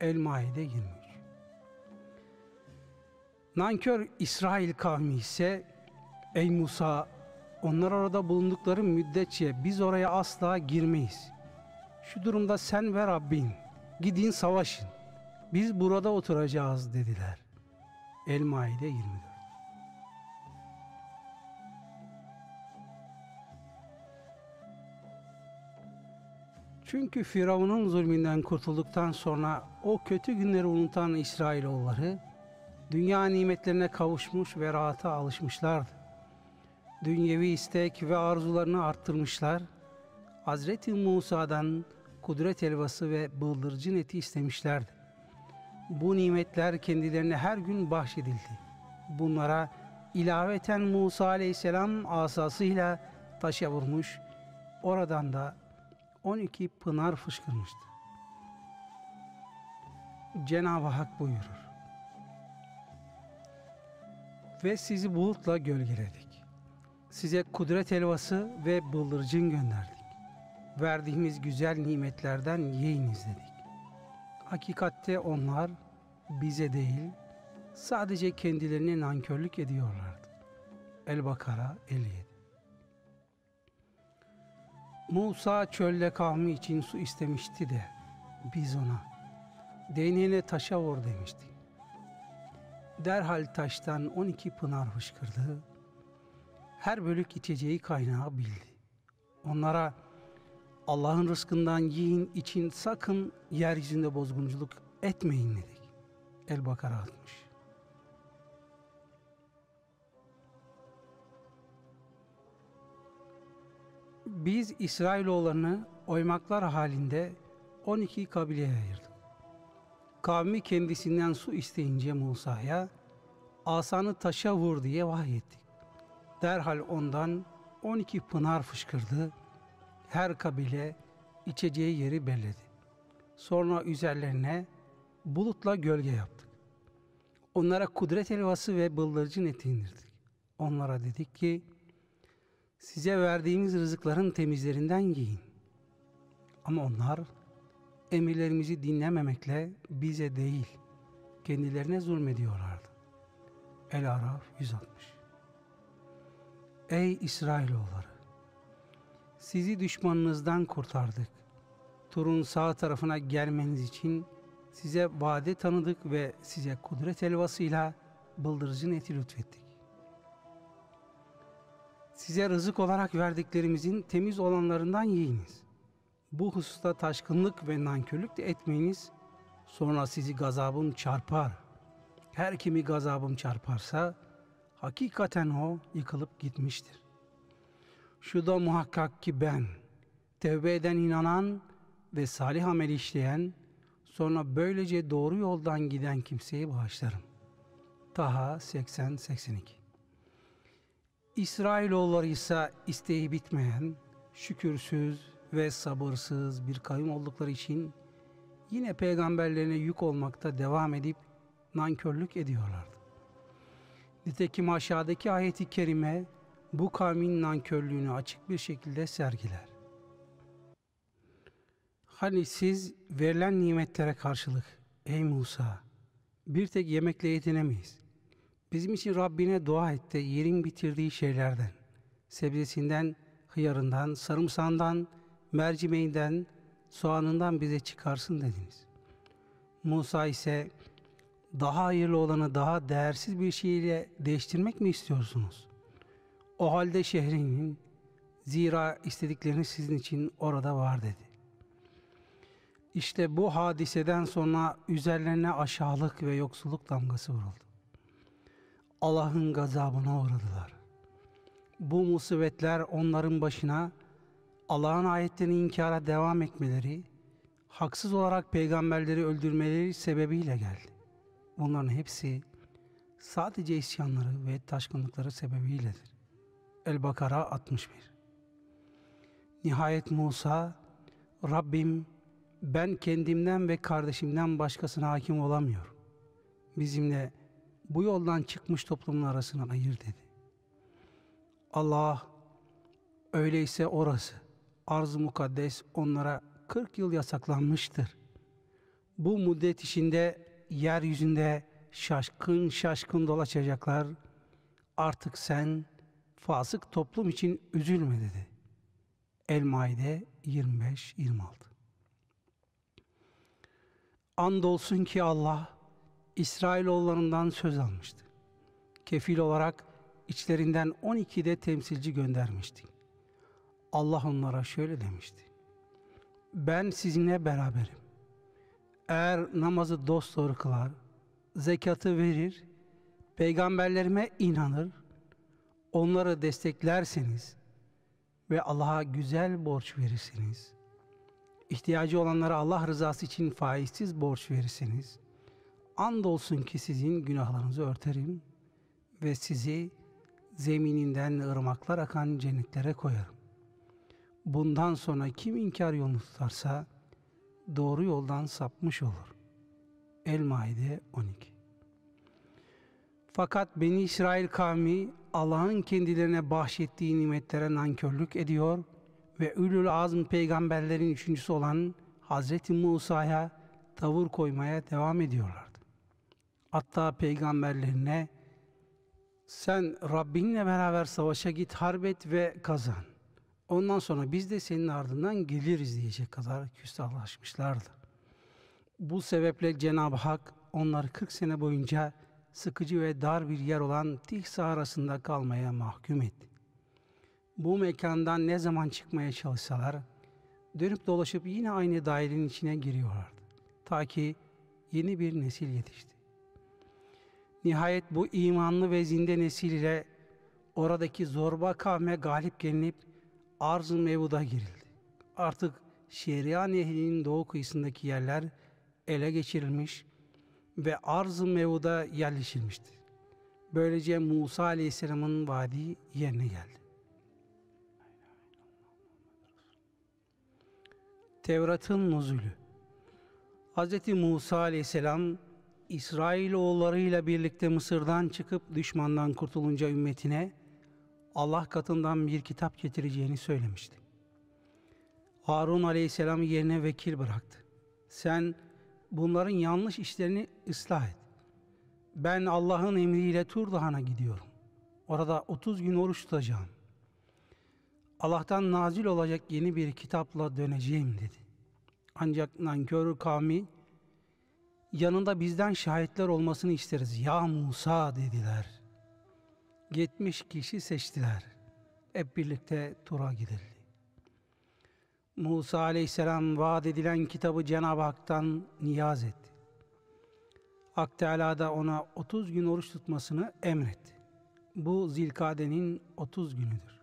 El-Maide 23 Nankör İsrail kavmi ise Ey Musa onlar orada bulundukları müddetçe biz oraya asla girmeyiz. Şu durumda sen ve Rabbin gidin savaşın. Biz burada oturacağız dediler. El-Maide 24 Çünkü Firavun'un zulmünden kurtulduktan sonra o kötü günleri unutan İsrailoğulları dünya nimetlerine kavuşmuş ve rahata alışmışlardı. Dünyevi istek ve arzularını arttırmışlar. Hazreti Musa'dan kudret elvası ve bıldırcın eti istemişlerdi. Bu nimetler kendilerine her gün bahşedildi. Bunlara ilaveten Musa aleyhisselam asasıyla taşa vurmuş, oradan da 12 pınar fışkırmıştı. Cenab-ı Hak buyurur. Ve sizi bulutla gölgeledik. Size kudret elvası ve bıldırcın gönderdik. Verdiğimiz güzel nimetlerden yiyiniz dedik. Hakikatte onlar bize değil, sadece kendilerine nankörlük ediyorlardı. El-Bakara 57 Musa çölde kavmi için su istemişti de biz ona değneğine taşa vur demiştik. Derhal taştan 12 pınar fışkırdı. Her bölük içeceği kaynağı bildi. Onlara Allah'ın rızkından yiyin için sakın yeryüzünde bozgunculuk etmeyin dedik. El-Bakara 60 Biz İsrailoğullarını oymaklar halinde 12 kabileye ayırdık. Kavmi kendisinden su isteyince Musa'ya asanı taşa vur diye vahyettik. Derhal ondan 12 pınar fışkırdı. Her kabile içeceği yeri belledi. Sonra üzerlerine bulutla gölge yaptık. Onlara kudret elvası ve bıldırcın eti indirdik. Onlara dedik ki, size verdiğimiz rızıkların temizlerinden yiyin. Ama onlar emirlerimizi dinlememekle bize değil, kendilerine zulmediyorlardı. El-Araf 160 Ey İsrailoğulları! Sizi düşmanınızdan kurtardık. Turun sağ tarafına gelmeniz için size vade tanıdık ve size kudret elvasıyla bıldırcın eti lütfettik. Size rızık olarak verdiklerimizin temiz olanlarından yiyiniz. Bu hususta taşkınlık ve nankörlük de etmeyiniz. Sonra sizi gazabım çarpar. Her kimi gazabım çarparsa hakikaten o yıkılıp gitmiştir. Şu da muhakkak ki ben, tevbe eden inanan ve salih amel işleyen, sonra böylece doğru yoldan giden kimseyi bağışlarım. Taha 80-82 İsrailoğulları ise isteği bitmeyen, şükürsüz ve sabırsız bir kavim oldukları için yine peygamberlerine yük olmakta devam edip nankörlük ediyorlardı. Nitekim aşağıdaki ayeti kerime bu kavmin nankörlüğünü açık bir şekilde sergiler. Hani siz verilen nimetlere karşılık ey Musa bir tek yemekle yetinemeyiz. Bizim için Rabbine dua et de yerin bitirdiği şeylerden, sebzesinden, hıyarından, sarımsağından mercimeğinden, soğanından bize çıkarsın dediniz. Musa ise daha hayırlı olanı daha değersiz bir şeyle değiştirmek mi istiyorsunuz? O halde şehrinin zira istedikleriniz sizin için orada var dedi. İşte bu hadiseden sonra üzerlerine aşağılık ve yoksulluk damgası vuruldu. Allah'ın gazabına uğradılar. Bu musibetler onların başına Allah'ın ayetlerini inkara devam etmeleri, haksız olarak peygamberleri öldürmeleri sebebiyle geldi. Bunların hepsi sadece isyanları ve taşkınlıkları sebebiyledir. El-Bakara 61 Nihayet Musa, Rabbim ben kendimden ve kardeşimden başkasına hakim olamıyorum. Bizimle bu yoldan çıkmış toplumun arasına ayır dedi. Allah öyleyse orası arz-ı mukaddes onlara 40 yıl yasaklanmıştır. Bu müddet içinde yeryüzünde şaşkın şaşkın dolaşacaklar. Artık sen fasık toplum için üzülme dedi. El-Maide 25-26 Andolsun ki Allah İsrailoğullarından söz almıştı. Kefil olarak içlerinden 12 de temsilci göndermişti. Allah onlara şöyle demişti. Ben sizinle beraberim. Eğer namazı dosdoğru kılar, zekatı verir, peygamberlerime inanır, onları desteklerseniz ve Allah'a güzel borç verirseniz, ihtiyacı olanlara Allah rızası için faizsiz borç verirseniz, andolsun ki sizin günahlarınızı örterim ve sizi zemininden ırmaklar akan cennetlere koyarım. Bundan sonra kim inkar yolunu tutarsa doğru yoldan sapmış olur. El-Maide 12 Fakat Beni İsrail kavmi Allah'ın kendilerine bahşettiği nimetlere nankörlük ediyor ve Ülül Azm peygamberlerin üçüncüsü olan Hazreti Musa'ya tavır koymaya devam ediyorlardı. Hatta peygamberlerine sen Rabbinle beraber savaşa git, harbet ve kazan. Ondan sonra biz de senin ardından geliriz diyecek kadar küstahlaşmışlardı. Bu sebeple Cenab-ı Hak onları 40 sene boyunca sıkıcı ve dar bir yer olan Tih arasında kalmaya mahkum etti. Bu mekandan ne zaman çıkmaya çalışsalar, dönüp dolaşıp yine aynı dairenin içine giriyorlardı. Ta ki yeni bir nesil yetişti. Nihayet bu imanlı ve zinde nesil ile oradaki zorba kavme galip gelinip arz-ı mevuda girildi. Artık Şeria Nehri'nin doğu kıyısındaki yerler ele geçirilmiş ve arz-ı mevuda yerleşilmişti. Böylece Musa Aleyhisselam'ın vaadi yerine geldi. Tevrat'ın nuzulü Hz. Musa Aleyhisselam İsrailoğullarıyla birlikte Mısır'dan çıkıp düşmandan kurtulunca ümmetine Allah katından bir kitap getireceğini söylemişti. Harun aleyhisselam yerine vekil bıraktı. Sen bunların yanlış işlerini ıslah et. Ben Allah'ın emriyle Tur Dağı'na gidiyorum. Orada 30 gün oruç tutacağım. Allah'tan nazil olacak yeni bir kitapla döneceğim dedi. Ancak nankör kavmi yanında bizden şahitler olmasını isteriz. Ya Musa dediler. 70 kişi seçtiler. Hep birlikte Tur'a gidildi. Musa aleyhisselam vaat edilen kitabı Cenab-ı Hak'tan niyaz etti. Hak Teala da ona 30 gün oruç tutmasını emretti. Bu Zilkade'nin 30 günüdür.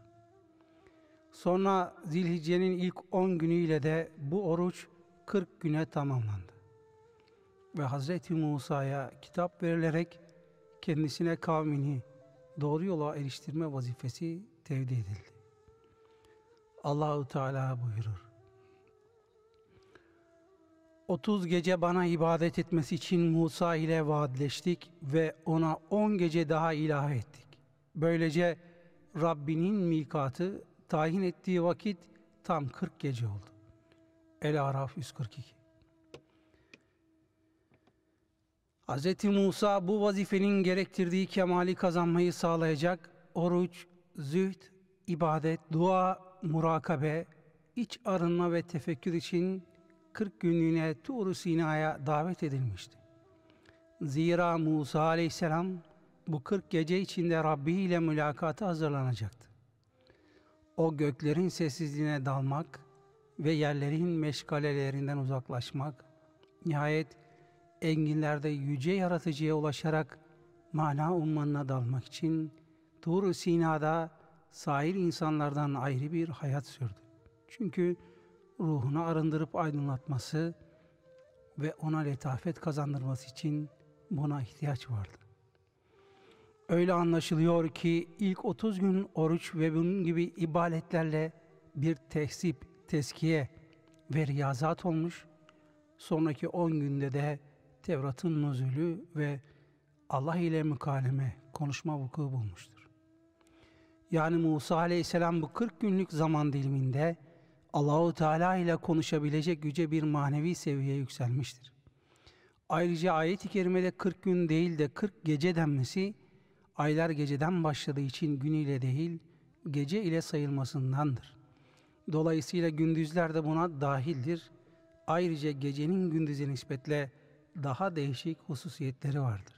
Sonra Zilhicce'nin ilk 10 günüyle de bu oruç 40 güne tamamlandı. Ve Hazreti Musa'ya kitap verilerek kendisine kavmini doğru yola eriştirme vazifesi tevdi edildi. Allahu Teala buyurur. 30 gece bana ibadet etmesi için Musa ile vaadleştik ve ona 10 gece daha ilave ettik. Böylece Rabbinin mikatı tayin ettiği vakit tam 40 gece oldu. El-Araf 142 Hz. Musa bu vazifenin gerektirdiği kemali kazanmayı sağlayacak oruç, zühd, ibadet, dua, murakabe, iç arınma ve tefekkür için 40 günlüğüne Tur-u Sina'ya davet edilmişti. Zira Musa aleyhisselam bu 40 gece içinde Rabbi ile mülakata hazırlanacaktı. O göklerin sessizliğine dalmak ve yerlerin meşgalelerinden uzaklaşmak, nihayet enginlerde yüce yaratıcıya ulaşarak mana ummanına dalmak için Tur-u Sina'da sair insanlardan ayrı bir hayat sürdü. Çünkü ruhunu arındırıp aydınlatması ve ona letafet kazandırması için buna ihtiyaç vardı. Öyle anlaşılıyor ki ilk 30 gün oruç ve bunun gibi ibadetlerle bir tehsip, teskiye ve riyazat olmuş. Sonraki 10 günde de Tevrat'ın nuzulü ve Allah ile mükaleme, konuşma vuku bulmuştur. Yani Musa aleyhisselam bu 40 günlük zaman diliminde Allahu Teala ile konuşabilecek yüce bir manevi seviyeye yükselmiştir. Ayrıca ayet-i kerimede 40 gün değil de 40 gece denmesi aylar geceden başladığı için gün ile değil gece ile sayılmasındandır. Dolayısıyla gündüzler de buna dahildir. Ayrıca gecenin gündüze nispetle daha değişik hususiyetleri vardır.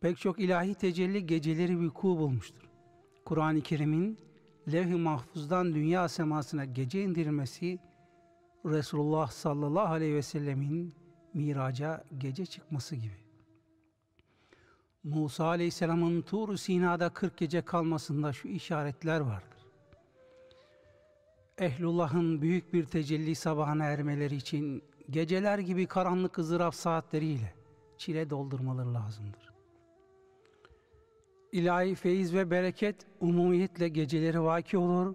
Pek çok ilahi tecelli geceleri vuku bulmuştur. Kur'an-ı Kerim'in levh-i mahfuzdan dünya semasına gece indirilmesi, Resulullah sallallahu aleyhi ve sellemin miraca gece çıkması gibi. Musa aleyhisselamın Tur-u Sina'da 40 gece kalmasında şu işaretler vardır. Ehlullah'ın büyük bir tecelli sabahına ermeleri için geceler gibi karanlık ızdırap saatleriyle çile doldurmaları lazımdır. İlahi feyiz ve bereket umumiyetle geceleri vaki olur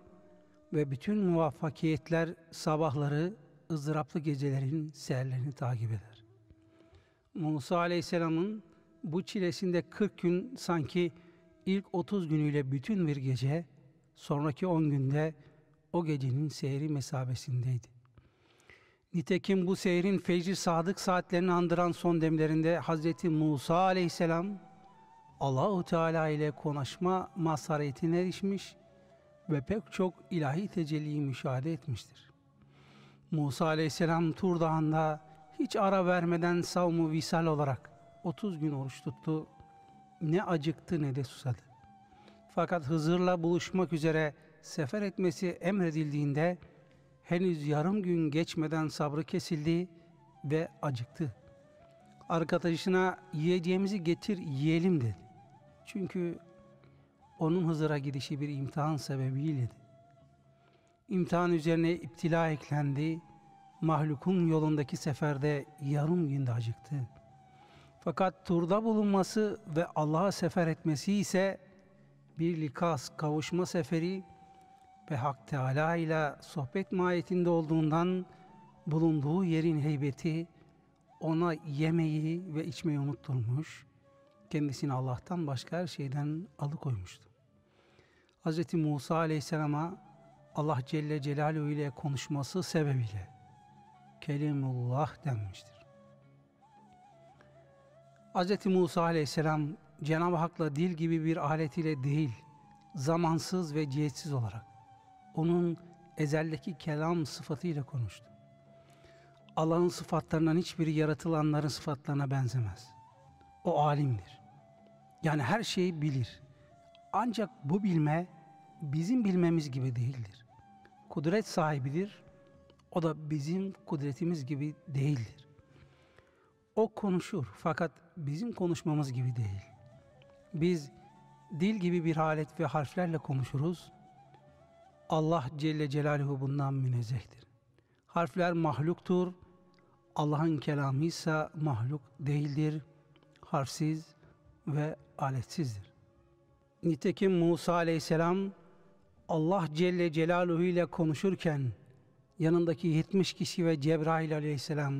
ve bütün muvaffakiyetler sabahları ızdıraplı gecelerin seherlerini takip eder. Musa Aleyhisselam'ın bu çilesinde 40 gün sanki ilk 30 günüyle bütün bir gece, sonraki 10 günde o gecenin seyri mesabesindeydi. Nitekim bu seyrin fecri sadık saatlerini andıran son demlerinde Hazreti Musa aleyhisselam Allahu Teala ile konuşma mazharetine erişmiş ve pek çok ilahi tecelliyi müşahede etmiştir. Musa aleyhisselam Tur Dağı'nda hiç ara vermeden savmu visal olarak 30 gün oruç tuttu. Ne acıktı ne de susadı. Fakat Hızır'la buluşmak üzere sefer etmesi emredildiğinde henüz yarım gün geçmeden sabrı kesildi ve acıktı. Arkadaşına yiyeceğimizi getir yiyelim dedi. Çünkü onun Hızır'a gidişi bir imtihan sebebiyleydi. İmtihan üzerine iptila eklendi. Mahlukun yolundaki seferde yarım günde acıktı. Fakat turda bulunması ve Allah'a sefer etmesi ise bir likas, kavuşma seferi ve Hak Teala ile sohbet mahiyetinde olduğundan bulunduğu yerin heybeti ona yemeyi ve içmeyi unutturmuş, kendisini Allah'tan başka her şeyden alıkoymuştu. Hz. Musa aleyhisselama Allah Celle Celaluhu ile konuşması sebebiyle Kelimullah denmiştir. Hz. Musa aleyhisselam Cenab-ı Hak'la dil gibi bir alet ile değil, zamansız ve cihetsiz olarak onun ezeldeki kelam sıfatıyla konuştu. Allah'ın sıfatlarından hiçbiri yaratılanların sıfatlarına benzemez. O alimdir. Yani her şeyi bilir. Ancak bu bilme bizim bilmemiz gibi değildir. Kudret sahibidir. O da bizim kudretimiz gibi değildir. O konuşur fakat bizim konuşmamız gibi değil. Biz dil gibi bir alet ve harflerle konuşuruz. Allah Celle Celaluhu bundan münezzehtir. Harfler mahluktur. Allah'ın kelamı ise mahluk değildir. Harfsiz ve aletsizdir. Nitekim Musa aleyhisselam Allah Celle Celaluhu ile konuşurken yanındaki 70 kişi ve Cebrail aleyhisselam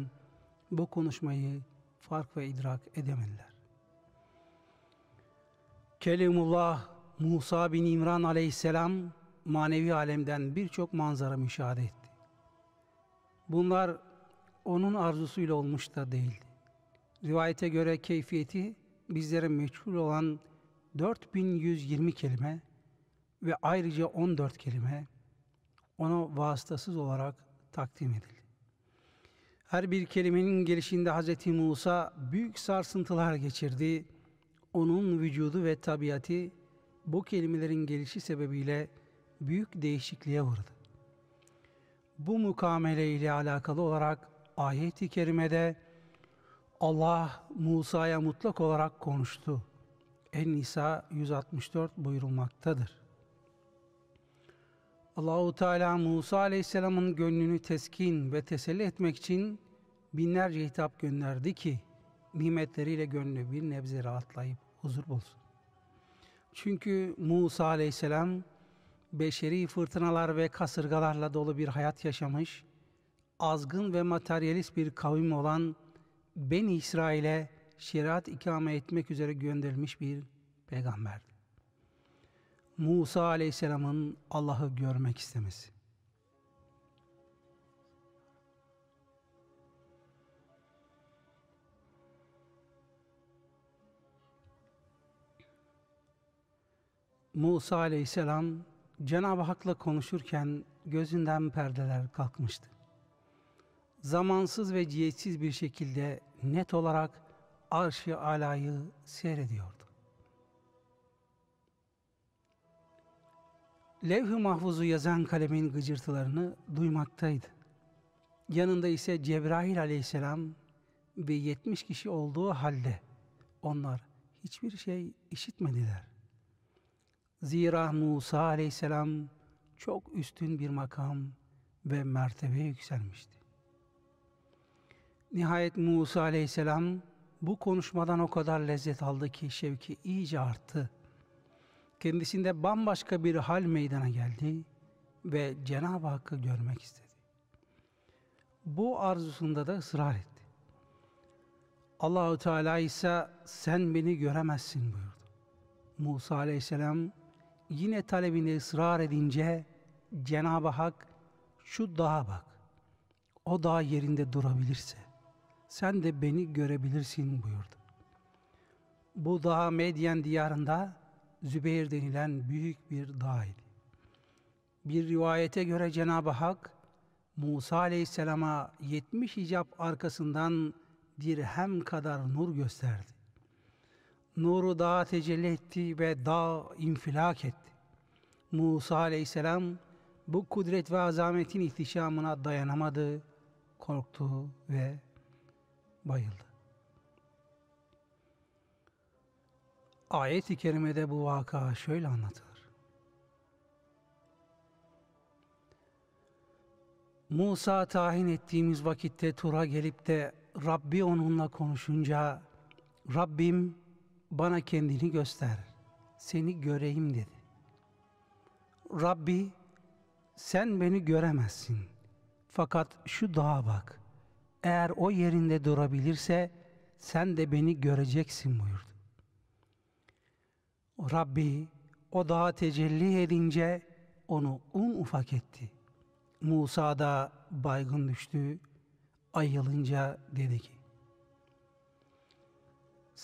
bu konuşmayı fark ve idrak edemediler. Kelimullah Musa bin İmran aleyhisselam manevi alemden birçok manzara müşahede etti. Bunlar onun arzusuyla olmuş da değildi. Rivayete göre keyfiyeti bizlere meçhul olan 4120 kelime ve ayrıca 14 kelime ona vasıtasız olarak takdim edildi. Her bir kelimenin gelişinde Hz. Musa büyük sarsıntılar geçirdi. Onun vücudu ve tabiatı bu kelimelerin gelişi sebebiyle büyük değişikliğe uğradı. Bu mukamele ile alakalı olarak ayet-i kerimede Allah Musa'ya mutlak olarak konuştu. En-Nisa 164 buyurulmaktadır. Allahu Teala Musa Aleyhisselam'ın gönlünü teskin ve teselli etmek için binlerce hitap gönderdi ki nimetleriyle gönlü bir nebze rahatlayıp huzur bulsun. Çünkü Musa Aleyhisselam beşeri fırtınalar ve kasırgalarla dolu bir hayat yaşamış, azgın ve materyalist bir kavim olan Ben İsrail'e şeriat ikame etmek üzere gönderilmiş bir peygamberdi. Musa Aleyhisselam'ın Allah'ı görmek istemesi. Musa Aleyhisselam Cenab-ı Hak'la konuşurken gözünden perdeler kalkmıştı. Zamansız ve cihetsiz bir şekilde net olarak arş-ı alayı seyrediyordu. Levh-i mahfuzu yazan kalemin gıcırtılarını duymaktaydı. Yanında ise Cebrail aleyhisselam ve 70 kişi olduğu halde onlar hiçbir şey işitmediler. Zira Musa aleyhisselam çok üstün bir makam ve mertebe yükselmişti. Nihayet Musa aleyhisselam bu konuşmadan o kadar lezzet aldı ki şevki iyice arttı. Kendisinde bambaşka bir hal meydana geldi ve Cenab-ı Hakk'ı görmek istedi. Bu arzusunda da ısrar etti. Allahu Teala ise sen beni göremezsin buyurdu. Musa aleyhisselam yine talebini ısrar edince Cenab-ı Hak şu dağa bak. O dağ yerinde durabilirse sen de beni görebilirsin buyurdu. Bu dağ Medyen diyarında Zübeyir denilen büyük bir dağ idi. Bir rivayete göre Cenab-ı Hak Musa Aleyhisselam'a 70 hicap arkasından dirhem kadar nur gösterdi. Nuru dağa tecelli etti ve dağ infilak etti. Musa Aleyhisselam bu kudret ve azametin ihtişamına dayanamadı, korktu ve bayıldı. Ayet-i kerimede bu vaka şöyle anlatılır. Musa tahin ettiğimiz vakitte Tur'a gelip de Rabbi onunla konuşunca Rabbim bana kendini göster, seni göreyim dedi. Rabbi sen beni göremezsin. Fakat şu dağa bak. Eğer o yerinde durabilirse sen de beni göreceksin buyurdu. Rabbi o dağa tecelli edince onu un ufak etti. Musa da baygın düştü. Ayılınca dedi ki,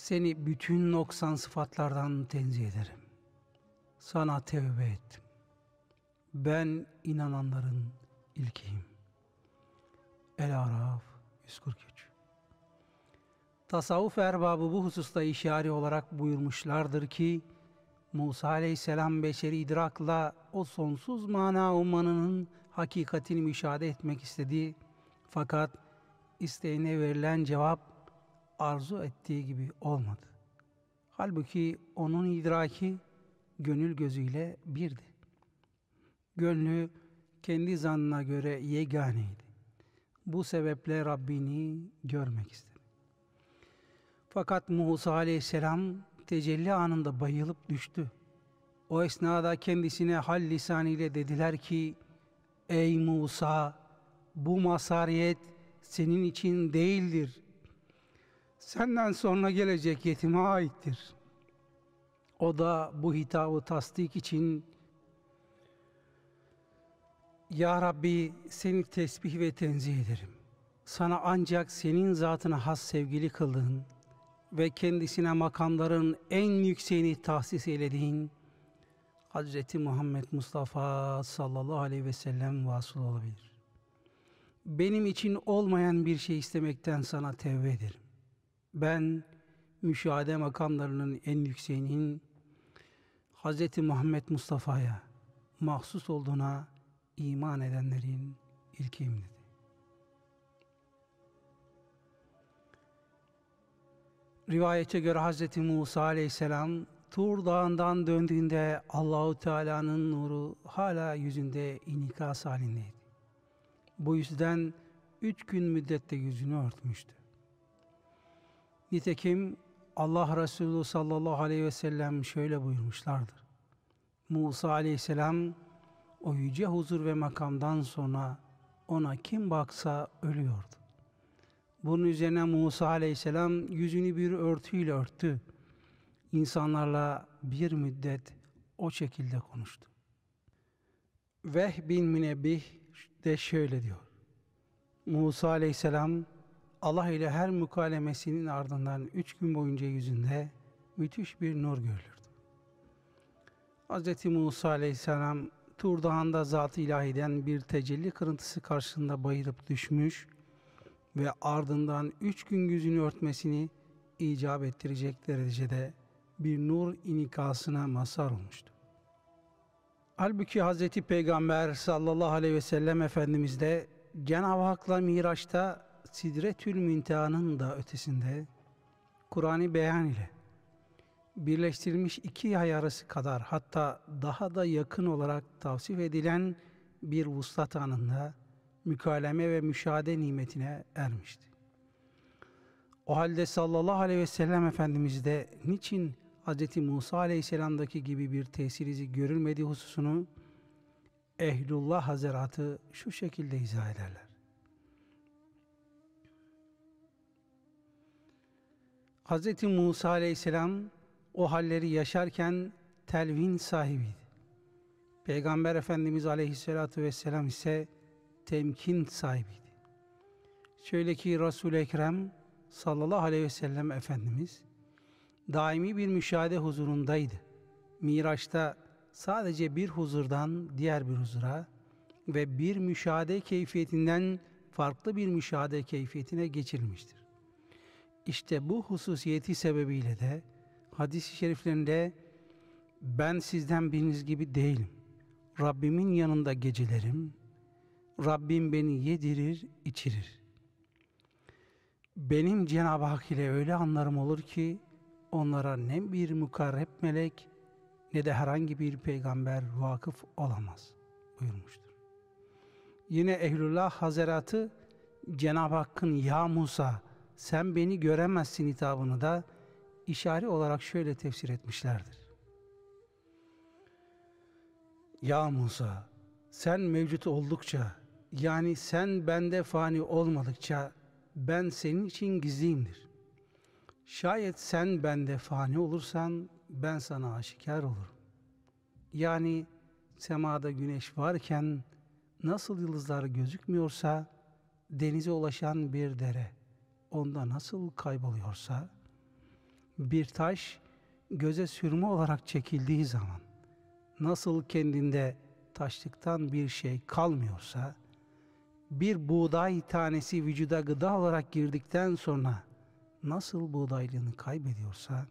seni bütün noksan sıfatlardan tenzih ederim. Sana tevbe ettim. Ben inananların ilkiyim. El-Araf 143 Tasavvuf erbabı bu hususta işari olarak buyurmuşlardır ki, Musa aleyhisselam beşeri idrakla o sonsuz mana ummanının hakikatini müşahede etmek istedi. Fakat isteğine verilen cevap arzu ettiği gibi olmadı. Halbuki onun idraki gönül gözüyle birdi. Gönlü kendi zannına göre yeganeydi. Bu sebeple Rabbini görmek istedi. Fakat Musa aleyhisselam tecelli anında bayılıp düştü. O esnada kendisine hal lisanıyla dediler ki, Ey Musa, bu masariyet senin için değildir. Senden sonra gelecek yetime aittir. O da bu hitabı tasdik için Ya Rabbi seni tesbih ve tenzih ederim. Sana ancak senin zatına has sevgili kıldığın ve kendisine makamların en yükseğini tahsis eylediğin Hazreti Muhammed Mustafa sallallahu aleyhi ve sellem vasıl olabilir. Benim için olmayan bir şey istemekten sana tevbe ederim. Ben müşahede makamlarının en yükseğinin Hz. Muhammed Mustafa'ya mahsus olduğuna iman edenlerin ilkiyim dedi. Rivayete göre Hz. Musa aleyhisselam Tur dağından döndüğünde Allahu Teala'nın nuru hala yüzünde inikas halindeydi. Bu yüzden üç gün müddette yüzünü örtmüştü. Nitekim Allah Resulü sallallahu aleyhi ve sellem şöyle buyurmuşlardır. Musa aleyhisselam o yüce huzur ve makamdan sonra ona kim baksa ölüyordu. Bunun üzerine Musa aleyhisselam yüzünü bir örtüyle örttü. İnsanlarla bir müddet o şekilde konuştu. Veh bin Münebbih de şöyle diyor. Musa aleyhisselam Allah ile her mukalemesinin ardından üç gün boyunca yüzünde müthiş bir nur görülürdü. Hz. Musa aleyhisselam Tur Dağı'nda Zat-ı İlahi'den bir tecelli kırıntısı karşısında bayılıp düşmüş ve ardından üç gün yüzünü örtmesini icap ettirecek derecede bir nur inikasına mazhar olmuştu. Halbuki Hz. Peygamber sallallahu aleyhi ve sellem Efendimiz de Cenab-ı Hak'la Miraç'ta Sidretül Münteha'nın da ötesinde Kur'an'ı beyan ile birleştirilmiş iki yay arası kadar hatta daha da yakın olarak tavsif edilen bir vuslat anında mükaleme ve müşahede nimetine ermişti. O halde sallallahu aleyhi ve sellem Efendimiz de niçin Hz. Musa aleyhisselamdaki gibi bir tesir izi görülmediği hususunu Ehlullah Hazretleri şu şekilde izah ederler. Hz. Musa aleyhisselam o halleri yaşarken telvin sahibiydi. Peygamber Efendimiz aleyhissalatu vesselam ise temkin sahibiydi. Şöyle ki Resul-i Ekrem sallallahu aleyhi ve sellem Efendimiz daimi bir müşahede huzurundaydı. Miraç'ta sadece bir huzurdan diğer bir huzura ve bir müşahede keyfiyetinden farklı bir müşahede keyfiyetine geçilmiştir. İşte bu hususiyeti sebebiyle de hadis-i şeriflerinde ben sizden biriniz gibi değilim. Rabbimin yanında gecelerim. Rabbim beni yedirir, içirir. Benim Cenab-ı Hak ile öyle anlarım olur ki onlara ne bir mukarreb melek ne de herhangi bir peygamber vakıf olamaz buyurmuştur. Yine Ehlullah Hazretleri Cenab-ı Hakk'ın ya Musa sen beni göremezsin hitabını da işare olarak şöyle tefsir etmişlerdir. Ya Musa sen mevcut oldukça yani sen bende fani olmadıkça ben senin için gizliyimdir. Şayet sen bende fani olursan ben sana aşikar olurum. Yani semada güneş varken nasıl yıldızlar gözükmüyorsa denize ulaşan bir dere onda nasıl kayboluyorsa bir taş göze sürme olarak çekildiği zaman nasıl kendinde taşlıktan bir şey kalmıyorsa bir buğday tanesi vücuda gıda olarak girdikten sonra nasıl buğdaylığını kaybediyorsa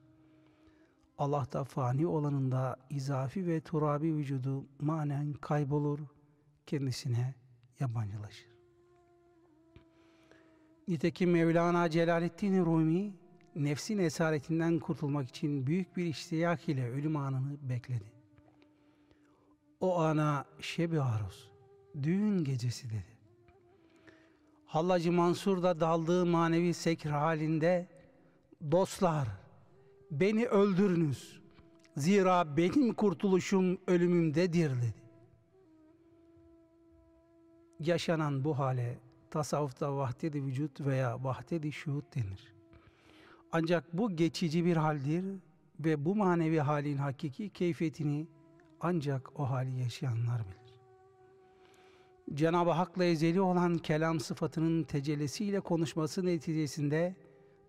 Allah'ta fani olanında izafi ve turabi vücudu manen kaybolur, kendisine yabancılaşır. Nitekim Mevlana Celaleddin Rumi nefsin esaretinden kurtulmak için büyük bir iştiyak ile ölüm anını bekledi. O ana şebi aruz, düğün gecesi dedi. Hallacı Mansur da daldığı manevi sekr halinde dostlar beni öldürünüz. Zira benim kurtuluşum ölümümdedir dedi. Yaşanan bu hale tasavvufta vahdet-i vücut veya vahdet-i şuhud denir. Ancak bu geçici bir haldir ve bu manevi halin hakiki keyfiyetini ancak o hali yaşayanlar bilir. Cenab-ı Hak'la ezeli olan kelam sıfatının tecellisiyle konuşması neticesinde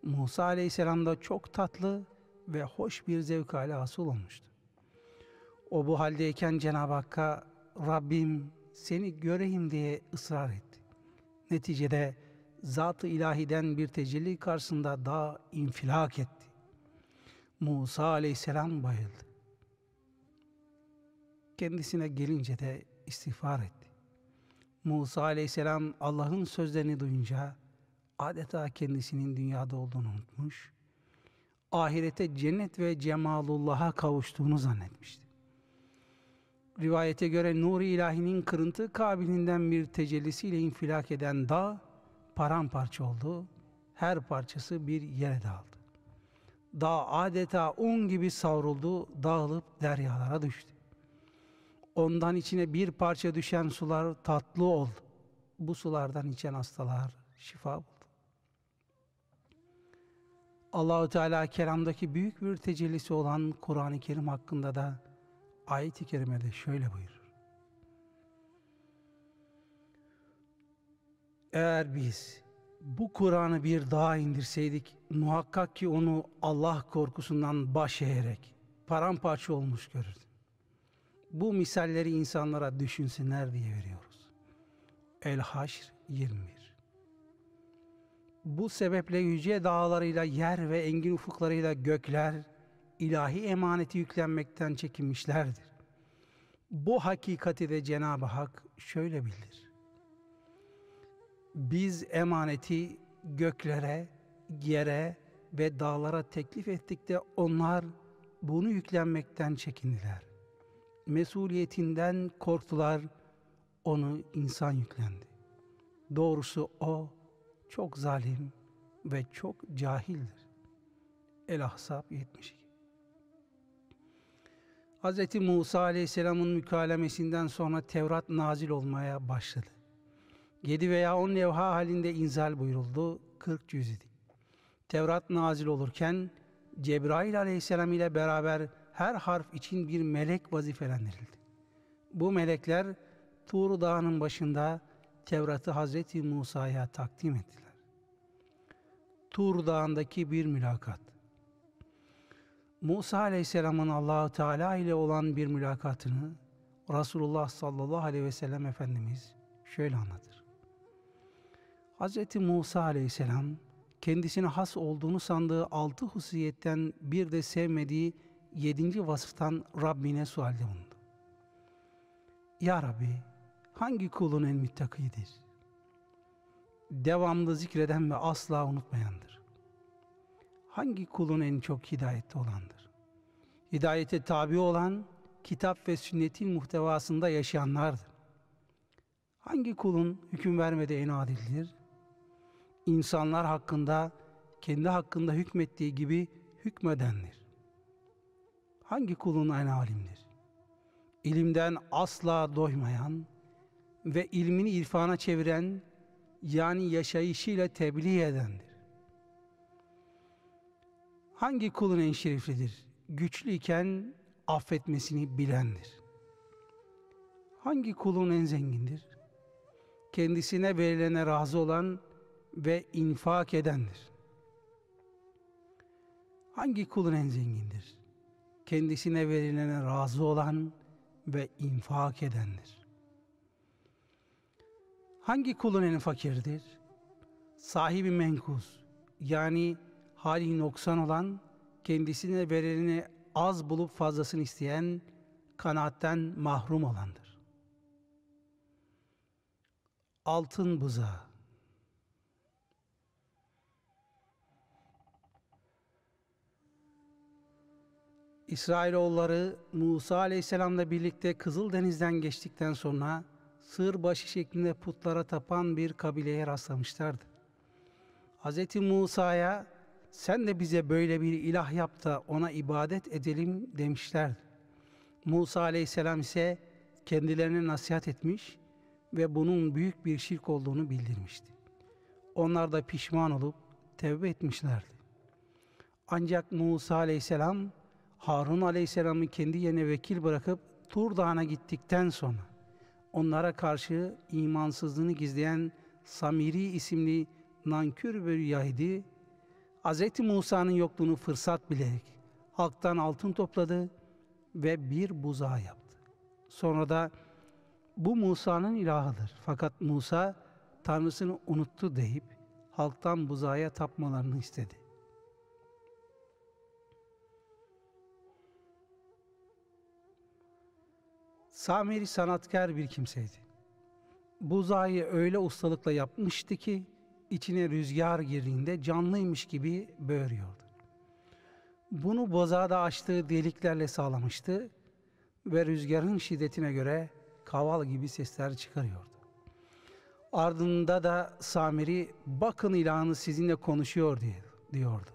Musa Aleyhisselam'da çok tatlı ve hoş bir zevk hali hasıl olmuştu. O bu haldeyken Cenab-ı Hakk'a Rabbim seni göreyim diye ısrar etti. Neticede zat-ı ilahiden bir tecelli karşısında dağ infilak etti. Musa aleyhisselam bayıldı. Kendisine gelince de istiğfar etti. Musa aleyhisselam Allah'ın sözlerini duyunca adeta kendisinin dünyada olduğunu unutmuş, ahirete cennet ve cemalullah'a kavuştuğunu zannetmişti. Rivayete göre Nuri İlahi'nin kırıntı kabilinden bir tecellisiyle infilak eden dağ paramparça oldu. Her parçası bir yere dağıldı. Dağ adeta un gibi savruldu, dağılıp deryalara düştü. Ondan içine bir parça düşen sular tatlı oldu. Bu sulardan içen hastalar şifa buldu. Allahu Teala kelamdaki büyük bir tecellisi olan Kur'an-ı Kerim hakkında da ayet-i kerimede şöyle buyurur. Eğer biz bu Kur'an'ı bir daha indirseydik muhakkak ki onu Allah korkusundan baş eğerek paramparça olmuş görürdün. Bu misalleri insanlara düşünsünler diye veriyoruz. El-Haşr 21 Bu sebeple yüce dağlarıyla yer ve engin ufuklarıyla gökler ilahi emaneti yüklenmekten çekinmişlerdir. Bu hakikati de Cenab-ı Hak şöyle bildir. Biz emaneti göklere, yere ve dağlara teklif ettik de onlar bunu yüklenmekten çekindiler. Mesuliyetinden korktular, onu insan yüklendi. Doğrusu o çok zalim ve çok cahildir. El-Ahzab 72 Hz. Musa Aleyhisselam'ın mükalemesinden sonra Tevrat nazil olmaya başladı. Yedi veya on levha halinde inzal buyuruldu, 40 cüz idi. Tevrat nazil olurken Cebrail Aleyhisselam ile beraber her harf için bir melek vazifelendirildi. Bu melekler Tuğru Dağı'nın başında Tevrat'ı Hazreti Musa'ya takdim ettiler. Tur Dağı'ndaki bir mülakat. Musa Aleyhisselam'ın Allahu Teala ile olan bir mülakatını Resulullah sallallahu aleyhi ve sellem Efendimiz şöyle anlatır. Hz. Musa Aleyhisselam kendisine has olduğunu sandığı altı hususiyetten bir de sevmediği yedinci vasıftan Rabbine sualde bulundu. Ya Rabbi hangi kulun en müttakidir? Devamlı zikreden ve asla unutmayandır hangi kulun en çok hidayette olandır? Hidayete tabi olan, kitap ve sünnetin muhtevasında yaşayanlardır. Hangi kulun hüküm vermede en adildir? İnsanlar hakkında, kendi hakkında hükmettiği gibi hükmedendir. Hangi kulun en alimdir? İlimden asla doymayan ve ilmini irfana çeviren, yani yaşayışıyla tebliğ edendir. Hangi kulun en şeriflidir? Güçlüyken affetmesini bilendir. Hangi kulun en zengindir? Kendisine verilene razı olan ve infak edendir. Hangi kulun en zengindir? Kendisine verilene razı olan ve infak edendir. Hangi kulun en fakirdir? Sahibi menkus yani hali noksan olan, kendisine verileni az bulup fazlasını isteyen, kanaatten mahrum olandır. Altın buzağı İsrailoğulları Musa Aleyhisselam'la birlikte Kızıldeniz'den geçtikten sonra sığır başı şeklinde putlara tapan bir kabileye rastlamışlardı. Hz. Musa'ya sen de bize böyle bir ilah yap da ona ibadet edelim demişlerdi. Musa aleyhisselam ise kendilerine nasihat etmiş ve bunun büyük bir şirk olduğunu bildirmişti. Onlar da pişman olup tevbe etmişlerdi. Ancak Musa aleyhisselam Harun aleyhisselamı kendi yerine vekil bırakıp Tur Dağı'na gittikten sonra onlara karşı imansızlığını gizleyen Samiri isimli nankör bir Yahudi Hz. Musa'nın yokluğunu fırsat bilerek halktan altın topladı ve bir buzağı yaptı. Sonra da bu Musa'nın ilahıdır. Fakat Musa Tanrısını unuttu deyip halktan buzağa tapmalarını istedi. Samiri sanatkar bir kimseydi. Buzağı öyle ustalıkla yapmıştı ki içine rüzgar girdiğinde canlıymış gibi böğürüyordu. Bunu bozada açtığı deliklerle sağlamıştı ve rüzgarın şiddetine göre kaval gibi sesler çıkarıyordu. Ardında da Samiri bakın ilahınız sizinle konuşuyor diye diyordu.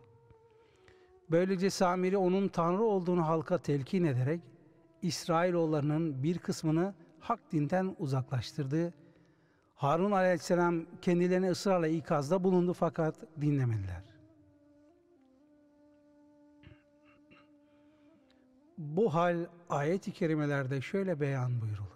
Böylece Samiri onun Tanrı olduğunu halka telkin ederek İsrailoğullarının bir kısmını hak dinden uzaklaştırdı. Harun aleyhisselam kendilerine ısrarla ikazda bulundu fakat dinlemediler. Bu hal ayet-i kerimelerde şöyle beyan buyurulur.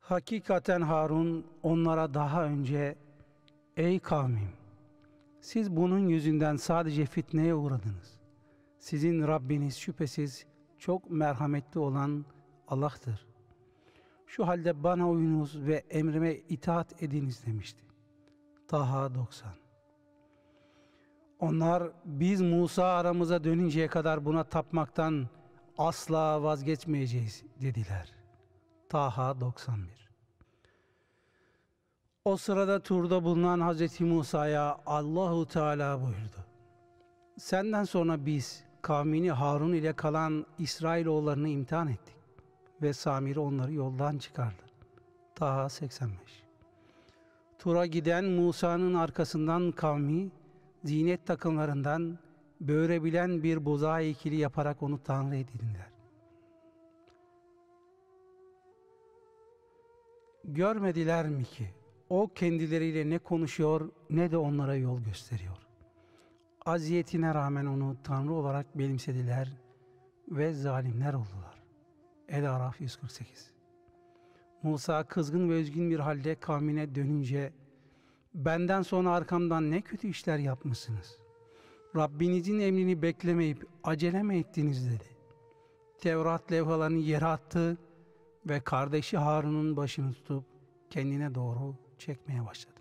Hakikaten Harun onlara daha önce Ey kavmim siz bunun yüzünden sadece fitneye uğradınız. Sizin Rabbiniz şüphesiz çok merhametli olan Allah'tır. Şu halde bana uyunuz ve emrime itaat ediniz demişti. Taha 90 Onlar biz Musa aramıza dönünceye kadar buna tapmaktan asla vazgeçmeyeceğiz dediler. Taha 91 O sırada turda bulunan Hazreti Musa'ya Allahu Teala buyurdu. Senden sonra biz kavmini Harun ile kalan İsrailoğullarını imtihan ettik ve Samiri onları yoldan çıkardı. Taha 85 Tura giden Musa'nın arkasından kavmi zinet takımlarından böğrebilen bir bozağı ikili yaparak onu tanrı edindiler. Görmediler mi ki o kendileriyle ne konuşuyor ne de onlara yol gösteriyor. Aziyetine rağmen onu Tanrı olarak benimsediler ve zalimler oldular. El-Araf 148 Musa kızgın ve üzgün bir halde kavmine dönünce benden sonra arkamdan ne kötü işler yapmışsınız. Rabbinizin emrini beklemeyip acele mi ettiniz dedi. Tevrat levhalarını yere attı ve kardeşi Harun'un başını tutup kendine doğru çekmeye başladı.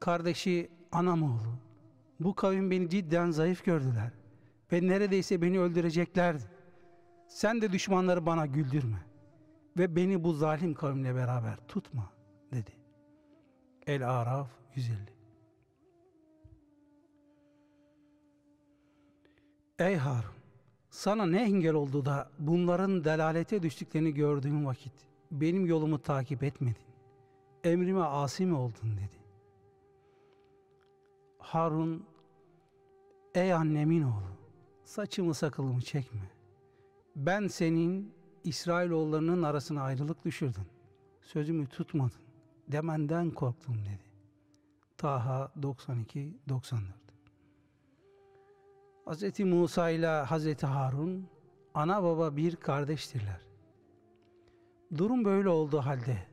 Kardeşi anam oğlu bu kavim beni cidden zayıf gördüler ve neredeyse beni öldüreceklerdi. Sen de düşmanları bana güldürme ve beni bu zalim kavimle beraber tutma dedi. El-Araf 150 Ey Harun! Sana ne engel oldu da bunların delalete düştüklerini gördüğüm vakit benim yolumu takip etmedin, emrime asi mi oldun dedi. Harun, ey annemin oğlu, saçımı sakalımı çekme. Ben senin İsrailoğullarının arasına ayrılık düşürdün. Sözümü tutmadın. Demenden korktum dedi. Taha 92-94 Hz. Musa ile Hz. Harun ana baba bir kardeştirler. Durum böyle olduğu halde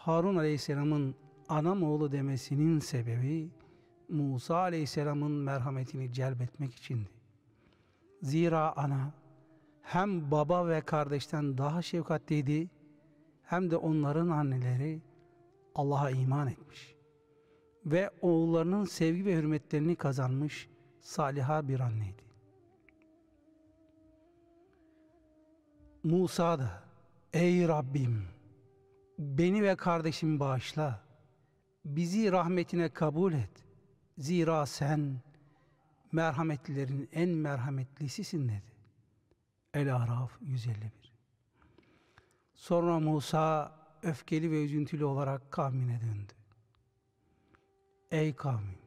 Harun Aleyhisselam'ın anam oğlu demesinin sebebi Musa Aleyhisselam'ın merhametini celbetmek içindi. Zira ana hem baba ve kardeşten daha şefkatliydi hem de onların anneleri Allah'a iman etmiş ve oğullarının sevgi ve hürmetlerini kazanmış saliha bir anneydi. Musa da ey Rabbim beni ve kardeşimi bağışla bizi rahmetine kabul et zira sen merhametlilerin en merhametlisisin dedi. El-Araf 151 Sonra Musa öfkeli ve üzüntülü olarak kavmine döndü. Ey kavmim!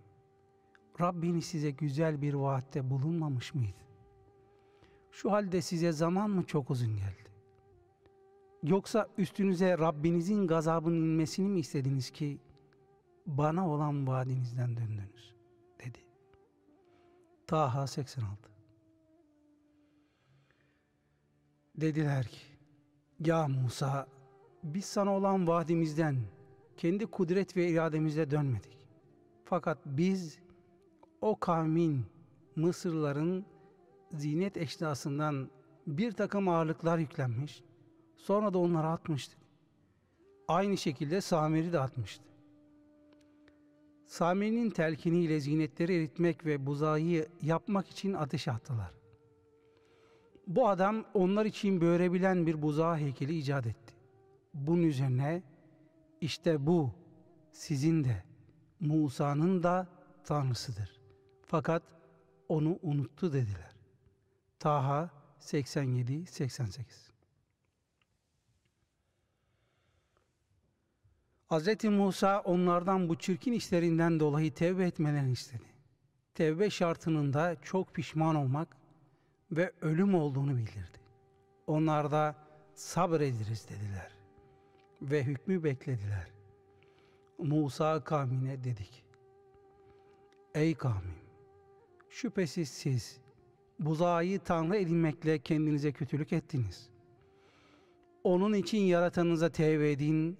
Rabbiniz size güzel bir vaatte bulunmamış mıydı? Şu halde size zaman mı çok uzun geldi? Yoksa üstünüze Rabbinizin gazabının inmesini mi istediniz ki bana olan vaadinizden döndünüz? dedi. Taha 86 Dediler ki, Ya Musa, biz sana olan vaadimizden kendi kudret ve irademizle dönmedik. Fakat biz o kavmin, Mısırların zinet eşyasından bir takım ağırlıklar yüklenmiş, sonra da onları atmıştık. Aynı şekilde Samiri de atmıştı. Sami'nin telkiniyle zinetleri eritmek ve buzayı yapmak için ateş attılar. Bu adam onlar için böğrebilen bir buzağı heykeli icat etti. Bunun üzerine işte bu sizin de Musa'nın da tanrısıdır. Fakat onu unuttu dediler. Taha 87-88 Hz. Musa onlardan bu çirkin işlerinden dolayı tevbe etmelerini istedi. Tevbe şartının da çok pişman olmak ve ölüm olduğunu bildirdi. Onlar da sabrediriz dediler ve hükmü beklediler. Musa kavmine dedik. Ey kavmim! Şüphesiz siz buzağı tanrı edinmekle kendinize kötülük ettiniz. Onun için yaratanınıza tevbe edin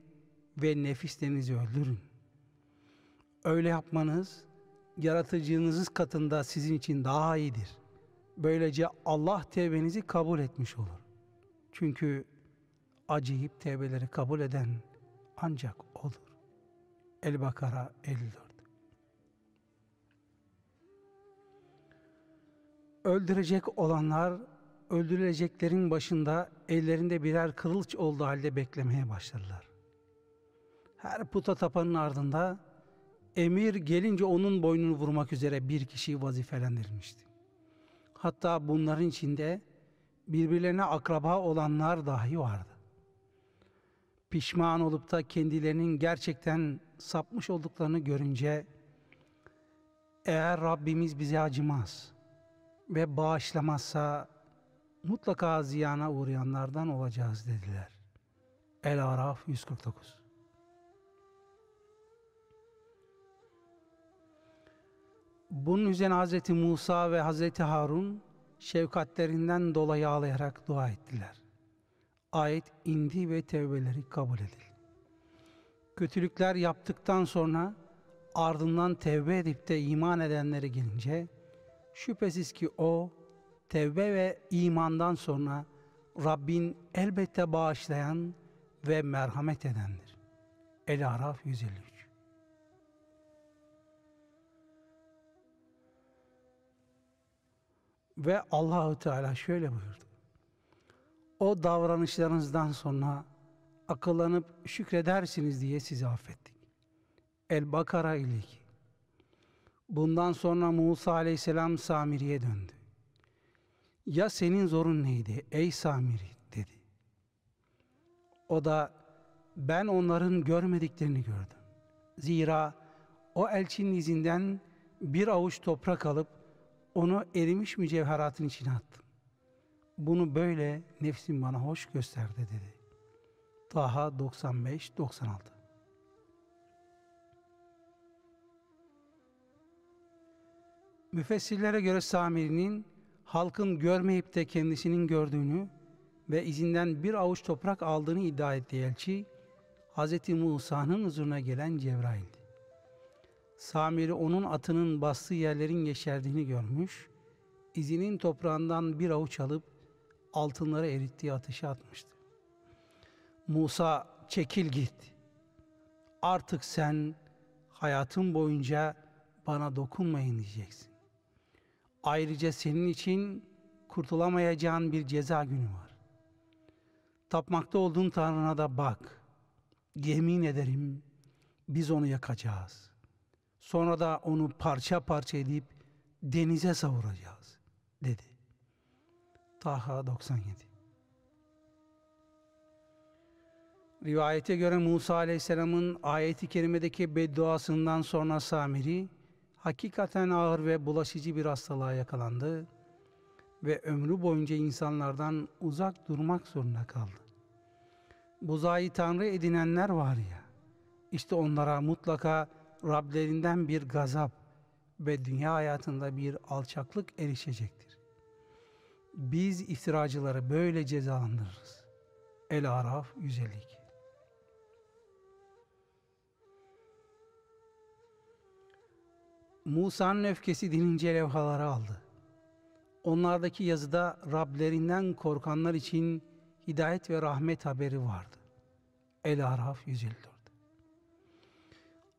ve nefislerinizi öldürün. Öyle yapmanız yaratıcınızın katında sizin için daha iyidir. Böylece Allah tevbenizi kabul etmiş olur. Çünkü acıyıp tevbeleri kabul eden ancak olur. El-Bakara 54 Öldürecek olanlar öldürüleceklerin başında ellerinde birer kılıç olduğu halde beklemeye başladılar. Her puta tapanın ardında emir gelince onun boynunu vurmak üzere bir kişi vazifelendirilmişti. Hatta bunların içinde birbirlerine akraba olanlar dahi vardı. Pişman olup da kendilerinin gerçekten sapmış olduklarını görünce eğer Rabbimiz bize acımaz ve bağışlamazsa mutlaka ziyana uğrayanlardan olacağız dediler. El-Araf 149 Bunun üzerine Hz. Musa ve Hz. Harun şefkatlerinden dolayı ağlayarak dua ettiler. Ayet indi ve tevbeleri kabul edildi. Kötülükler yaptıktan sonra ardından tevbe edip de iman edenlere gelince şüphesiz ki o tevbe ve imandan sonra Rabbin elbette bağışlayan ve merhamet edendir. El-Araf 153 Ve Allahu Teala şöyle buyurdu. O davranışlarınızdan sonra akıllanıp şükredersiniz diye sizi affettik. El-Bakara ileki. Bundan sonra Musa aleyhisselam Samiri'ye döndü. Ya senin zorun neydi ey Samiri dedi. O da ben onların görmediklerini gördüm. Zira o elçinin izinden bir avuç toprak alıp onu erimiş mücevheratın içine attım. Bunu böyle nefsim bana hoş gösterdi dedi. Taha 95-96 Müfessirlere göre Samiri'nin halkın görmeyip de kendisinin gördüğünü ve izinden bir avuç toprak aldığını iddia ettiği elçi, Hz. Musa'nın huzuruna gelen Cebrail'di. Samiri onun atının bastığı yerlerin yeşerdiğini görmüş, izinin toprağından bir avuç alıp altınları erittiği ateşe atmıştı. Musa çekil git. Artık sen hayatın boyunca bana dokunmayın diyeceksin. Ayrıca senin için kurtulamayacağın bir ceza günü var. Tapmakta olduğun Tanrı'na da bak. Yemin ederim biz onu yakacağız. Sonra da onu parça parça edip denize savuracağız dedi. Taha 97 Rivayete göre Musa Aleyhisselam'ın ayeti kerimedeki bedduasından sonra Samiri hakikaten ağır ve bulaşıcı bir hastalığa yakalandı ve ömrü boyunca insanlardan uzak durmak zorunda kaldı. Buzayı tanrı edinenler var ya, işte onlara mutlaka Rablerinden bir gazap ve dünya hayatında bir alçaklık erişecektir. Biz iftiracıları böyle cezalandırırız. El-Araf 152 Musa'nın öfkesi dinince levhaları aldı. Onlardaki yazıda Rablerinden korkanlar için hidayet ve rahmet haberi vardı. El-Araf 154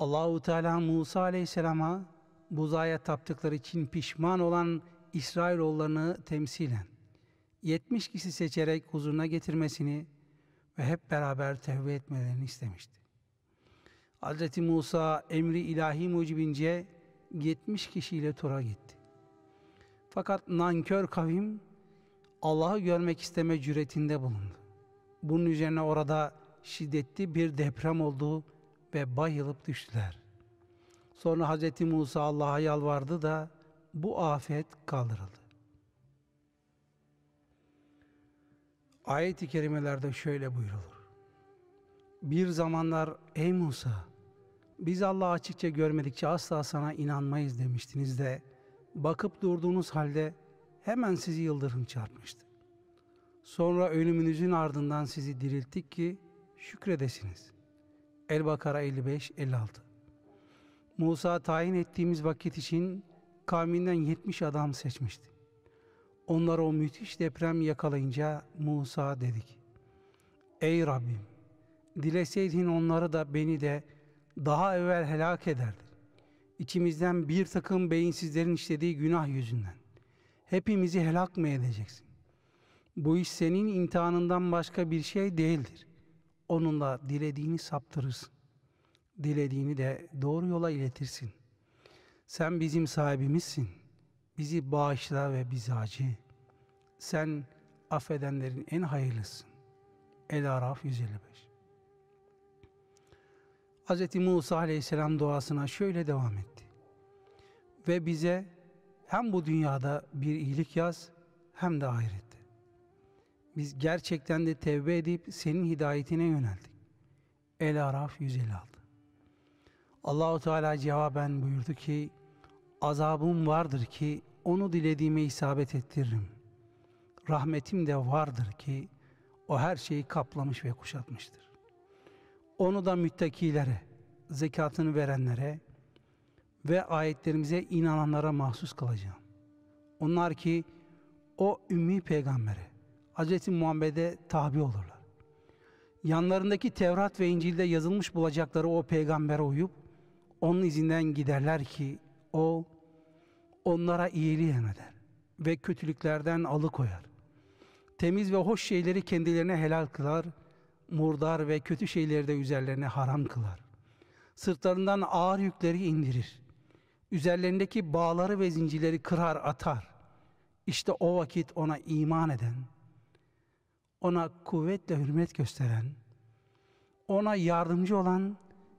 Allahu Teala Musa Aleyhisselam'a buzaya taptıkları için pişman olan İsrailoğullarını temsilen 70 kişi seçerek huzuruna getirmesini ve hep beraber tevbe etmelerini istemişti. Hz. Musa emri ilahi mucibince 70 kişiyle tura gitti. Fakat nankör kavim Allah'ı görmek isteme cüretinde bulundu. Bunun üzerine orada şiddetli bir deprem oldu ve bayılıp düştüler. Sonra Hz. Musa Allah'a yalvardı da bu afet kaldırıldı. Ayet-i kerimelerde şöyle buyrulur. Bir zamanlar ey Musa biz Allah'ı açıkça görmedikçe asla sana inanmayız demiştiniz de bakıp durduğunuz halde hemen sizi yıldırım çarpmıştı. Sonra ölümünüzün ardından sizi dirilttik ki şükredesiniz. El-Bakara 55-56 Musa tayin ettiğimiz vakit için kavminden 70 adam seçmişti. Onları o müthiş deprem yakalayınca Musa dedik. Ey Rabbim! Dileseydin onları da beni de daha evvel helak ederdi. İçimizden bir takım beyinsizlerin işlediği günah yüzünden. Hepimizi helak mı edeceksin? Bu iş senin imtihanından başka bir şey değildir. Onunla dilediğini saptırırsın. Dilediğini de doğru yola iletirsin. Sen bizim sahibimizsin. Bizi bağışla ve bizi acı. Sen affedenlerin en hayırlısın. El-Araf 155 Hz. Musa aleyhisselam duasına şöyle devam etti. Ve bize hem bu dünyada bir iyilik yaz hem de ahirette. Biz gerçekten de tevbe edip senin hidayetine yöneldik. El-Araf 156 Allahu Teala cevaben buyurdu ki azabım vardır ki onu dilediğime isabet ettiririm. Rahmetim de vardır ki o her şeyi kaplamış ve kuşatmıştır. Onu da müttakilere, zekatını verenlere ve ayetlerimize inananlara mahsus kılacağım. Onlar ki o ümmi peygambere, Hz. Muhammed'e tabi olurlar. Yanlarındaki Tevrat ve İncil'de yazılmış bulacakları o peygambere uyup onun izinden giderler ki o onlara iyiliği emreder ve kötülüklerden alıkoyar. Temiz ve hoş şeyleri kendilerine helal kılar, murdar ve kötü şeyleri de üzerlerine haram kılar. Sırtlarından ağır yükleri indirir. Üzerlerindeki bağları ve zincirleri kırar atar. İşte o vakit ona iman eden, ona kuvvetle hürmet gösteren, ona yardımcı olan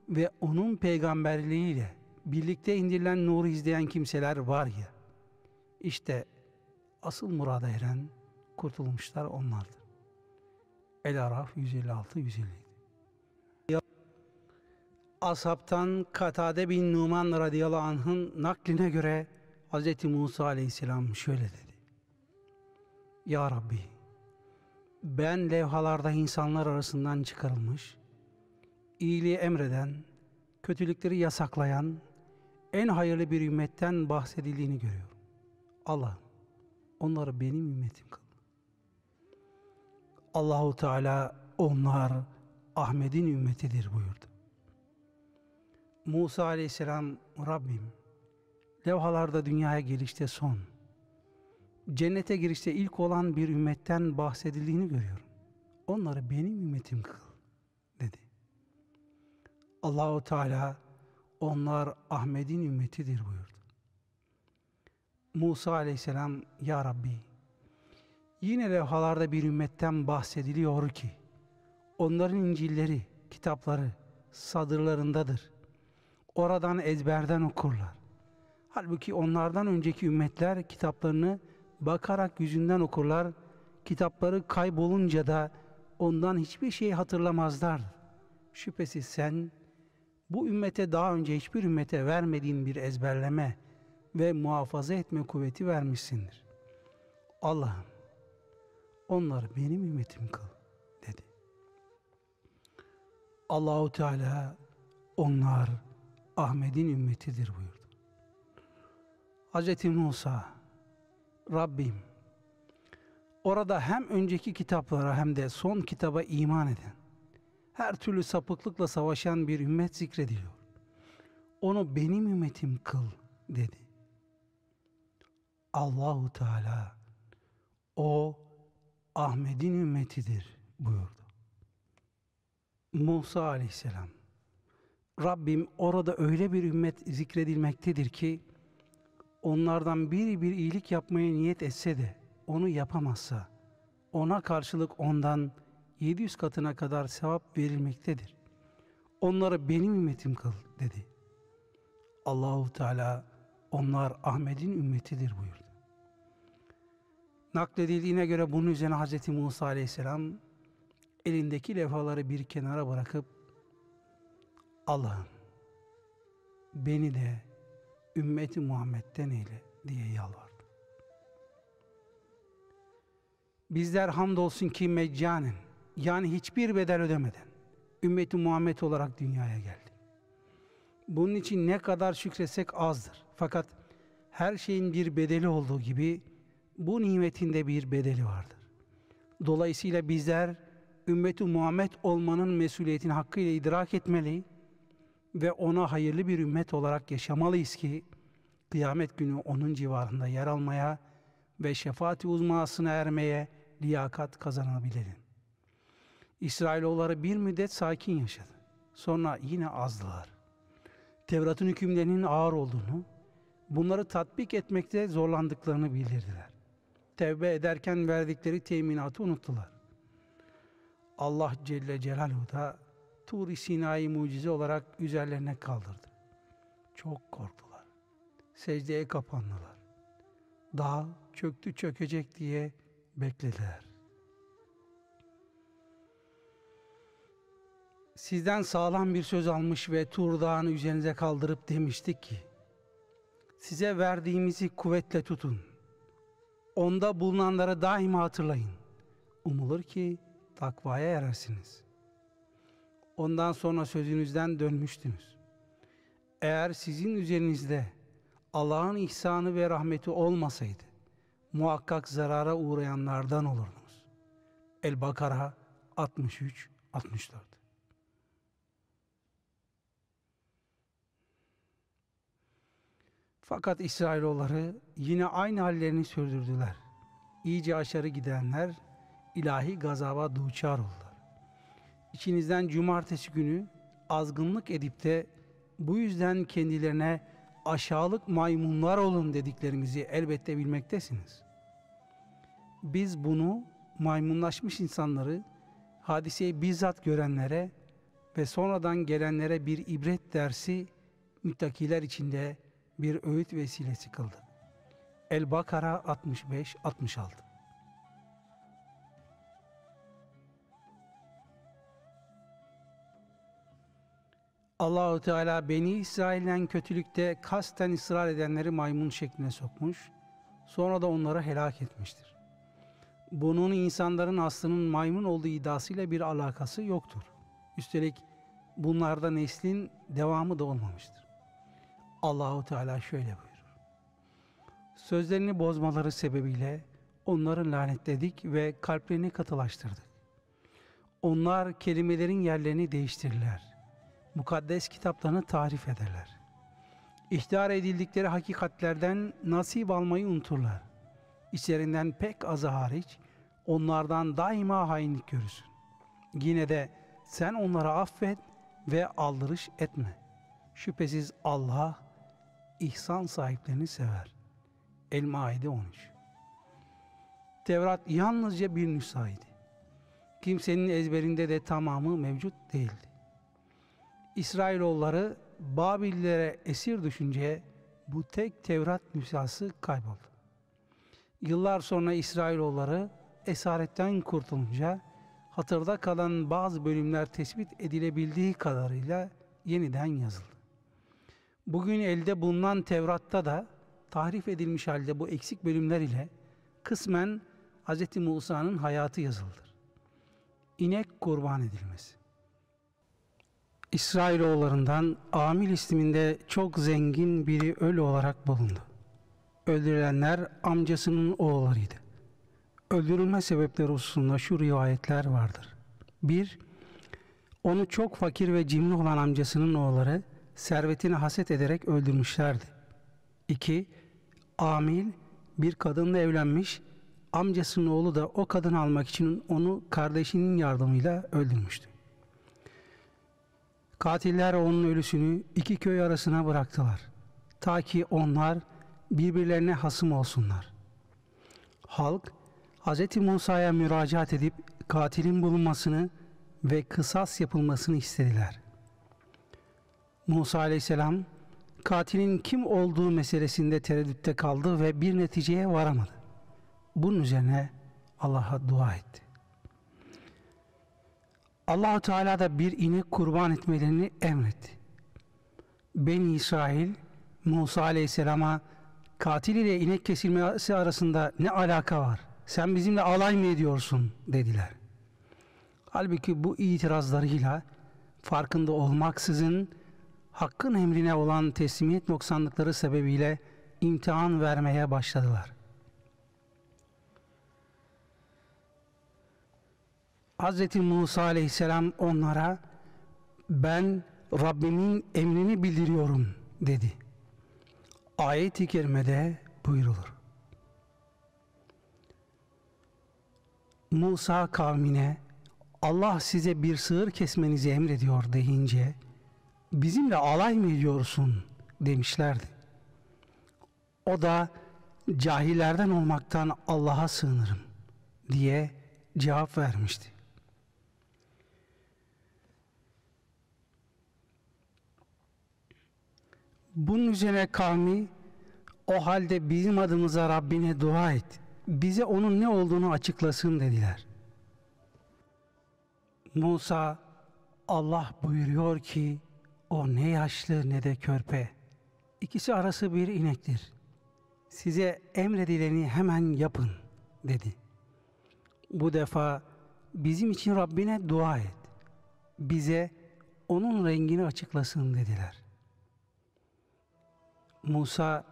ve onun peygamberliğiyle birlikte indirilen nuru izleyen kimseler var ya, işte asıl murada eren kurtulmuşlar onlardır. El-Araf 156-157 Ashabtan Katade bin Numan radıyallahu anh'ın nakline göre Hz. Musa aleyhisselam şöyle dedi. Ya Rabbi, ben levhalarda insanlar arasından çıkarılmış, iyiliği emreden, kötülükleri yasaklayan, en hayırlı bir ümmetten bahsedildiğini görüyorum. Allah, onları benim ümmetim kıl. Allahu Teala onlar Ahmet'in ümmetidir buyurdu. Musa aleyhisselam Rabbim levhalarda dünyaya gelişte son, cennete girişte ilk olan bir ümmetten bahsedildiğini görüyorum. Onları benim ümmetim kıl dedi. Allahu Teala onlar Ahmet'in ümmetidir buyurdu. Musa aleyhisselam Ya Rabbi yine levhalarda bir ümmetten bahsediliyor ki onların incilleri, kitapları sadırlarındadır. Oradan ezberden okurlar. Halbuki onlardan önceki ümmetler kitaplarını bakarak yüzünden okurlar. Kitapları kaybolunca da ondan hiçbir şey hatırlamazlar. Şüphesiz sen bu ümmete daha önce hiçbir ümmete vermediğin bir ezberleme ve muhafaza etme kuvveti vermişsindir. Allah'ım onları benim ümmetim kıl dedi. Allahu Teala onlar Ahmet'in ümmetidir buyurdu. Hz. Musa, Rabbim, orada hem önceki kitaplara hem de son kitaba iman eden, her türlü sapıklıkla savaşan bir ümmet zikrediliyor. Onu benim ümmetim kıl dedi. Allahu Teala o Ahmet'in ümmetidir buyurdu. Musa aleyhisselam Rabbim orada öyle bir ümmet zikredilmektedir ki onlardan biri bir iyilik yapmaya niyet etse de onu yapamazsa ona karşılık ondan 700 katına kadar sevap verilmektedir. Onları benim ümmetim kıl dedi. Allahu Teala onlar Ahmet'in ümmetidir buyurdu. Nakledildiğine göre bunun üzerine Hz. Musa Aleyhisselam elindeki levhaları bir kenara bırakıp Allah'ım beni de ümmeti Muhammed'den eyle diye yalvardı. Bizler hamdolsun ki meccanen yani hiçbir bedel ödemeden ümmeti Muhammed olarak dünyaya geldik. Bunun için ne kadar şükretsek azdır. Fakat her şeyin bir bedeli olduğu gibi bu nimetin de bir bedeli vardır. Dolayısıyla bizler ümmeti Muhammed olmanın mesuliyetini hakkıyla idrak etmeli ve ona hayırlı bir ümmet olarak yaşamalıyız ki kıyamet günü onun civarında yer almaya ve şefaati uzmasına ermeye liyakat kazanabilelim. İsrailoğulları bir müddet sakin yaşadı. Sonra yine azdılar. Tevrat'ın hükümlerinin ağır olduğunu, bunları tatbik etmekte zorlandıklarını bildirdiler. Tevbe ederken verdikleri teminatı unuttular. Allah Celle Celaluhu da Tur-i Sina'yı mucize olarak üzerlerine kaldırdı. Çok korktular. Secdeye kapandılar. Dağ çöktü çökecek diye beklediler. Sizden sağlam bir söz almış ve Tur Dağı'nı üzerinize kaldırıp demiştik ki, size verdiğimizi kuvvetle tutun. Onda bulunanları daima hatırlayın. Umulur ki takvaya erersiniz. Ondan sonra sözünüzden dönmüştünüz. Eğer sizin üzerinizde Allah'ın ihsanı ve rahmeti olmasaydı, muhakkak zarara uğrayanlardan olurdunuz. El-Bakara 63-64 Fakat İsrailoğulları yine aynı hallerini sürdürdüler. İyice aşağı gidenler ilahi gazaba duçar oldular. İçinizden cumartesi günü azgınlık edip de bu yüzden kendilerine aşağılık maymunlar olun dediklerimizi elbette bilmektesiniz. Biz bunu maymunlaşmış insanları hadiseyi bizzat görenlere ve sonradan gelenlere bir ibret dersi müttakiler içinde bir öğüt vesilesi kıldı. El-Bakara 65-66 Allahu Teala Beni İsrail'den kötülükte kasten ısrar edenleri maymun şekline sokmuş, sonra da onları helak etmiştir. Bunun insanların aslının maymun olduğu iddiasıyla bir alakası yoktur. Üstelik bunlarda neslin devamı da olmamıştır. Allahu Teala şöyle buyurur. Sözlerini bozmaları sebebiyle onları lanetledik ve kalplerini katılaştırdık. Onlar kelimelerin yerlerini değiştirirler. Mukaddes kitaplarını tarif ederler. İhtiyar edildikleri hakikatlerden nasip almayı unuturlar. İçlerinden pek azı hariç onlardan daima hainlik görürsün. Yine de sen onlara affet ve aldırış etme. Şüphesiz Allah ihsan sahiplerini sever. El-Maide 13 Tevrat yalnızca bir nüshaydı. Kimsenin ezberinde de tamamı mevcut değildi. İsrailoğulları Babillere esir düşünce bu tek Tevrat nüshası kayboldu. Yıllar sonra İsrailoğulları esaretten kurtulunca hatırda kalan bazı bölümler tespit edilebildiği kadarıyla yeniden yazıldı. Bugün elde bulunan Tevrat'ta da tahrif edilmiş halde bu eksik bölümler ile kısmen Hz. Musa'nın hayatı yazıldır. İnek kurban edilmesi. İsrailoğullarından Amil isminde çok zengin biri ölü olarak bulundu. öldürülenler amcasının oğullarıydı. Öldürülme sebepleri hususunda şu rivayetler vardır. 1. Onu çok fakir ve cimri olan amcasının oğulları servetini haset ederek öldürmüşlerdi. 2. Amil bir kadınla evlenmiş, amcasının oğlu da o kadını almak için onu kardeşinin yardımıyla öldürmüştü. Katiller onun ölüsünü iki köy arasına bıraktılar. Ta ki onlar birbirlerine hasım olsunlar. Halk Hz. Musa'ya müracaat edip katilin bulunmasını ve kısas yapılmasını istediler. Musa aleyhisselam katilin kim olduğu meselesinde tereddütte kaldı ve bir neticeye varamadı. Bunun üzerine Allah'a dua etti. Allahu Teala da bir inek kurban etmelerini emretti. Beni İsrail Musa Aleyhisselam'a katil ile inek kesilmesi arasında ne alaka var? Sen bizimle alay mı ediyorsun dediler. Halbuki bu itirazlarıyla farkında olmaksızın hakkın emrine olan teslimiyet noksanlıkları sebebiyle imtihan vermeye başladılar. Hz. Musa aleyhisselam onlara ben Rabbimin emrini bildiriyorum dedi. Ayet-i kerimede buyrulur. Musa kavmine Allah size bir sığır kesmenizi emrediyor deyince bizimle alay mı ediyorsun demişlerdi. O da cahillerden olmaktan Allah'a sığınırım diye cevap vermişti. Bunun üzerine kavmi o halde bizim adımıza Rabbine dua et. Bize onun ne olduğunu açıklasın dediler. Musa Allah buyuruyor ki o ne yaşlı ne de körpe. İkisi arası bir inektir. Size emredileni hemen yapın dedi. Bu defa bizim için Rabbine dua et. Bize onun rengini açıklasın dediler. Musa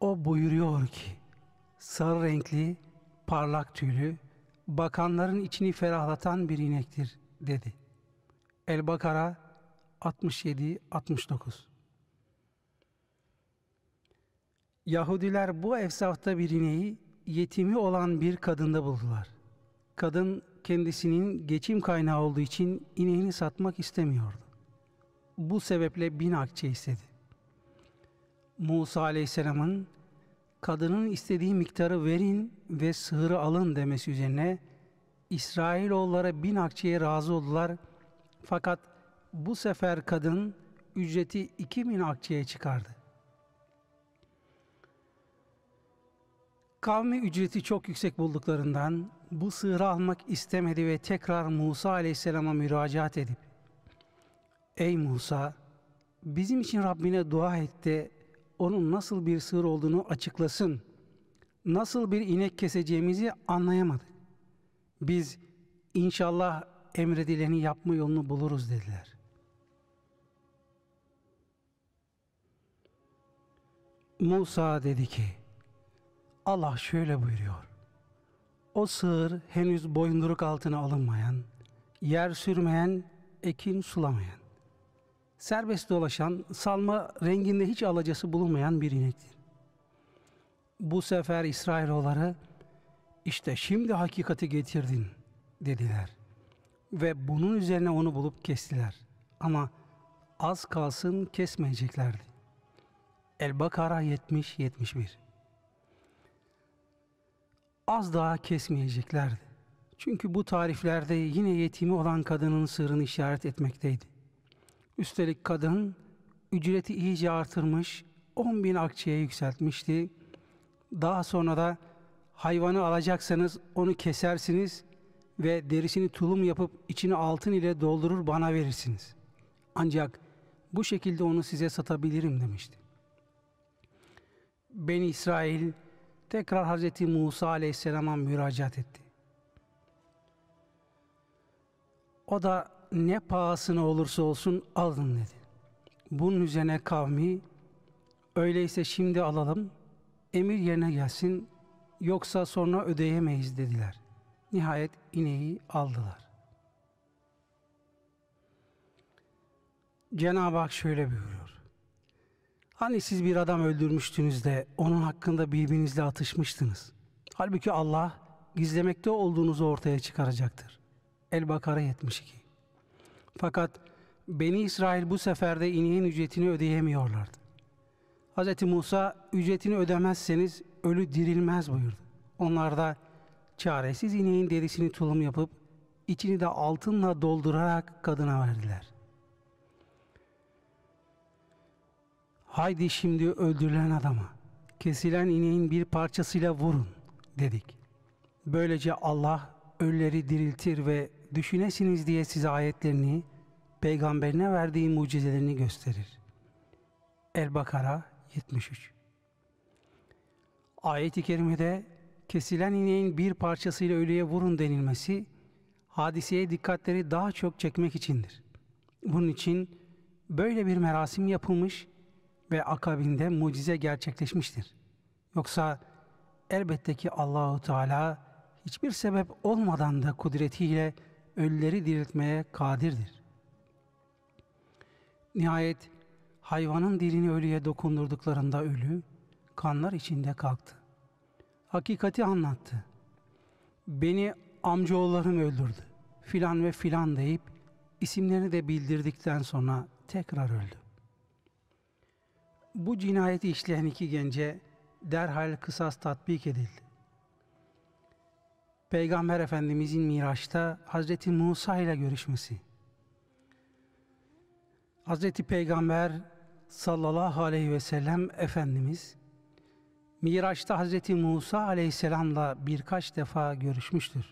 o buyuruyor ki sarı renkli, parlak tüylü, bakanların içini ferahlatan bir inektir dedi. El-Bakara 67-69 Yahudiler bu efsafta bir ineği yetimi olan bir kadında buldular. Kadın kendisinin geçim kaynağı olduğu için ineğini satmak istemiyordu. Bu sebeple bin akçe istedi. Musa Aleyhisselam'ın kadının istediği miktarı verin ve sığırı alın demesi üzerine İsrailoğulları bin akçeye razı oldular. Fakat bu sefer kadın ücreti iki bin akçeye çıkardı. Kavmi ücreti çok yüksek bulduklarından bu sığırı almak istemedi ve tekrar Musa aleyhisselama müracaat edip Ey Musa bizim için Rabbine dua et de onun nasıl bir sığır olduğunu açıklasın. Nasıl bir inek keseceğimizi anlayamadık. Biz inşallah emredileni yapma yolunu buluruz dediler. Musa dedi ki, Allah şöyle buyuruyor. O sığır henüz boyunduruk altına alınmayan, yer sürmeyen, ekin sulamayan, serbest dolaşan, salma renginde hiç alacası bulunmayan bir inektir. Bu sefer İsrailoğulları işte şimdi hakikati getirdin dediler. Ve bunun üzerine onu bulup kestiler. Ama az kalsın kesmeyeceklerdi. El-Bakara 70-71 Az daha kesmeyeceklerdi. Çünkü bu tariflerde yine yetimi olan kadının sırrını işaret etmekteydi. Üstelik kadın ücreti iyice artırmış, 10 bin akçeye yükseltmişti. Daha sonra da hayvanı alacaksanız onu kesersiniz ve derisini tulum yapıp içini altın ile doldurur bana verirsiniz. Ancak bu şekilde onu size satabilirim demişti. Ben İsrail tekrar Hazreti Musa Aleyhisselam'a müracaat etti. O da ne pahasına olursa olsun alın dedi. Bunun üzerine kavmi öyleyse şimdi alalım emir yerine gelsin yoksa sonra ödeyemeyiz dediler. Nihayet ineği aldılar. Cenab-ı Hak şöyle buyuruyor. Hani siz bir adam öldürmüştünüz de onun hakkında birbirinizle atışmıştınız. Halbuki Allah gizlemekte olduğunuzu ortaya çıkaracaktır. El-Bakara 72 Fakat Beni İsrail bu seferde ineğin ücretini ödeyemiyorlardı. Hz. Musa ücretini ödemezseniz ölü dirilmez buyurdu. Onlar da çaresiz ineğin derisini tulum yapıp içini de altınla doldurarak kadına verdiler. Haydi şimdi öldürülen adama kesilen ineğin bir parçasıyla vurun dedik. Böylece Allah ölüleri diriltir ve düşünesiniz diye size ayetlerini, peygamberine verdiği mucizelerini gösterir. El-Bakara 73 Ayet-i kerimede kesilen ineğin bir parçasıyla ölüye vurun denilmesi, hadiseye dikkatleri daha çok çekmek içindir. Bunun için böyle bir merasim yapılmış ve akabinde mucize gerçekleşmiştir. Yoksa elbette ki Allahu Teala hiçbir sebep olmadan da kudretiyle ölüleri diriltmeye kadirdir. Nihayet hayvanın dilini ölüye dokundurduklarında ölü kanlar içinde kalktı. Hakikati anlattı. Beni amcaoğullarım öldürdü. Filan ve filan deyip isimlerini de bildirdikten sonra tekrar öldü. Bu cinayeti işleyen iki gence derhal kısas tatbik edildi. Peygamber Efendimizin Miraç'ta Hazreti Musa ile görüşmesi. Hazreti Peygamber sallallahu aleyhi ve sellem Efendimiz Miraç'ta Hazreti Musa aleyhisselamla birkaç defa görüşmüştür.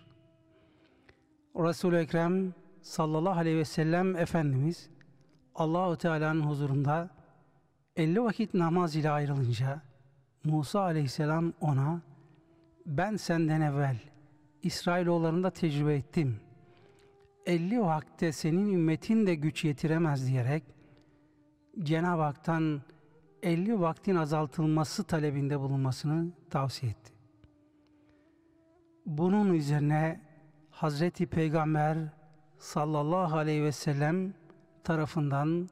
Resul-i Ekrem sallallahu aleyhi ve sellem Efendimiz Allahu Teala'nın huzurunda 50 vakit namaz ile ayrılınca Musa aleyhisselam ona ben senden evvel İsrailoğullarında tecrübe ettim. 50 vakte senin ümmetin de güç yetiremez diyerek Cenab-ı Hak'tan 50 vaktin azaltılması talebinde bulunmasını tavsiye etti. Bunun üzerine Hazreti Peygamber sallallahu aleyhi ve sellem tarafından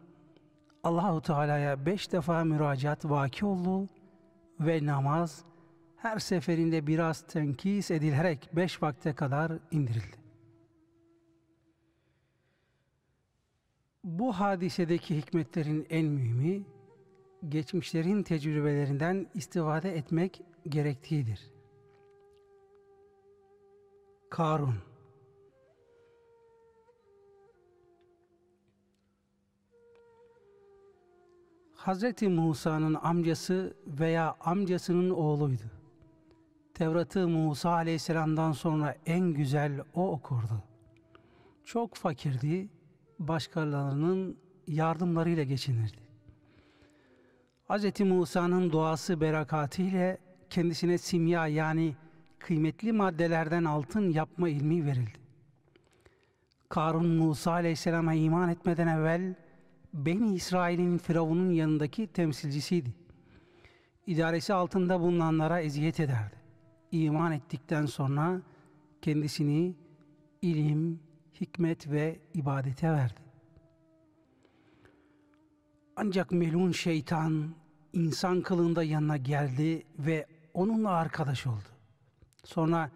Allahu Teala'ya beş defa müracaat vaki oldu ve namaz her seferinde biraz tenkis edilerek beş vakte kadar indirildi. Bu hadisedeki hikmetlerin en mühimi, geçmişlerin tecrübelerinden istifade etmek gerektiğidir. Karun Hazreti Musa'nın amcası veya amcasının oğluydu. Tevrat'ı Musa aleyhisselamdan sonra en güzel o okurdu. Çok fakirdi, başkalarının yardımlarıyla geçinirdi. Hz. Musa'nın duası berekatiyle kendisine simya yani kıymetli maddelerden altın yapma ilmi verildi. Karun Musa aleyhisselama iman etmeden evvel Beni İsrail'in Firavun'un yanındaki temsilcisiydi. İdaresi altında bulunanlara eziyet ederdi. İman ettikten sonra kendisini ilim, hikmet ve ibadete verdi. Ancak melun şeytan insan kılığında yanına geldi ve onunla arkadaş oldu. Sonra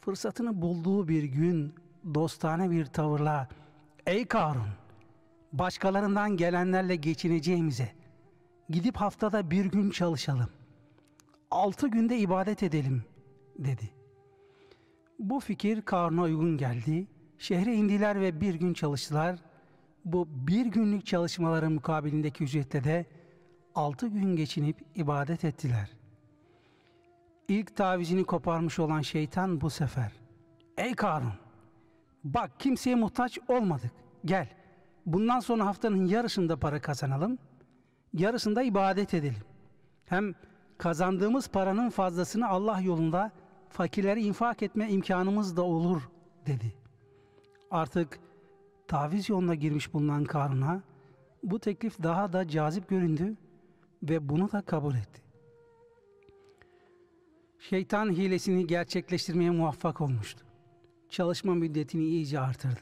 fırsatını bulduğu bir gün dostane bir tavırla ''Ey Karun, başkalarından gelenlerle geçineceğimize gidip haftada bir gün çalışalım. Altı günde ibadet edelim dedi. Bu fikir Karun'a uygun geldi. Şehre indiler ve bir gün çalıştılar. Bu bir günlük çalışmaların mukabilindeki ücrette de altı gün geçinip ibadet ettiler. İlk tavizini koparmış olan şeytan bu sefer. Ey Karun! Bak kimseye muhtaç olmadık. Gel bundan sonra haftanın yarısında para kazanalım, yarısında ibadet edelim. Hem kazandığımız paranın fazlasını Allah yolunda fakirlere infak etme imkanımız da olur dedi. Artık taviz yoluna girmiş bulunan Karun'a bu teklif daha da cazip göründü ve bunu da kabul etti. Şeytan hilesini gerçekleştirmeye muvaffak olmuştu. Çalışma müddetini iyice artırdı.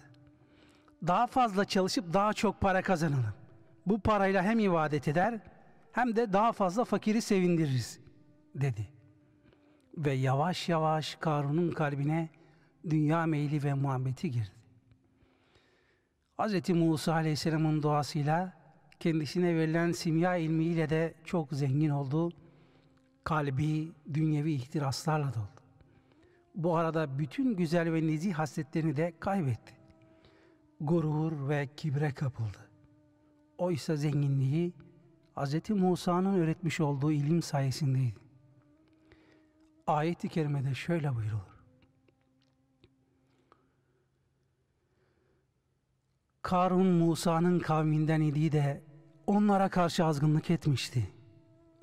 Daha fazla çalışıp daha çok para kazanalım. Bu parayla hem ibadet eder hem de daha fazla fakiri sevindiririz dedi. Ve yavaş yavaş Karun'un kalbine dünya meyli ve muhabbeti girdi. Hz. Musa Aleyhisselam'ın duasıyla kendisine verilen simya ilmiyle de çok zengin oldu. Kalbi dünyevi ihtiraslarla doldu. Bu arada bütün güzel ve nezih hasletlerini de kaybetti. Gurur ve kibre kapıldı. Oysa zenginliği Hz. Musa'nın öğretmiş olduğu ilim sayesindeydi. Ayet-i kerimede şöyle buyurulur. Karun Musa'nın kavminden idi de onlara karşı azgınlık etmişti.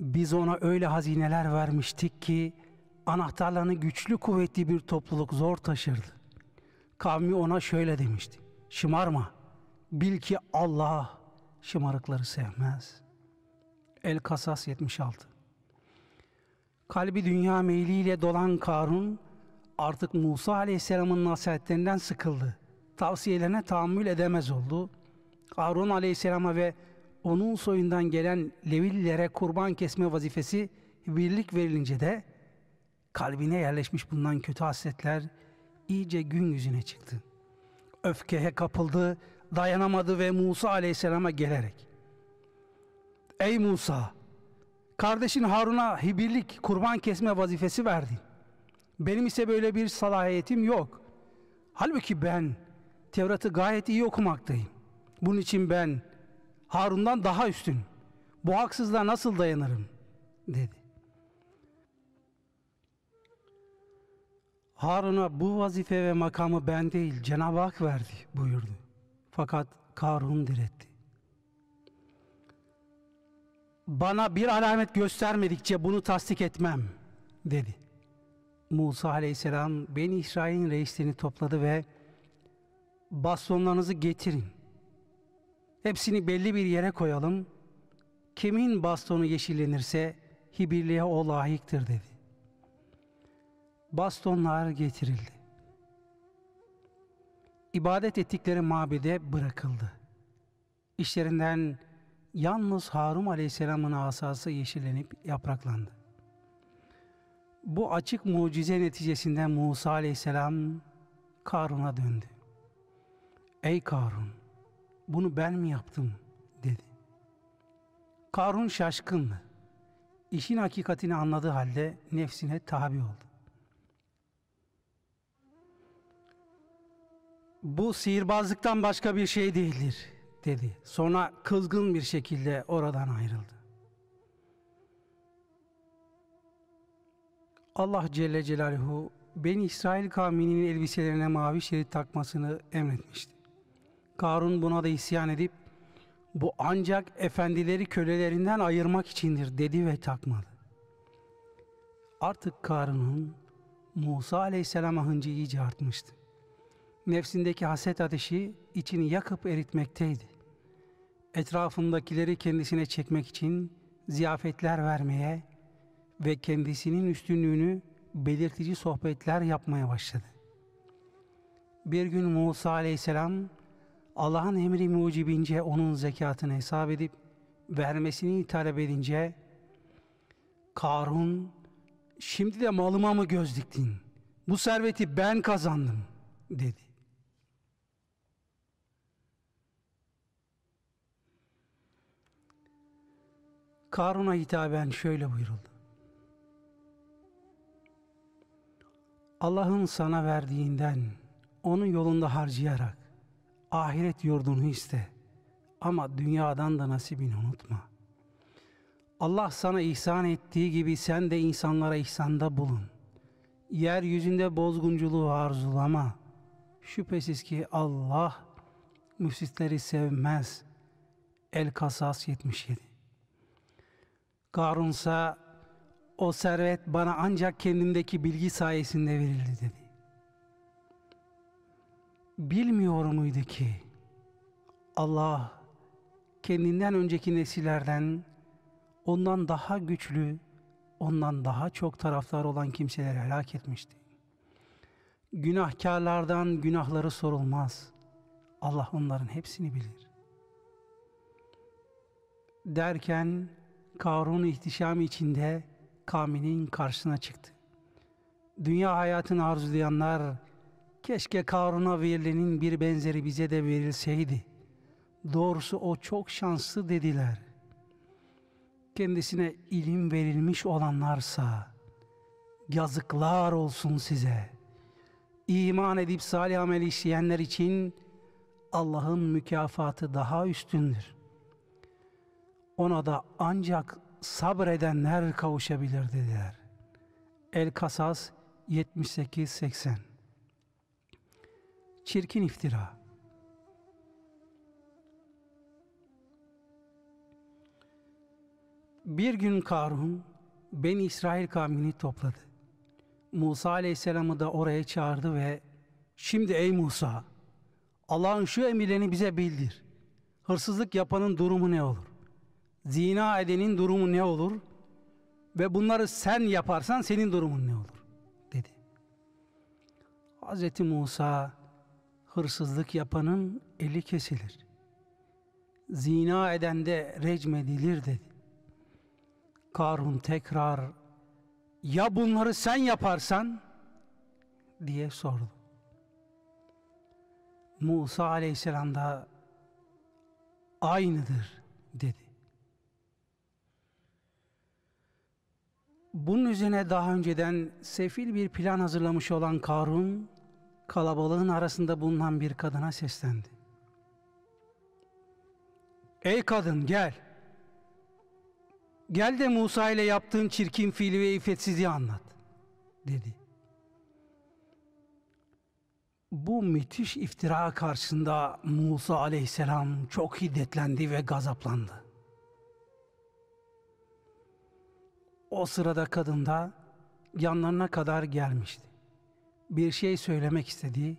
Biz ona öyle hazineler vermiştik ki anahtarlarını güçlü kuvvetli bir topluluk zor taşırdı. Kavmi ona şöyle demişti. Şımarma. Bil ki Allah şımarıkları sevmez. El Kasas 76 Kalbi dünya meyliyle dolan Karun artık Musa Aleyhisselam'ın nasihatlerinden sıkıldı. Tavsiyelerine tahammül edemez oldu. Karun Aleyhisselam'a ve onun soyundan gelen Levililere kurban kesme vazifesi birlik verilince de kalbine yerleşmiş bulunan kötü hasletler iyice gün yüzüne çıktı. Öfkeye kapıldı, dayanamadı ve Musa Aleyhisselam'a gelerek Ey Musa! Kardeşin Harun'a hibirlik, kurban kesme vazifesi verdin. Benim ise böyle bir salahiyetim yok. Halbuki ben Tevrat'ı gayet iyi okumaktayım. Bunun için ben Harun'dan daha üstün. Bu haksızlığa nasıl dayanırım? dedi. Harun'a bu vazife ve makamı ben değil Cenab-ı Hak verdi buyurdu. Fakat Karun diretti. Bana bir alamet göstermedikçe bunu tasdik etmem dedi. Musa aleyhisselam Beni İsrail'in reislerini topladı ve bastonlarınızı getirin. Hepsini belli bir yere koyalım. Kimin bastonu yeşillenirse hibirliğe o layıktır dedi. Bastonlar getirildi. İbadet ettikleri mabede bırakıldı. İşlerinden yalnız Harun Aleyhisselam'ın asası yeşillenip yapraklandı. Bu açık mucize neticesinde Musa Aleyhisselam Karun'a döndü. Ey Karun, bunu ben mi yaptım dedi. Karun şaşkındı. İşin hakikatini anladığı halde nefsine tabi oldu. Bu sihirbazlıktan başka bir şey değildir dedi. Sonra kızgın bir şekilde oradan ayrıldı. Allah Celle Celaluhu Ben İsrail kavminin elbiselerine mavi şerit takmasını emretmişti. Karun buna da isyan edip bu ancak efendileri kölelerinden ayırmak içindir dedi ve takmadı. Artık Karun'un Musa Aleyhisselam'a hıncı iyice artmıştı. Nefsindeki haset ateşi içini yakıp eritmekteydi. Etrafındakileri kendisine çekmek için ziyafetler vermeye ve kendisinin üstünlüğünü belirtici sohbetler yapmaya başladı. Bir gün Musa aleyhisselam Allah'ın emri mucibince onun zekatını hesap edip vermesini talep edince Karun şimdi de malıma mı göz diktin? Bu serveti ben kazandım dedi. Karun'a hitaben şöyle buyuruldu. Allah'ın sana verdiğinden onun yolunda harcayarak ahiret yurdunu iste ama dünyadan da nasibini unutma. Allah sana ihsan ettiği gibi sen de insanlara ihsanda bulun. Yeryüzünde bozgunculuğu arzulama. Şüphesiz ki Allah müfsitleri sevmez. El Kasas 77 Karunsa o servet bana ancak kendimdeki bilgi sayesinde verildi dedi. Bilmiyor muydu ki Allah kendinden önceki nesillerden ondan daha güçlü, ondan daha çok taraftar olan kimseleri helak etmişti. Günahkarlardan günahları sorulmaz. Allah onların hepsini bilir. Derken Karun ihtişam içinde kavminin karşısına çıktı. Dünya hayatını arzulayanlar keşke Karun'a verilenin bir benzeri bize de verilseydi. Doğrusu o çok şanslı dediler. Kendisine ilim verilmiş olanlarsa yazıklar olsun size. İman edip salih amel işleyenler için Allah'ın mükafatı daha üstündür. Ona da ancak sabredenler kavuşabilir dediler. El Kasas 78-80 Çirkin iftira Bir gün Karun Ben İsrail kavmini topladı. Musa Aleyhisselam'ı da oraya çağırdı ve Şimdi ey Musa Allah'ın şu emirlerini bize bildir. Hırsızlık yapanın durumu ne olur? Zina edenin durumu ne olur? Ve bunları sen yaparsan senin durumun ne olur? Dedi. Hz. Musa hırsızlık yapanın eli kesilir. Zina eden de recmedilir dedi. Karun tekrar ya bunları sen yaparsan diye sordu. Musa aleyhisselam da aynıdır dedi. Bunun üzerine daha önceden sefil bir plan hazırlamış olan Karun, kalabalığın arasında bulunan bir kadına seslendi. Ey kadın gel. Gel de Musa ile yaptığın çirkin fiili ve iffetsizliği anlat, dedi. Bu müthiş iftira karşısında Musa aleyhisselam çok hiddetlendi ve gazaplandı. O sırada kadın da yanlarına kadar gelmişti. Bir şey söylemek istedi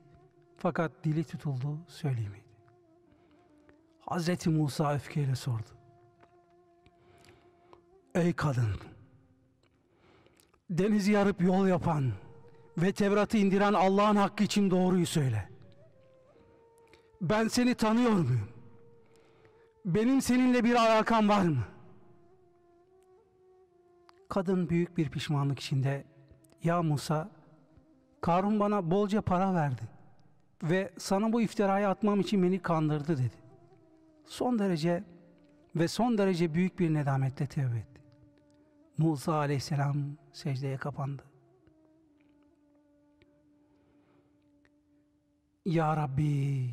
fakat dili tutuldu söyleyemedi. Hazreti Musa öfkeyle sordu. Ey kadın! Denizi yarıp yol yapan ve Tevrat'ı indiren Allah'ın hakkı için doğruyu söyle. Ben seni tanıyor muyum? Benim seninle bir alakam var mı? Kadın büyük bir pişmanlık içinde ya Musa Karun bana bolca para verdi ve sana bu iftirayı atmam için beni kandırdı dedi. Son derece ve son derece büyük bir nedametle tevbe etti. Musa aleyhisselam secdeye kapandı. Ya Rabbi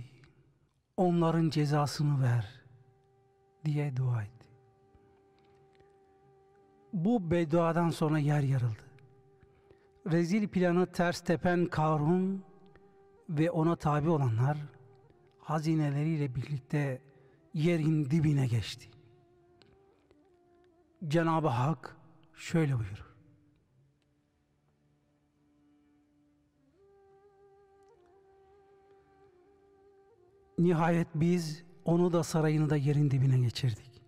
onların cezasını ver diye dua etti. Bu bedduadan sonra yer yarıldı. Rezil planı ters tepen Karun ve ona tabi olanlar hazineleriyle birlikte yerin dibine geçti. Cenab-ı Hak şöyle buyurur. Nihayet biz onu da sarayını da yerin dibine geçirdik.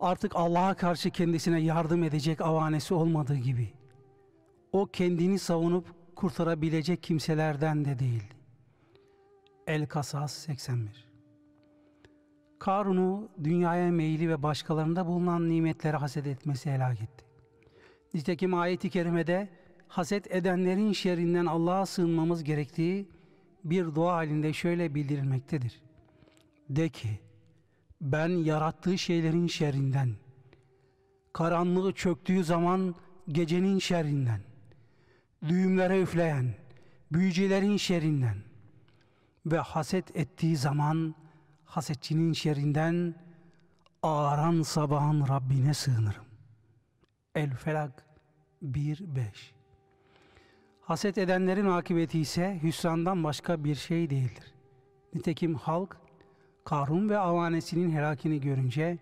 Artık Allah'a karşı kendisine yardım edecek avanesi olmadığı gibi o kendini savunup kurtarabilecek kimselerden de değildi. El Kasas 81 Karun'u dünyaya meyli ve başkalarında bulunan nimetlere haset etmesi helak etti. Nitekim ayet-i kerimede haset edenlerin şerrinden Allah'a sığınmamız gerektiği bir dua halinde şöyle bildirilmektedir. De ki, ben yarattığı şeylerin şerrinden, karanlığı çöktüğü zaman gecenin şerrinden, düğümlere üfleyen, büyücülerin şerrinden ve haset ettiği zaman hasetçinin şerrinden ağaran sabahın Rabbine sığınırım. El-Felak 1-5 Haset edenlerin akıbeti ise hüsrandan başka bir şey değildir. Nitekim halk Karun ve avanesinin helakini görünce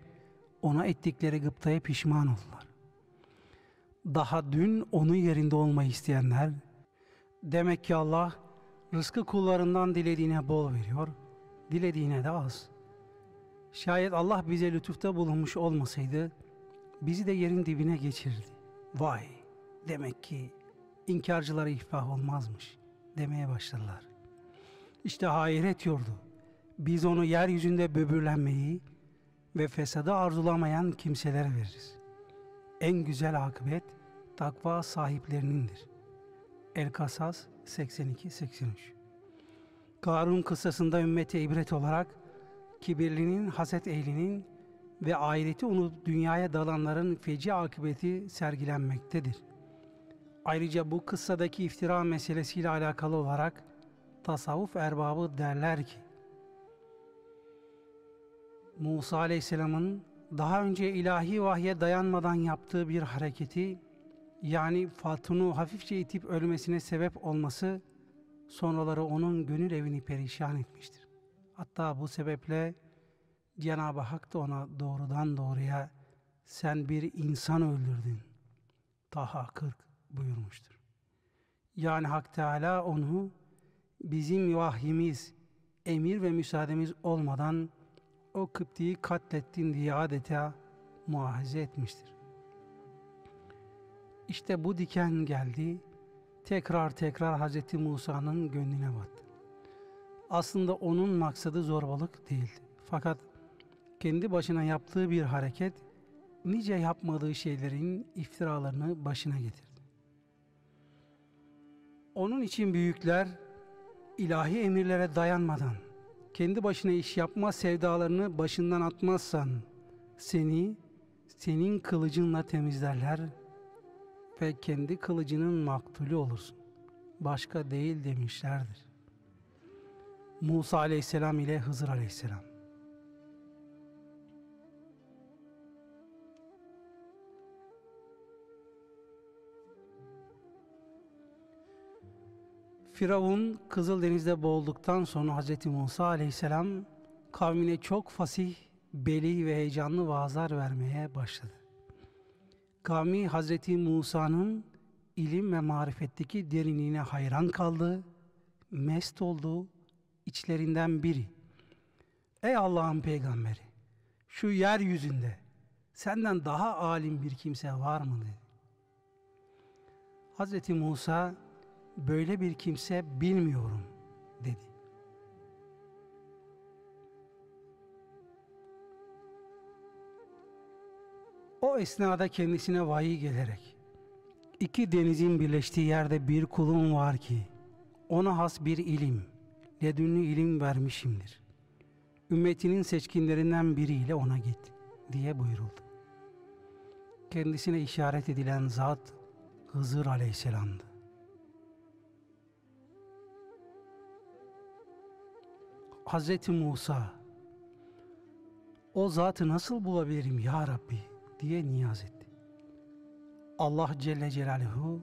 ona ettikleri gıptaya pişman oldular. Daha dün onun yerinde olmayı isteyenler, demek ki Allah rızkı kullarından dilediğine bol veriyor, dilediğine de az. Şayet Allah bize lütufta bulunmuş olmasaydı, bizi de yerin dibine geçirirdi. Vay demek ki inkarcılara iflah olmazmış demeye başladılar. İşte hayret yordu. Biz onu yeryüzünde böbürlenmeyi ve fesadı arzulamayan kimselere veririz. En güzel akıbet takva sahiplerinindir. El-Kasas 82-83 Karun kıssasında ümmete ibret olarak kibirlinin, haset ehlinin ve ahireti unutup dünyaya dalanların feci akıbeti sergilenmektedir. Ayrıca bu kıssadaki iftira meselesiyle alakalı olarak tasavvuf erbabı derler ki Musa Aleyhisselam'ın daha önce ilahi vahye dayanmadan yaptığı bir hareketi yani Fatun'u hafifçe itip ölmesine sebep olması sonraları onun gönül evini perişan etmiştir. Hatta bu sebeple Cenab-ı Hak da ona doğrudan doğruya sen bir insan öldürdün. Taha 40 buyurmuştur. Yani Hak Teala onu bizim vahyimiz, emir ve müsaademiz olmadan o Kıpti'yi katlettin diye adeta muahize etmiştir. İşte bu diken geldi, tekrar tekrar Hz. Musa'nın gönlüne battı. Aslında onun maksadı zorbalık değildi. Fakat kendi başına yaptığı bir hareket, nice yapmadığı şeylerin iftiralarını başına getirdi. Onun için büyükler, ilahi emirlere dayanmadan, kendi başına iş yapma sevdalarını başından atmazsan, seni, senin kılıcınla temizlerler ve kendi kılıcının maktulü olursun. Başka değil demişlerdir. Musa aleyhisselam ile Hızır aleyhisselam. Firavun Kızıldeniz'de boğulduktan sonra Hz. Musa aleyhisselam kavmine çok fasih, beli ve heyecanlı vaazlar vermeye başladı. Kavmi Hz. Musa'nın ilim ve marifetteki derinliğine hayran kaldı, mest oldu, içlerinden biri. Ey Allah'ın peygamberi, şu yeryüzünde senden daha alim bir kimse var mı dedi. Hz. Musa böyle bir kimse bilmiyorum dedi. O esnada kendisine vahiy gelerek iki denizin birleştiği yerde bir kulum var ki ona has bir ilim, ledünlü ilim vermişimdir. Ümmetinin seçkinlerinden biriyle ona git diye buyuruldu. Kendisine işaret edilen zat Hızır aleyhisselamdı. Hazreti Musa o zatı nasıl bulabilirim ya Rabbi diye niyaz etti. Allah Celle Celaluhu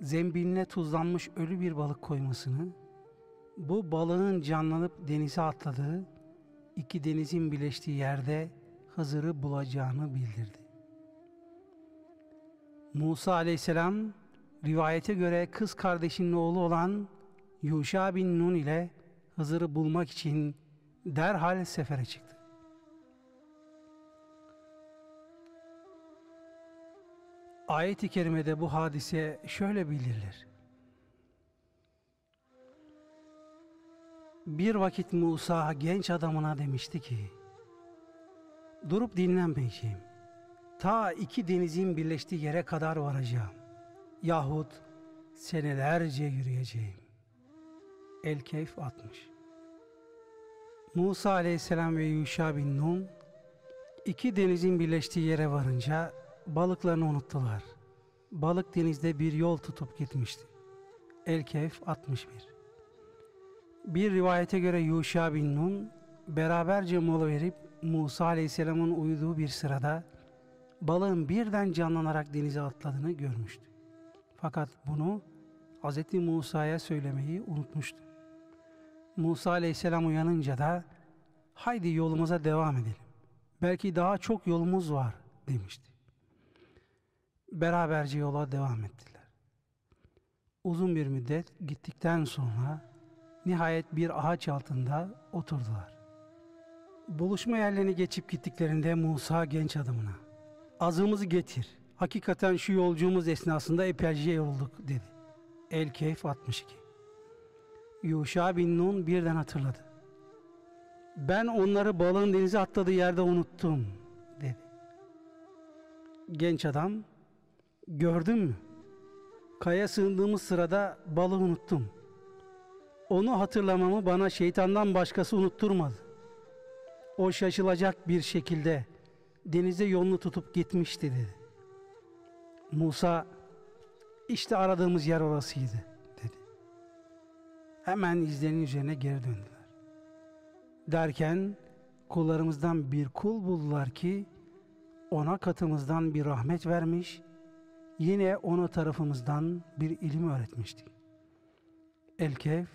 zembiline tuzlanmış ölü bir balık koymasını, bu balığın canlanıp denize atladığı, iki denizin birleştiği yerde Hızır'ı bulacağını bildirdi. Musa aleyhisselam rivayete göre kız kardeşinin oğlu olan Yuşa bin Nun ile Hızır'ı bulmak için derhal sefere çıktı. Ayet-i kerimede bu hadise şöyle bildirilir. Bir vakit Musa genç adamına demişti ki, durup dinlenmeyeceğim. Ta iki denizin birleştiği yere kadar varacağım. Yahut senelerce yürüyeceğim. El-Keyf 60 Musa aleyhisselam ve Yuşa bin Nun iki denizin birleştiği yere varınca balıklarını unuttular. Balık denizde bir yol tutup gitmişti. El-Kehf 61 Bir rivayete göre Yuşa bin Nun beraberce mola verip Musa Aleyhisselam'ın uyuduğu bir sırada balığın birden canlanarak denize atladığını görmüştü. Fakat bunu Hz. Musa'ya söylemeyi unutmuştu. Musa Aleyhisselam uyanınca da haydi yolumuza devam edelim. Belki daha çok yolumuz var demişti beraberce yola devam ettiler. Uzun bir müddet gittikten sonra nihayet bir ağaç altında oturdular. Buluşma yerlerini geçip gittiklerinde Musa genç adamına azığımızı getir, Hakikaten şu yolculuğumuz esnasında epeyce yorulduk dedi. El Keyf 62 Yuşa bin Nun birden hatırladı. Ben onları balığın denize atladığı yerde unuttum dedi. Genç adam gördün mü? Kaya sığındığımız sırada balığı unuttum. Onu hatırlamamı bana şeytandan başkası unutturmadı. O şaşılacak bir şekilde denize yolunu tutup gitmişti dedi. Musa işte aradığımız yer orasıydı. Hemen izlerinin üzerine geri döndüler. Derken kullarımızdan bir kul buldular ki ona katımızdan bir rahmet vermiş, yine ona tarafımızdan bir ilim öğretmiştik. El-Kehf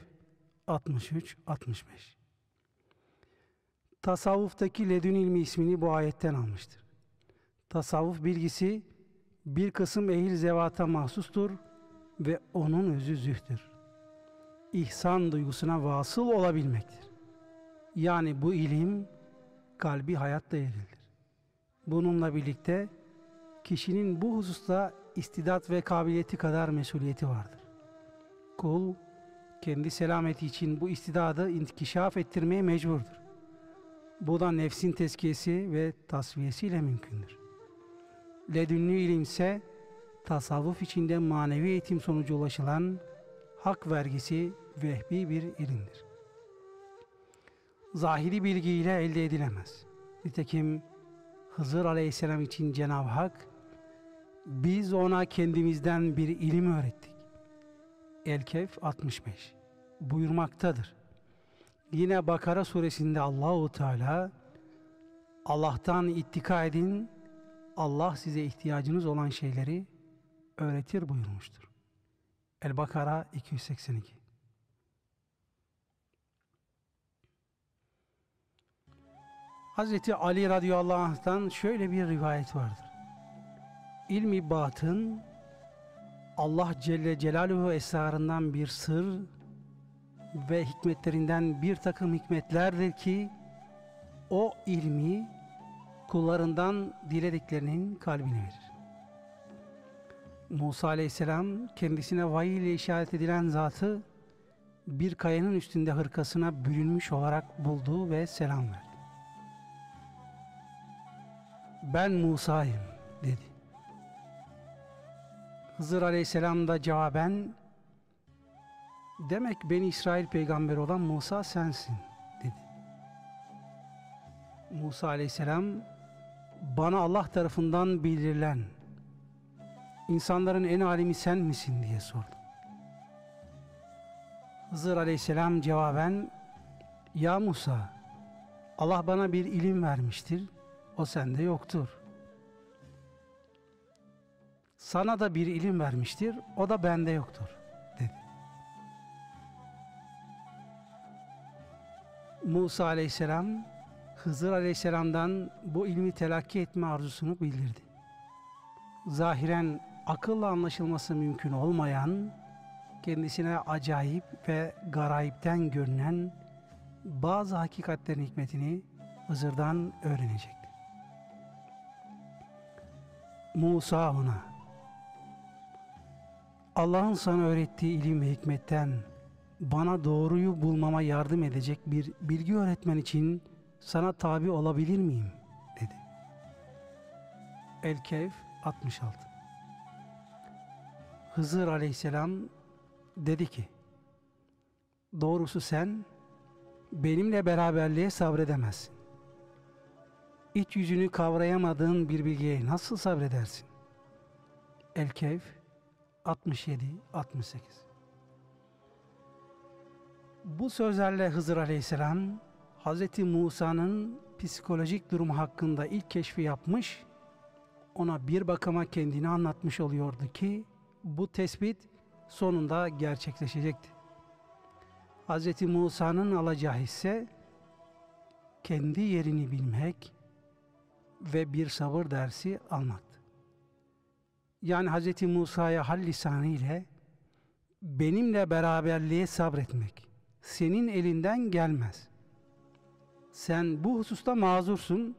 63-65 Tasavvuftaki ledün ilmi ismini bu ayetten almıştır. Tasavvuf bilgisi bir kısım ehil zevata mahsustur ve onun özü zühtür. İhsan duygusuna vasıl olabilmektir. Yani bu ilim kalbi hayatta erildir. Bununla birlikte kişinin bu hususta istidat ve kabiliyeti kadar mesuliyeti vardır. Kul kendi selameti için bu istidadı inkişaf ettirmeye mecburdur. Bu da nefsin tezkiyesi ve tasfiyesiyle mümkündür. Ledünlü ilim ise tasavvuf içinde manevi eğitim sonucu ulaşılan hak vergisi vehbi bir ilimdir. Zahiri bilgiyle elde edilemez. Nitekim Hızır Aleyhisselam için Cenab-ı Hak biz ona kendimizden bir ilim öğrettik. El-Kehf 65 buyurmaktadır. Yine Bakara suresinde Allahu Teala Allah'tan ittika edin, Allah size ihtiyacınız olan şeyleri öğretir buyurmuştur. El-Bakara 282 Hazreti Ali radıyallahu anh'tan şöyle bir rivayet vardır. İlmi batın Allah Celle Celaluhu esrarından bir sır ve hikmetlerinden bir takım hikmetlerdir ki o ilmi kullarından dilediklerinin kalbine verir. Musa aleyhisselam kendisine vahiy ile işaret edilen zatı bir kayanın üstünde hırkasına bürünmüş olarak buldu ve selam verdi. Ben Musa'yım dedi. Hızır aleyhisselam da cevaben demek beni İsrail peygamberi olan Musa sensin dedi. Musa aleyhisselam bana Allah tarafından bildirilen insanların en alimi sen misin diye sordu. Hızır aleyhisselam cevaben Ya Musa Allah bana bir ilim vermiştir o sende yoktur. Sana da bir ilim vermiştir o da bende yoktur dedi. Musa aleyhisselam Hızır aleyhisselamdan bu ilmi telakki etme arzusunu bildirdi. Zahiren akılla anlaşılması mümkün olmayan, kendisine acayip ve garayipten görünen bazı hakikatlerin hikmetini Hızır'dan öğrenecekti. Musa ona, Allah'ın sana öğrettiği ilim ve hikmetten bana doğruyu bulmama yardım edecek bir bilgi öğretmen için sana tabi olabilir miyim? dedi. El-Kehf 66 Hızır aleyhisselam dedi ki Doğrusu sen benimle beraberliğe sabredemezsin. İç yüzünü kavrayamadığın bir bilgiye nasıl sabredersin? El-Kehf 67-68 Bu sözlerle Hızır aleyhisselam Hz. Musa'nın psikolojik durumu hakkında ilk keşfi yapmış, ona bir bakıma kendini anlatmış oluyordu ki bu tespit sonunda gerçekleşecekti. Hz. Musa'nın alacağı hisse kendi yerini bilmek ve bir sabır dersi almaktı. Yani Hz. Musa'ya hal lisanı ile benimle beraberliğe sabretmek senin elinden gelmez. Sen bu hususta mazursun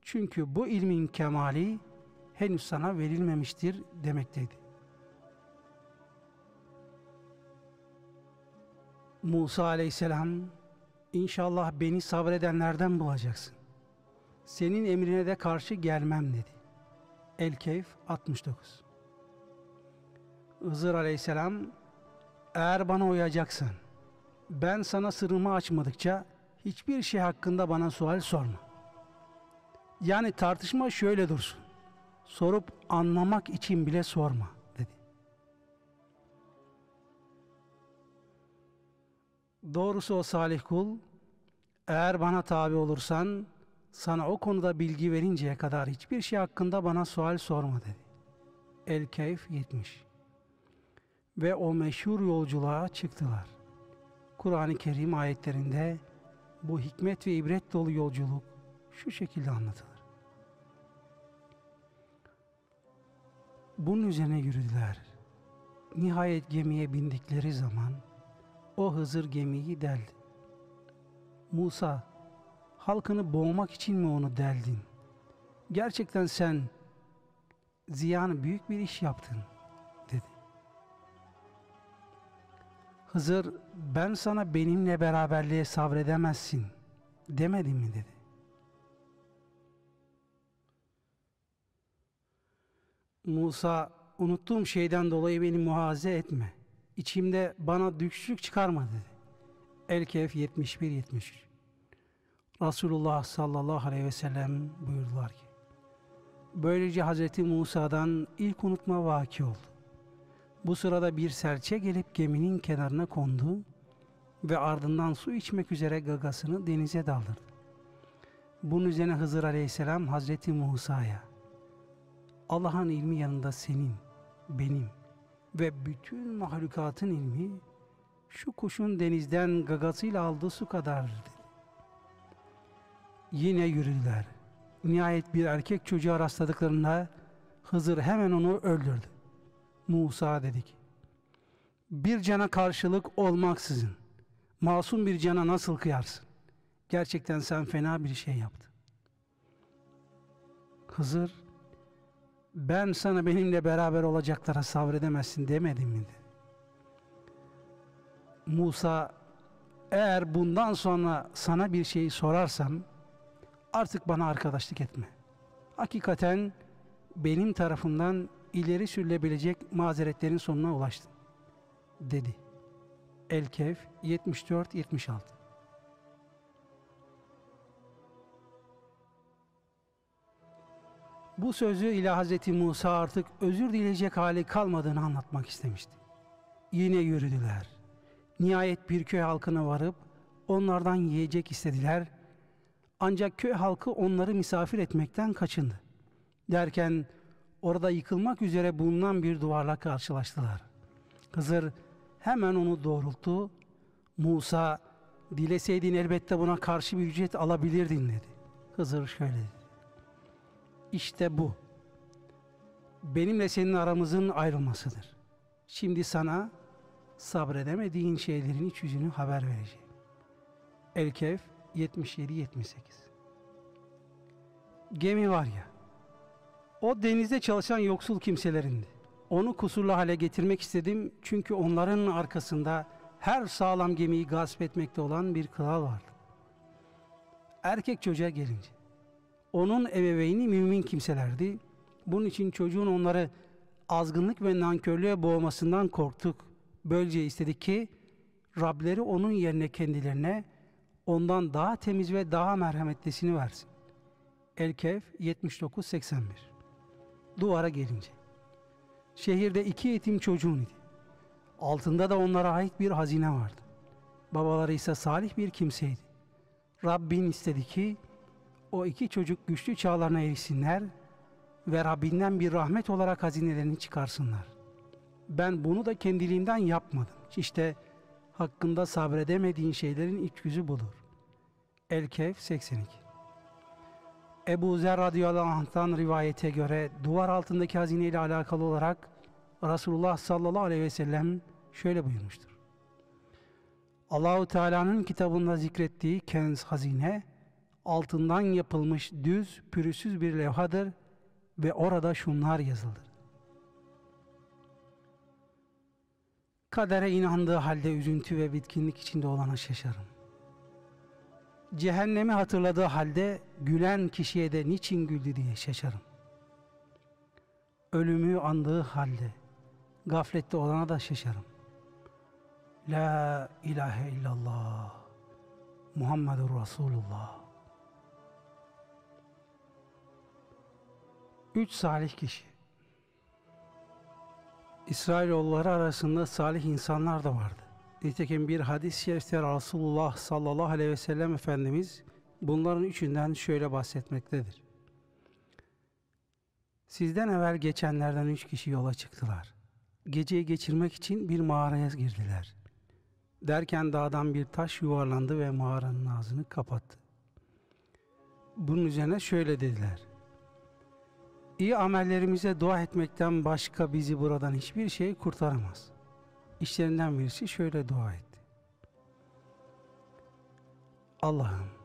çünkü bu ilmin kemali henüz sana verilmemiştir demekteydi. Musa aleyhisselam inşallah beni sabredenlerden bulacaksın. Senin emrine de karşı gelmem dedi. El-Keyf 69 Hızır aleyhisselam eğer bana uyacaksan ben sana sırrımı açmadıkça hiçbir şey hakkında bana sual sorma. Yani tartışma şöyle dursun. Sorup anlamak için bile sorma Doğrusu o salih kul eğer bana tabi olursan sana o konuda bilgi verinceye kadar hiçbir şey hakkında bana sual sorma dedi. El-Keyf 70 Ve o meşhur yolculuğa çıktılar. Kur'an-ı Kerim ayetlerinde bu hikmet ve ibret dolu yolculuk şu şekilde anlatılır. Bunun üzerine yürüdüler. Nihayet gemiye bindikleri zaman o Hızır gemiyi deldi. Musa, halkını boğmak için mi onu deldin? Gerçekten sen ziyanı büyük bir iş yaptın dedi. Hızır ben sana benimle beraberliğe sabredemezsin demedim mi dedi. Musa unuttuğum şeyden dolayı beni muhaze etme. İçimde bana düşük çıkarma dedi. El-Kehf 71-73 Resulullah sallallahu aleyhi ve sellem buyurdular ki Böylece Hz. Musa'dan ilk unutma vaki oldu. Bu sırada bir serçe gelip geminin kenarına kondu ve ardından su içmek üzere gagasını denize daldırdı. Bunun üzerine Hızır aleyhisselam Hazreti Musa'ya Allah'ın ilmi yanında senin, benim ve bütün mahlukatın ilmi şu kuşun denizden gagasıyla aldığı su kadar dedi. Yine yürüdüler. Nihayet bir erkek çocuğa rastladıklarında Hızır hemen onu öldürdü. Musa dedi ki, bir cana karşılık olmaksızın masum bir cana nasıl kıyarsın? Gerçekten sen fena bir şey yaptın. Hızır, ben sana benimle beraber olacaklara sabredemezsin demedim mi? Musa, eğer bundan sonra sana bir şeyi sorarsam, artık bana arkadaşlık etme. Hakikaten benim tarafımdan ileri sürülebilecek mazeretlerin sonuna ulaştım. Dedi. El-Kehf 74-76 Bu sözü ile Hazreti Musa artık özür dileyecek hali kalmadığını anlatmak istemişti. Yine yürüdüler. Nihayet bir köy halkına varıp onlardan yiyecek istediler ancak köy halkı onları misafir etmekten kaçındı. Derken orada yıkılmak üzere bulunan bir duvarla karşılaştılar. Hızır hemen onu doğrulttu. Musa, dileseydin elbette buna karşı bir ücret alabilirdin dedi. Hızır şöyle dedi. İşte bu. Benimle senin aramızın ayrılmasıdır. Şimdi sana sabredemediğin şeylerin iç yüzünü haber vereceğim. El-Kehf 77-78 Gemi var ya, o denizde çalışan yoksul kimselerindi. Onu kusurlu hale getirmek istedim çünkü onların arkasında her sağlam gemiyi gasp etmekte olan bir kral vardı. Erkek çocuğa gelince, onun ebeveyni mümin kimselerdi. Bunun için çocuğun onları azgınlık ve nankörlüğe boğmasından korktuk. Böylece istedik ki Rableri onun yerine kendilerine ondan daha temiz ve daha merhametlisini versin. El-Kehf 79-81 Duvara gelince Şehirde iki yetim çocuğun idi. Altında da onlara ait bir hazine vardı. Babaları ise salih bir kimseydi. Rabbin istedi ki o iki çocuk güçlü çağlarına erişsinler ve Rabbinden bir rahmet olarak hazinelerini çıkarsınlar. Ben bunu da kendiliğimden yapmadım. İşte hakkında sabredemediğin şeylerin iç yüzü budur. El-Kehf 82 Ebu Zer radıyallahu anh'tan rivayete göre duvar altındaki hazine ile alakalı olarak Resulullah sallallahu aleyhi ve sellem şöyle buyurmuştur. Allahu Teala'nın kitabında zikrettiği kenz hazine altından yapılmış düz, pürüzsüz bir levhadır ve orada şunlar yazılır. Kadere inandığı halde üzüntü ve bitkinlik içinde olana şaşarım. Cehennemi hatırladığı halde gülen kişiye de niçin güldü diye şaşarım. Ölümü andığı halde gaflette olana da şaşarım. La ilahe illallah Muhammedur Resulullah Üç salih kişi İsrailoğulları arasında salih insanlar da vardı. Nitekim bir hadis-i şerifte Resulullah sallallahu aleyhi ve sellem Efendimiz bunların üçünden şöyle bahsetmektedir. Sizden evvel geçenlerden üç kişi yola çıktılar. Geceyi geçirmek için bir mağaraya girdiler. Derken dağdan bir taş yuvarlandı ve mağaranın ağzını kapattı. Bunun üzerine şöyle dediler. İyi amellerimize dua etmekten başka bizi buradan hiçbir şey kurtaramaz. İşlerinden birisi şöyle dua etti. Allah'ım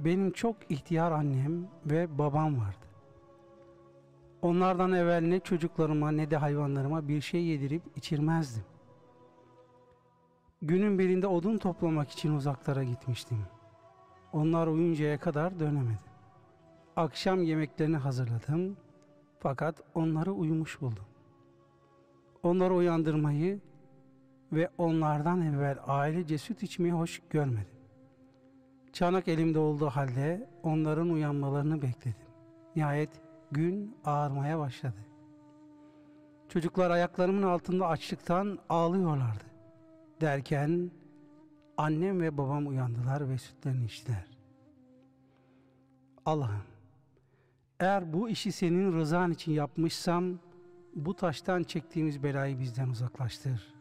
benim çok ihtiyar annem ve babam vardı. Onlardan evvel ne çocuklarıma ne de hayvanlarıma bir şey yedirip içirmezdim. Günün birinde odun toplamak için uzaklara gitmiştim. Onlar uyuncaya kadar dönemedim. Akşam yemeklerini hazırladım fakat onları uyumuş buldum. Onları uyandırmayı ve onlardan evvel ailece süt içmeyi hoş görmedim. Çanak elimde olduğu halde onların uyanmalarını bekledim. Nihayet gün ağarmaya başladı. Çocuklar ayaklarımın altında açlıktan ağlıyorlardı. Derken annem ve babam uyandılar ve sütlerini içtiler. Allah'ım eğer bu işi senin rızan için yapmışsam bu taştan çektiğimiz belayı bizden uzaklaştır.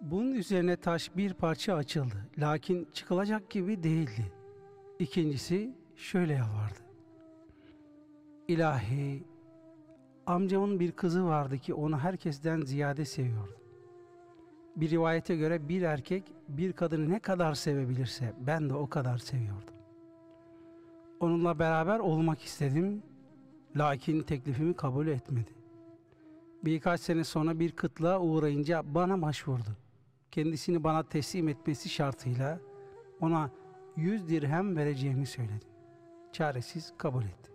Bunun üzerine taş bir parça açıldı. Lakin çıkılacak gibi değildi. İkincisi şöyle yalvardı. İlahi, amcamın bir kızı vardı ki onu herkesten ziyade seviyordu. Bir rivayete göre bir erkek bir kadını ne kadar sevebilirse ben de o kadar seviyordum. Onunla beraber olmak istedim. Lakin teklifimi kabul etmedi. Birkaç sene sonra bir kıtlığa uğrayınca bana başvurdu. Kendisini bana teslim etmesi şartıyla ona yüz dirhem vereceğimi söyledi. Çaresiz kabul etti.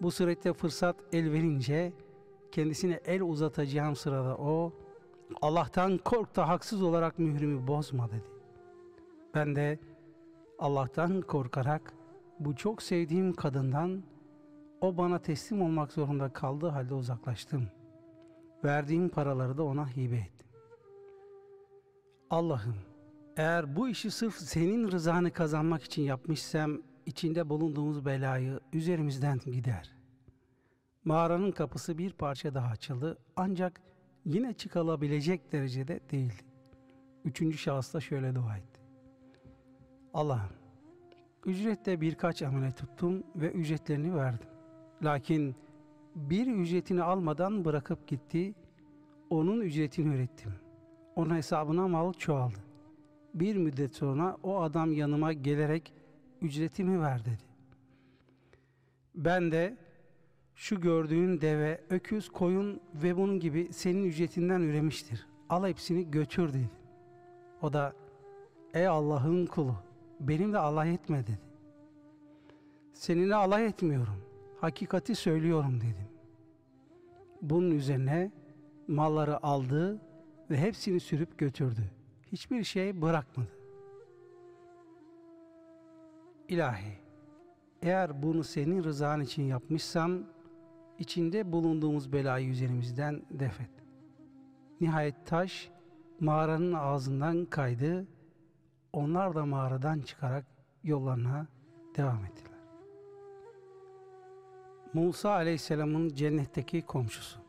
Bu surette fırsat el verince kendisine el uzatacağım sırada o Allah'tan kork da haksız olarak mührümü bozma dedi. Ben de Allah'tan korkarak bu çok sevdiğim kadından o bana teslim olmak zorunda kaldığı halde uzaklaştım. Verdiğim paraları da ona hibe ettim. Allah'ım eğer bu işi sırf senin rızanı kazanmak için yapmışsam içinde bulunduğumuz belayı üzerimizden gider. Mağaranın kapısı bir parça daha açıldı ancak yine çıkılabilecek derecede değildi. Üçüncü şahıs da şöyle dua etti. Allah'ım ücrette birkaç amele tuttum ve ücretlerini verdim. Lakin bir ücretini almadan bırakıp gitti, onun ücretini öğrettim. Onun hesabına mal çoğaldı. Bir müddet sonra o adam yanıma gelerek ücretimi ver dedi. Ben de şu gördüğün deve, öküz, koyun ve bunun gibi senin ücretinden üremiştir. Al hepsini götür dedi. O da ey Allah'ın kulu benimle alay etme dedi. Seninle alay etmiyorum. Hakikati söylüyorum dedim. Bunun üzerine malları aldı ve hepsini sürüp götürdü. Hiçbir şey bırakmadı. İlahi, eğer bunu senin rızan için yapmışsam, içinde bulunduğumuz belayı üzerimizden defet. Nihayet taş mağaranın ağzından kaydı. Onlar da mağaradan çıkarak yollarına devam ettiler. Musa aleyhisselamın cennetteki komşusu.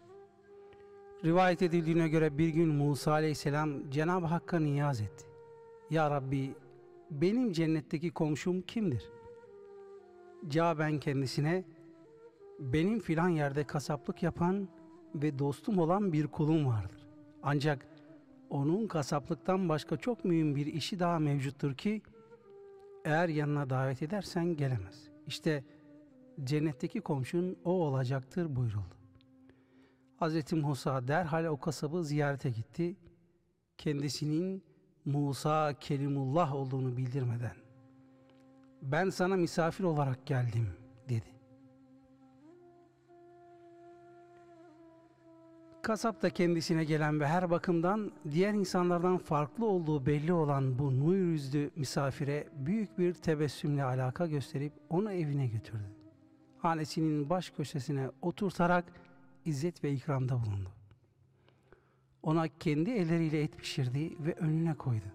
Rivayet edildiğine göre bir gün Musa aleyhisselam Cenab-ı Hakk'a niyaz etti. Ya Rabbi benim cennetteki komşum kimdir? Cevaben kendisine benim filan yerde kasaplık yapan ve dostum olan bir kulum vardır. Ancak onun kasaplıktan başka çok mühim bir işi daha mevcuttur ki eğer yanına davet edersen gelemez. İşte cennetteki komşun o olacaktır buyuruldu. Hz. Musa derhal o kasabı ziyarete gitti. Kendisinin Musa Kelimullah olduğunu bildirmeden ben sana misafir olarak geldim dedi. Kasap da kendisine gelen ve her bakımdan diğer insanlardan farklı olduğu belli olan bu nur yüzlü misafire büyük bir tebessümle alaka gösterip onu evine götürdü. Hanesinin baş köşesine oturtarak izzet ve ikramda bulundu. Ona kendi elleriyle et pişirdi ve önüne koydu.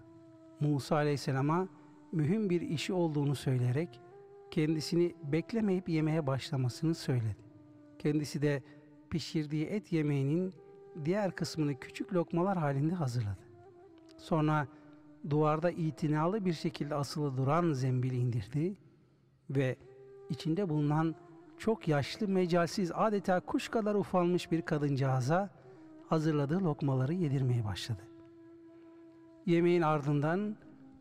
Musa aleyhisselama mühim bir işi olduğunu söyleyerek kendisini beklemeyip yemeye başlamasını söyledi. Kendisi de pişirdiği et yemeğinin diğer kısmını küçük lokmalar halinde hazırladı. Sonra duvarda itinalı bir şekilde asılı duran zembili indirdi ve içinde bulunan çok yaşlı mecalsiz adeta kuş kadar ufalmış bir kadıncağıza hazırladığı lokmaları yedirmeye başladı. Yemeğin ardından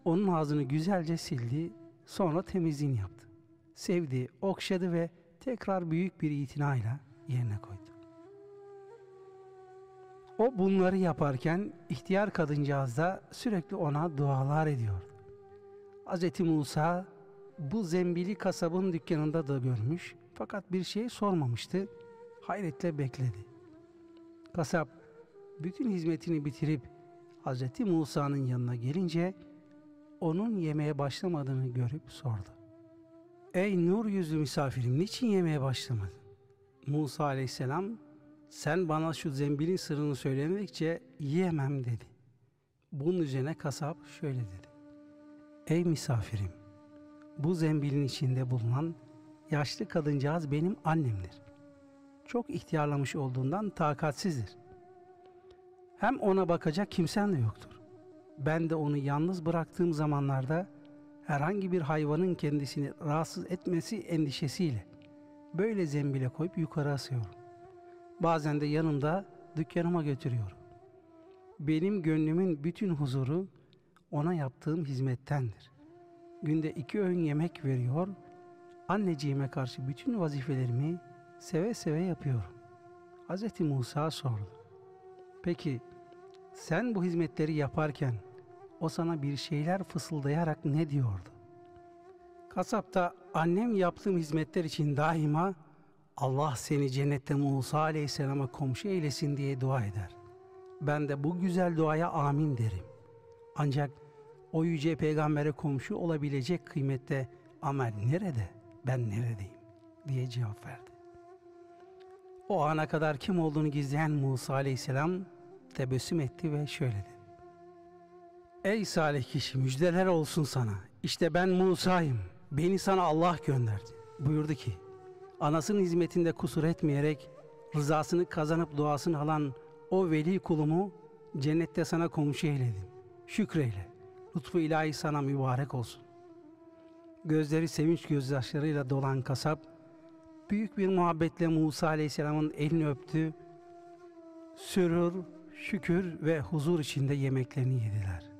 onun ağzını güzelce sildi, sonra temizliğini yaptı. Sevdi, okşadı ve tekrar büyük bir itinayla yerine koydu. O bunları yaparken ihtiyar kadıncağız da sürekli ona dualar ediyordu. Hz. Musa bu zembili kasabın dükkanında da görmüş fakat bir şey sormamıştı. Hayretle bekledi. Kasap bütün hizmetini bitirip Hz. Musa'nın yanına gelince onun yemeğe başlamadığını görüp sordu. Ey nur yüzlü misafirim niçin yemeğe başlamadın? Musa aleyhisselam sen bana şu zembilin sırrını söylemedikçe yiyemem dedi. Bunun üzerine kasap şöyle dedi. Ey misafirim bu zembilin içinde bulunan yaşlı kadıncağız benim annemdir. Çok ihtiyarlamış olduğundan takatsizdir. Hem ona bakacak kimsen de yoktur. Ben de onu yalnız bıraktığım zamanlarda herhangi bir hayvanın kendisini rahatsız etmesi endişesiyle böyle zembile koyup yukarı asıyorum. Bazen de yanımda dükkanıma götürüyorum. Benim gönlümün bütün huzuru ona yaptığım hizmettendir. Günde iki öğün yemek veriyor, anneciğime karşı bütün vazifelerimi seve seve yapıyorum. Hz. Musa sordu. Peki sen bu hizmetleri yaparken o sana bir şeyler fısıldayarak ne diyordu? Kasap da annem yaptığım hizmetler için daima Allah seni cennette Musa aleyhisselama komşu eylesin diye dua eder. Ben de bu güzel duaya amin derim. Ancak o yüce peygambere komşu olabilecek kıymette amel nerede, ben neredeyim diye cevap verdi. O ana kadar kim olduğunu gizleyen Musa aleyhisselam tebessüm etti ve şöyle dedi. Ey salih kişi müjdeler olsun sana. İşte ben Musa'yım. Beni sana Allah gönderdi. Buyurdu ki, anasının hizmetinde kusur etmeyerek rızasını kazanıp duasını alan o veli kulumu cennette sana komşu eyledim. Şükreyle. Lütfu ilahi sana mübarek olsun. Gözleri sevinç gözyaşlarıyla dolan kasap, büyük bir muhabbetle Musa Aleyhisselam'ın elini öptü. Sürür, şükür ve huzur içinde yemeklerini yediler.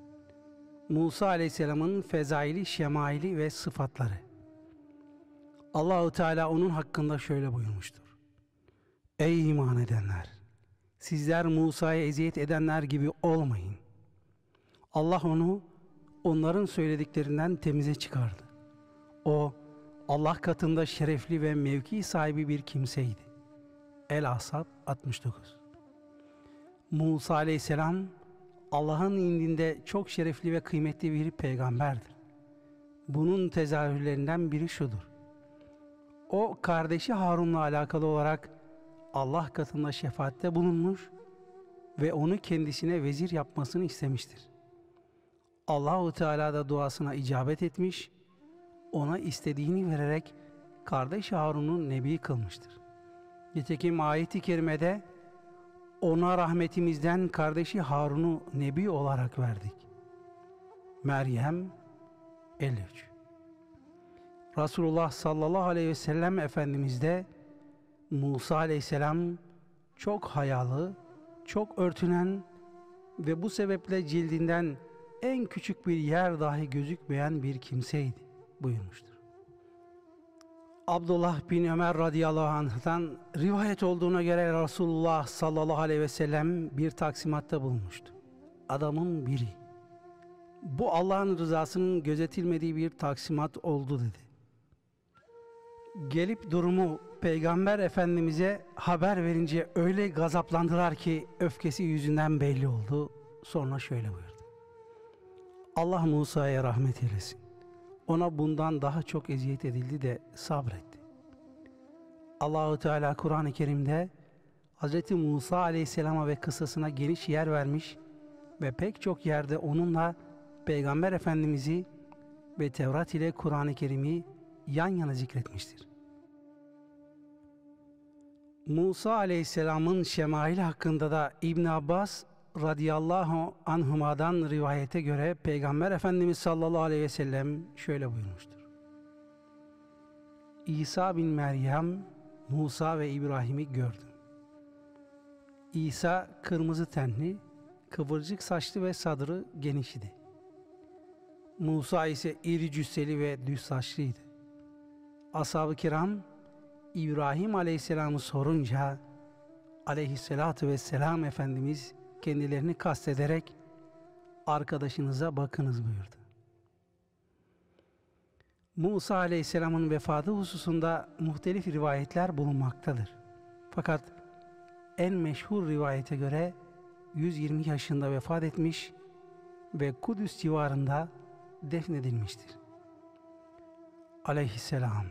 Musa Aleyhisselam'ın fezaili, şemaili ve sıfatları. Allahu Teala onun hakkında şöyle buyurmuştur. Ey iman edenler! Sizler Musa'ya eziyet edenler gibi olmayın. Allah onu onların söylediklerinden temize çıkardı. O Allah katında şerefli ve mevki sahibi bir kimseydi. El Asab 69 Musa aleyhisselam Allah'ın indinde çok şerefli ve kıymetli bir peygamberdir. Bunun tezahürlerinden biri şudur. O kardeşi Harun'la alakalı olarak Allah katında şefaatte bulunmuş ve onu kendisine vezir yapmasını istemiştir. Allahu Teala da duasına icabet etmiş, ona istediğini vererek kardeş Harun'u nebi kılmıştır. Nitekim ayet-i kerimede ona rahmetimizden kardeşi Harun'u nebi olarak verdik. Meryem 53 Resulullah sallallahu aleyhi ve sellem Efendimiz de Musa aleyhisselam çok hayalı, çok örtünen ve bu sebeple cildinden en küçük bir yer dahi gözükmeyen bir kimseydi. buyurmuştur. Abdullah bin Ömer radıyallahu anh'tan rivayet olduğuna göre Resulullah sallallahu aleyhi ve sellem bir taksimatta bulunmuştu. Adamın biri. Bu Allah'ın rızasının gözetilmediği bir taksimat oldu dedi. Gelip durumu Peygamber Efendimiz'e haber verince öyle gazaplandılar ki öfkesi yüzünden belli oldu. Sonra şöyle buyurdu. Allah Musa'ya rahmet eylesin. Ona bundan daha çok eziyet edildi de sabretti. Allahu Teala Kur'an-ı Kerim'de Hz. Musa Aleyhisselam'a ve kıssasına geniş yer vermiş ve pek çok yerde onunla Peygamber Efendimiz'i ve Tevrat ile Kur'an-ı Kerim'i yan yana zikretmiştir. Musa Aleyhisselam'ın şemaili hakkında da İbn Abbas radıyallahu anhuma'dan rivayete göre Peygamber Efendimiz sallallahu aleyhi ve sellem şöyle buyurmuştur. İsa bin Meryem, Musa ve İbrahim'i gördüm. İsa kırmızı tenli, kıvırcık saçlı ve sadrı geniş idi. Musa ise iri cüsseli ve düz saçlıydı. Ashab-ı kiram İbrahim Aleyhisselam'ı sorunca Aleyhisselatü Vesselam Efendimiz kendilerini kastederek arkadaşınıza bakınız buyurdu. Musa Aleyhisselam'ın vefatı hususunda muhtelif rivayetler bulunmaktadır. Fakat en meşhur rivayete göre 120 yaşında vefat etmiş ve Kudüs civarında defnedilmiştir. Aleyhisselam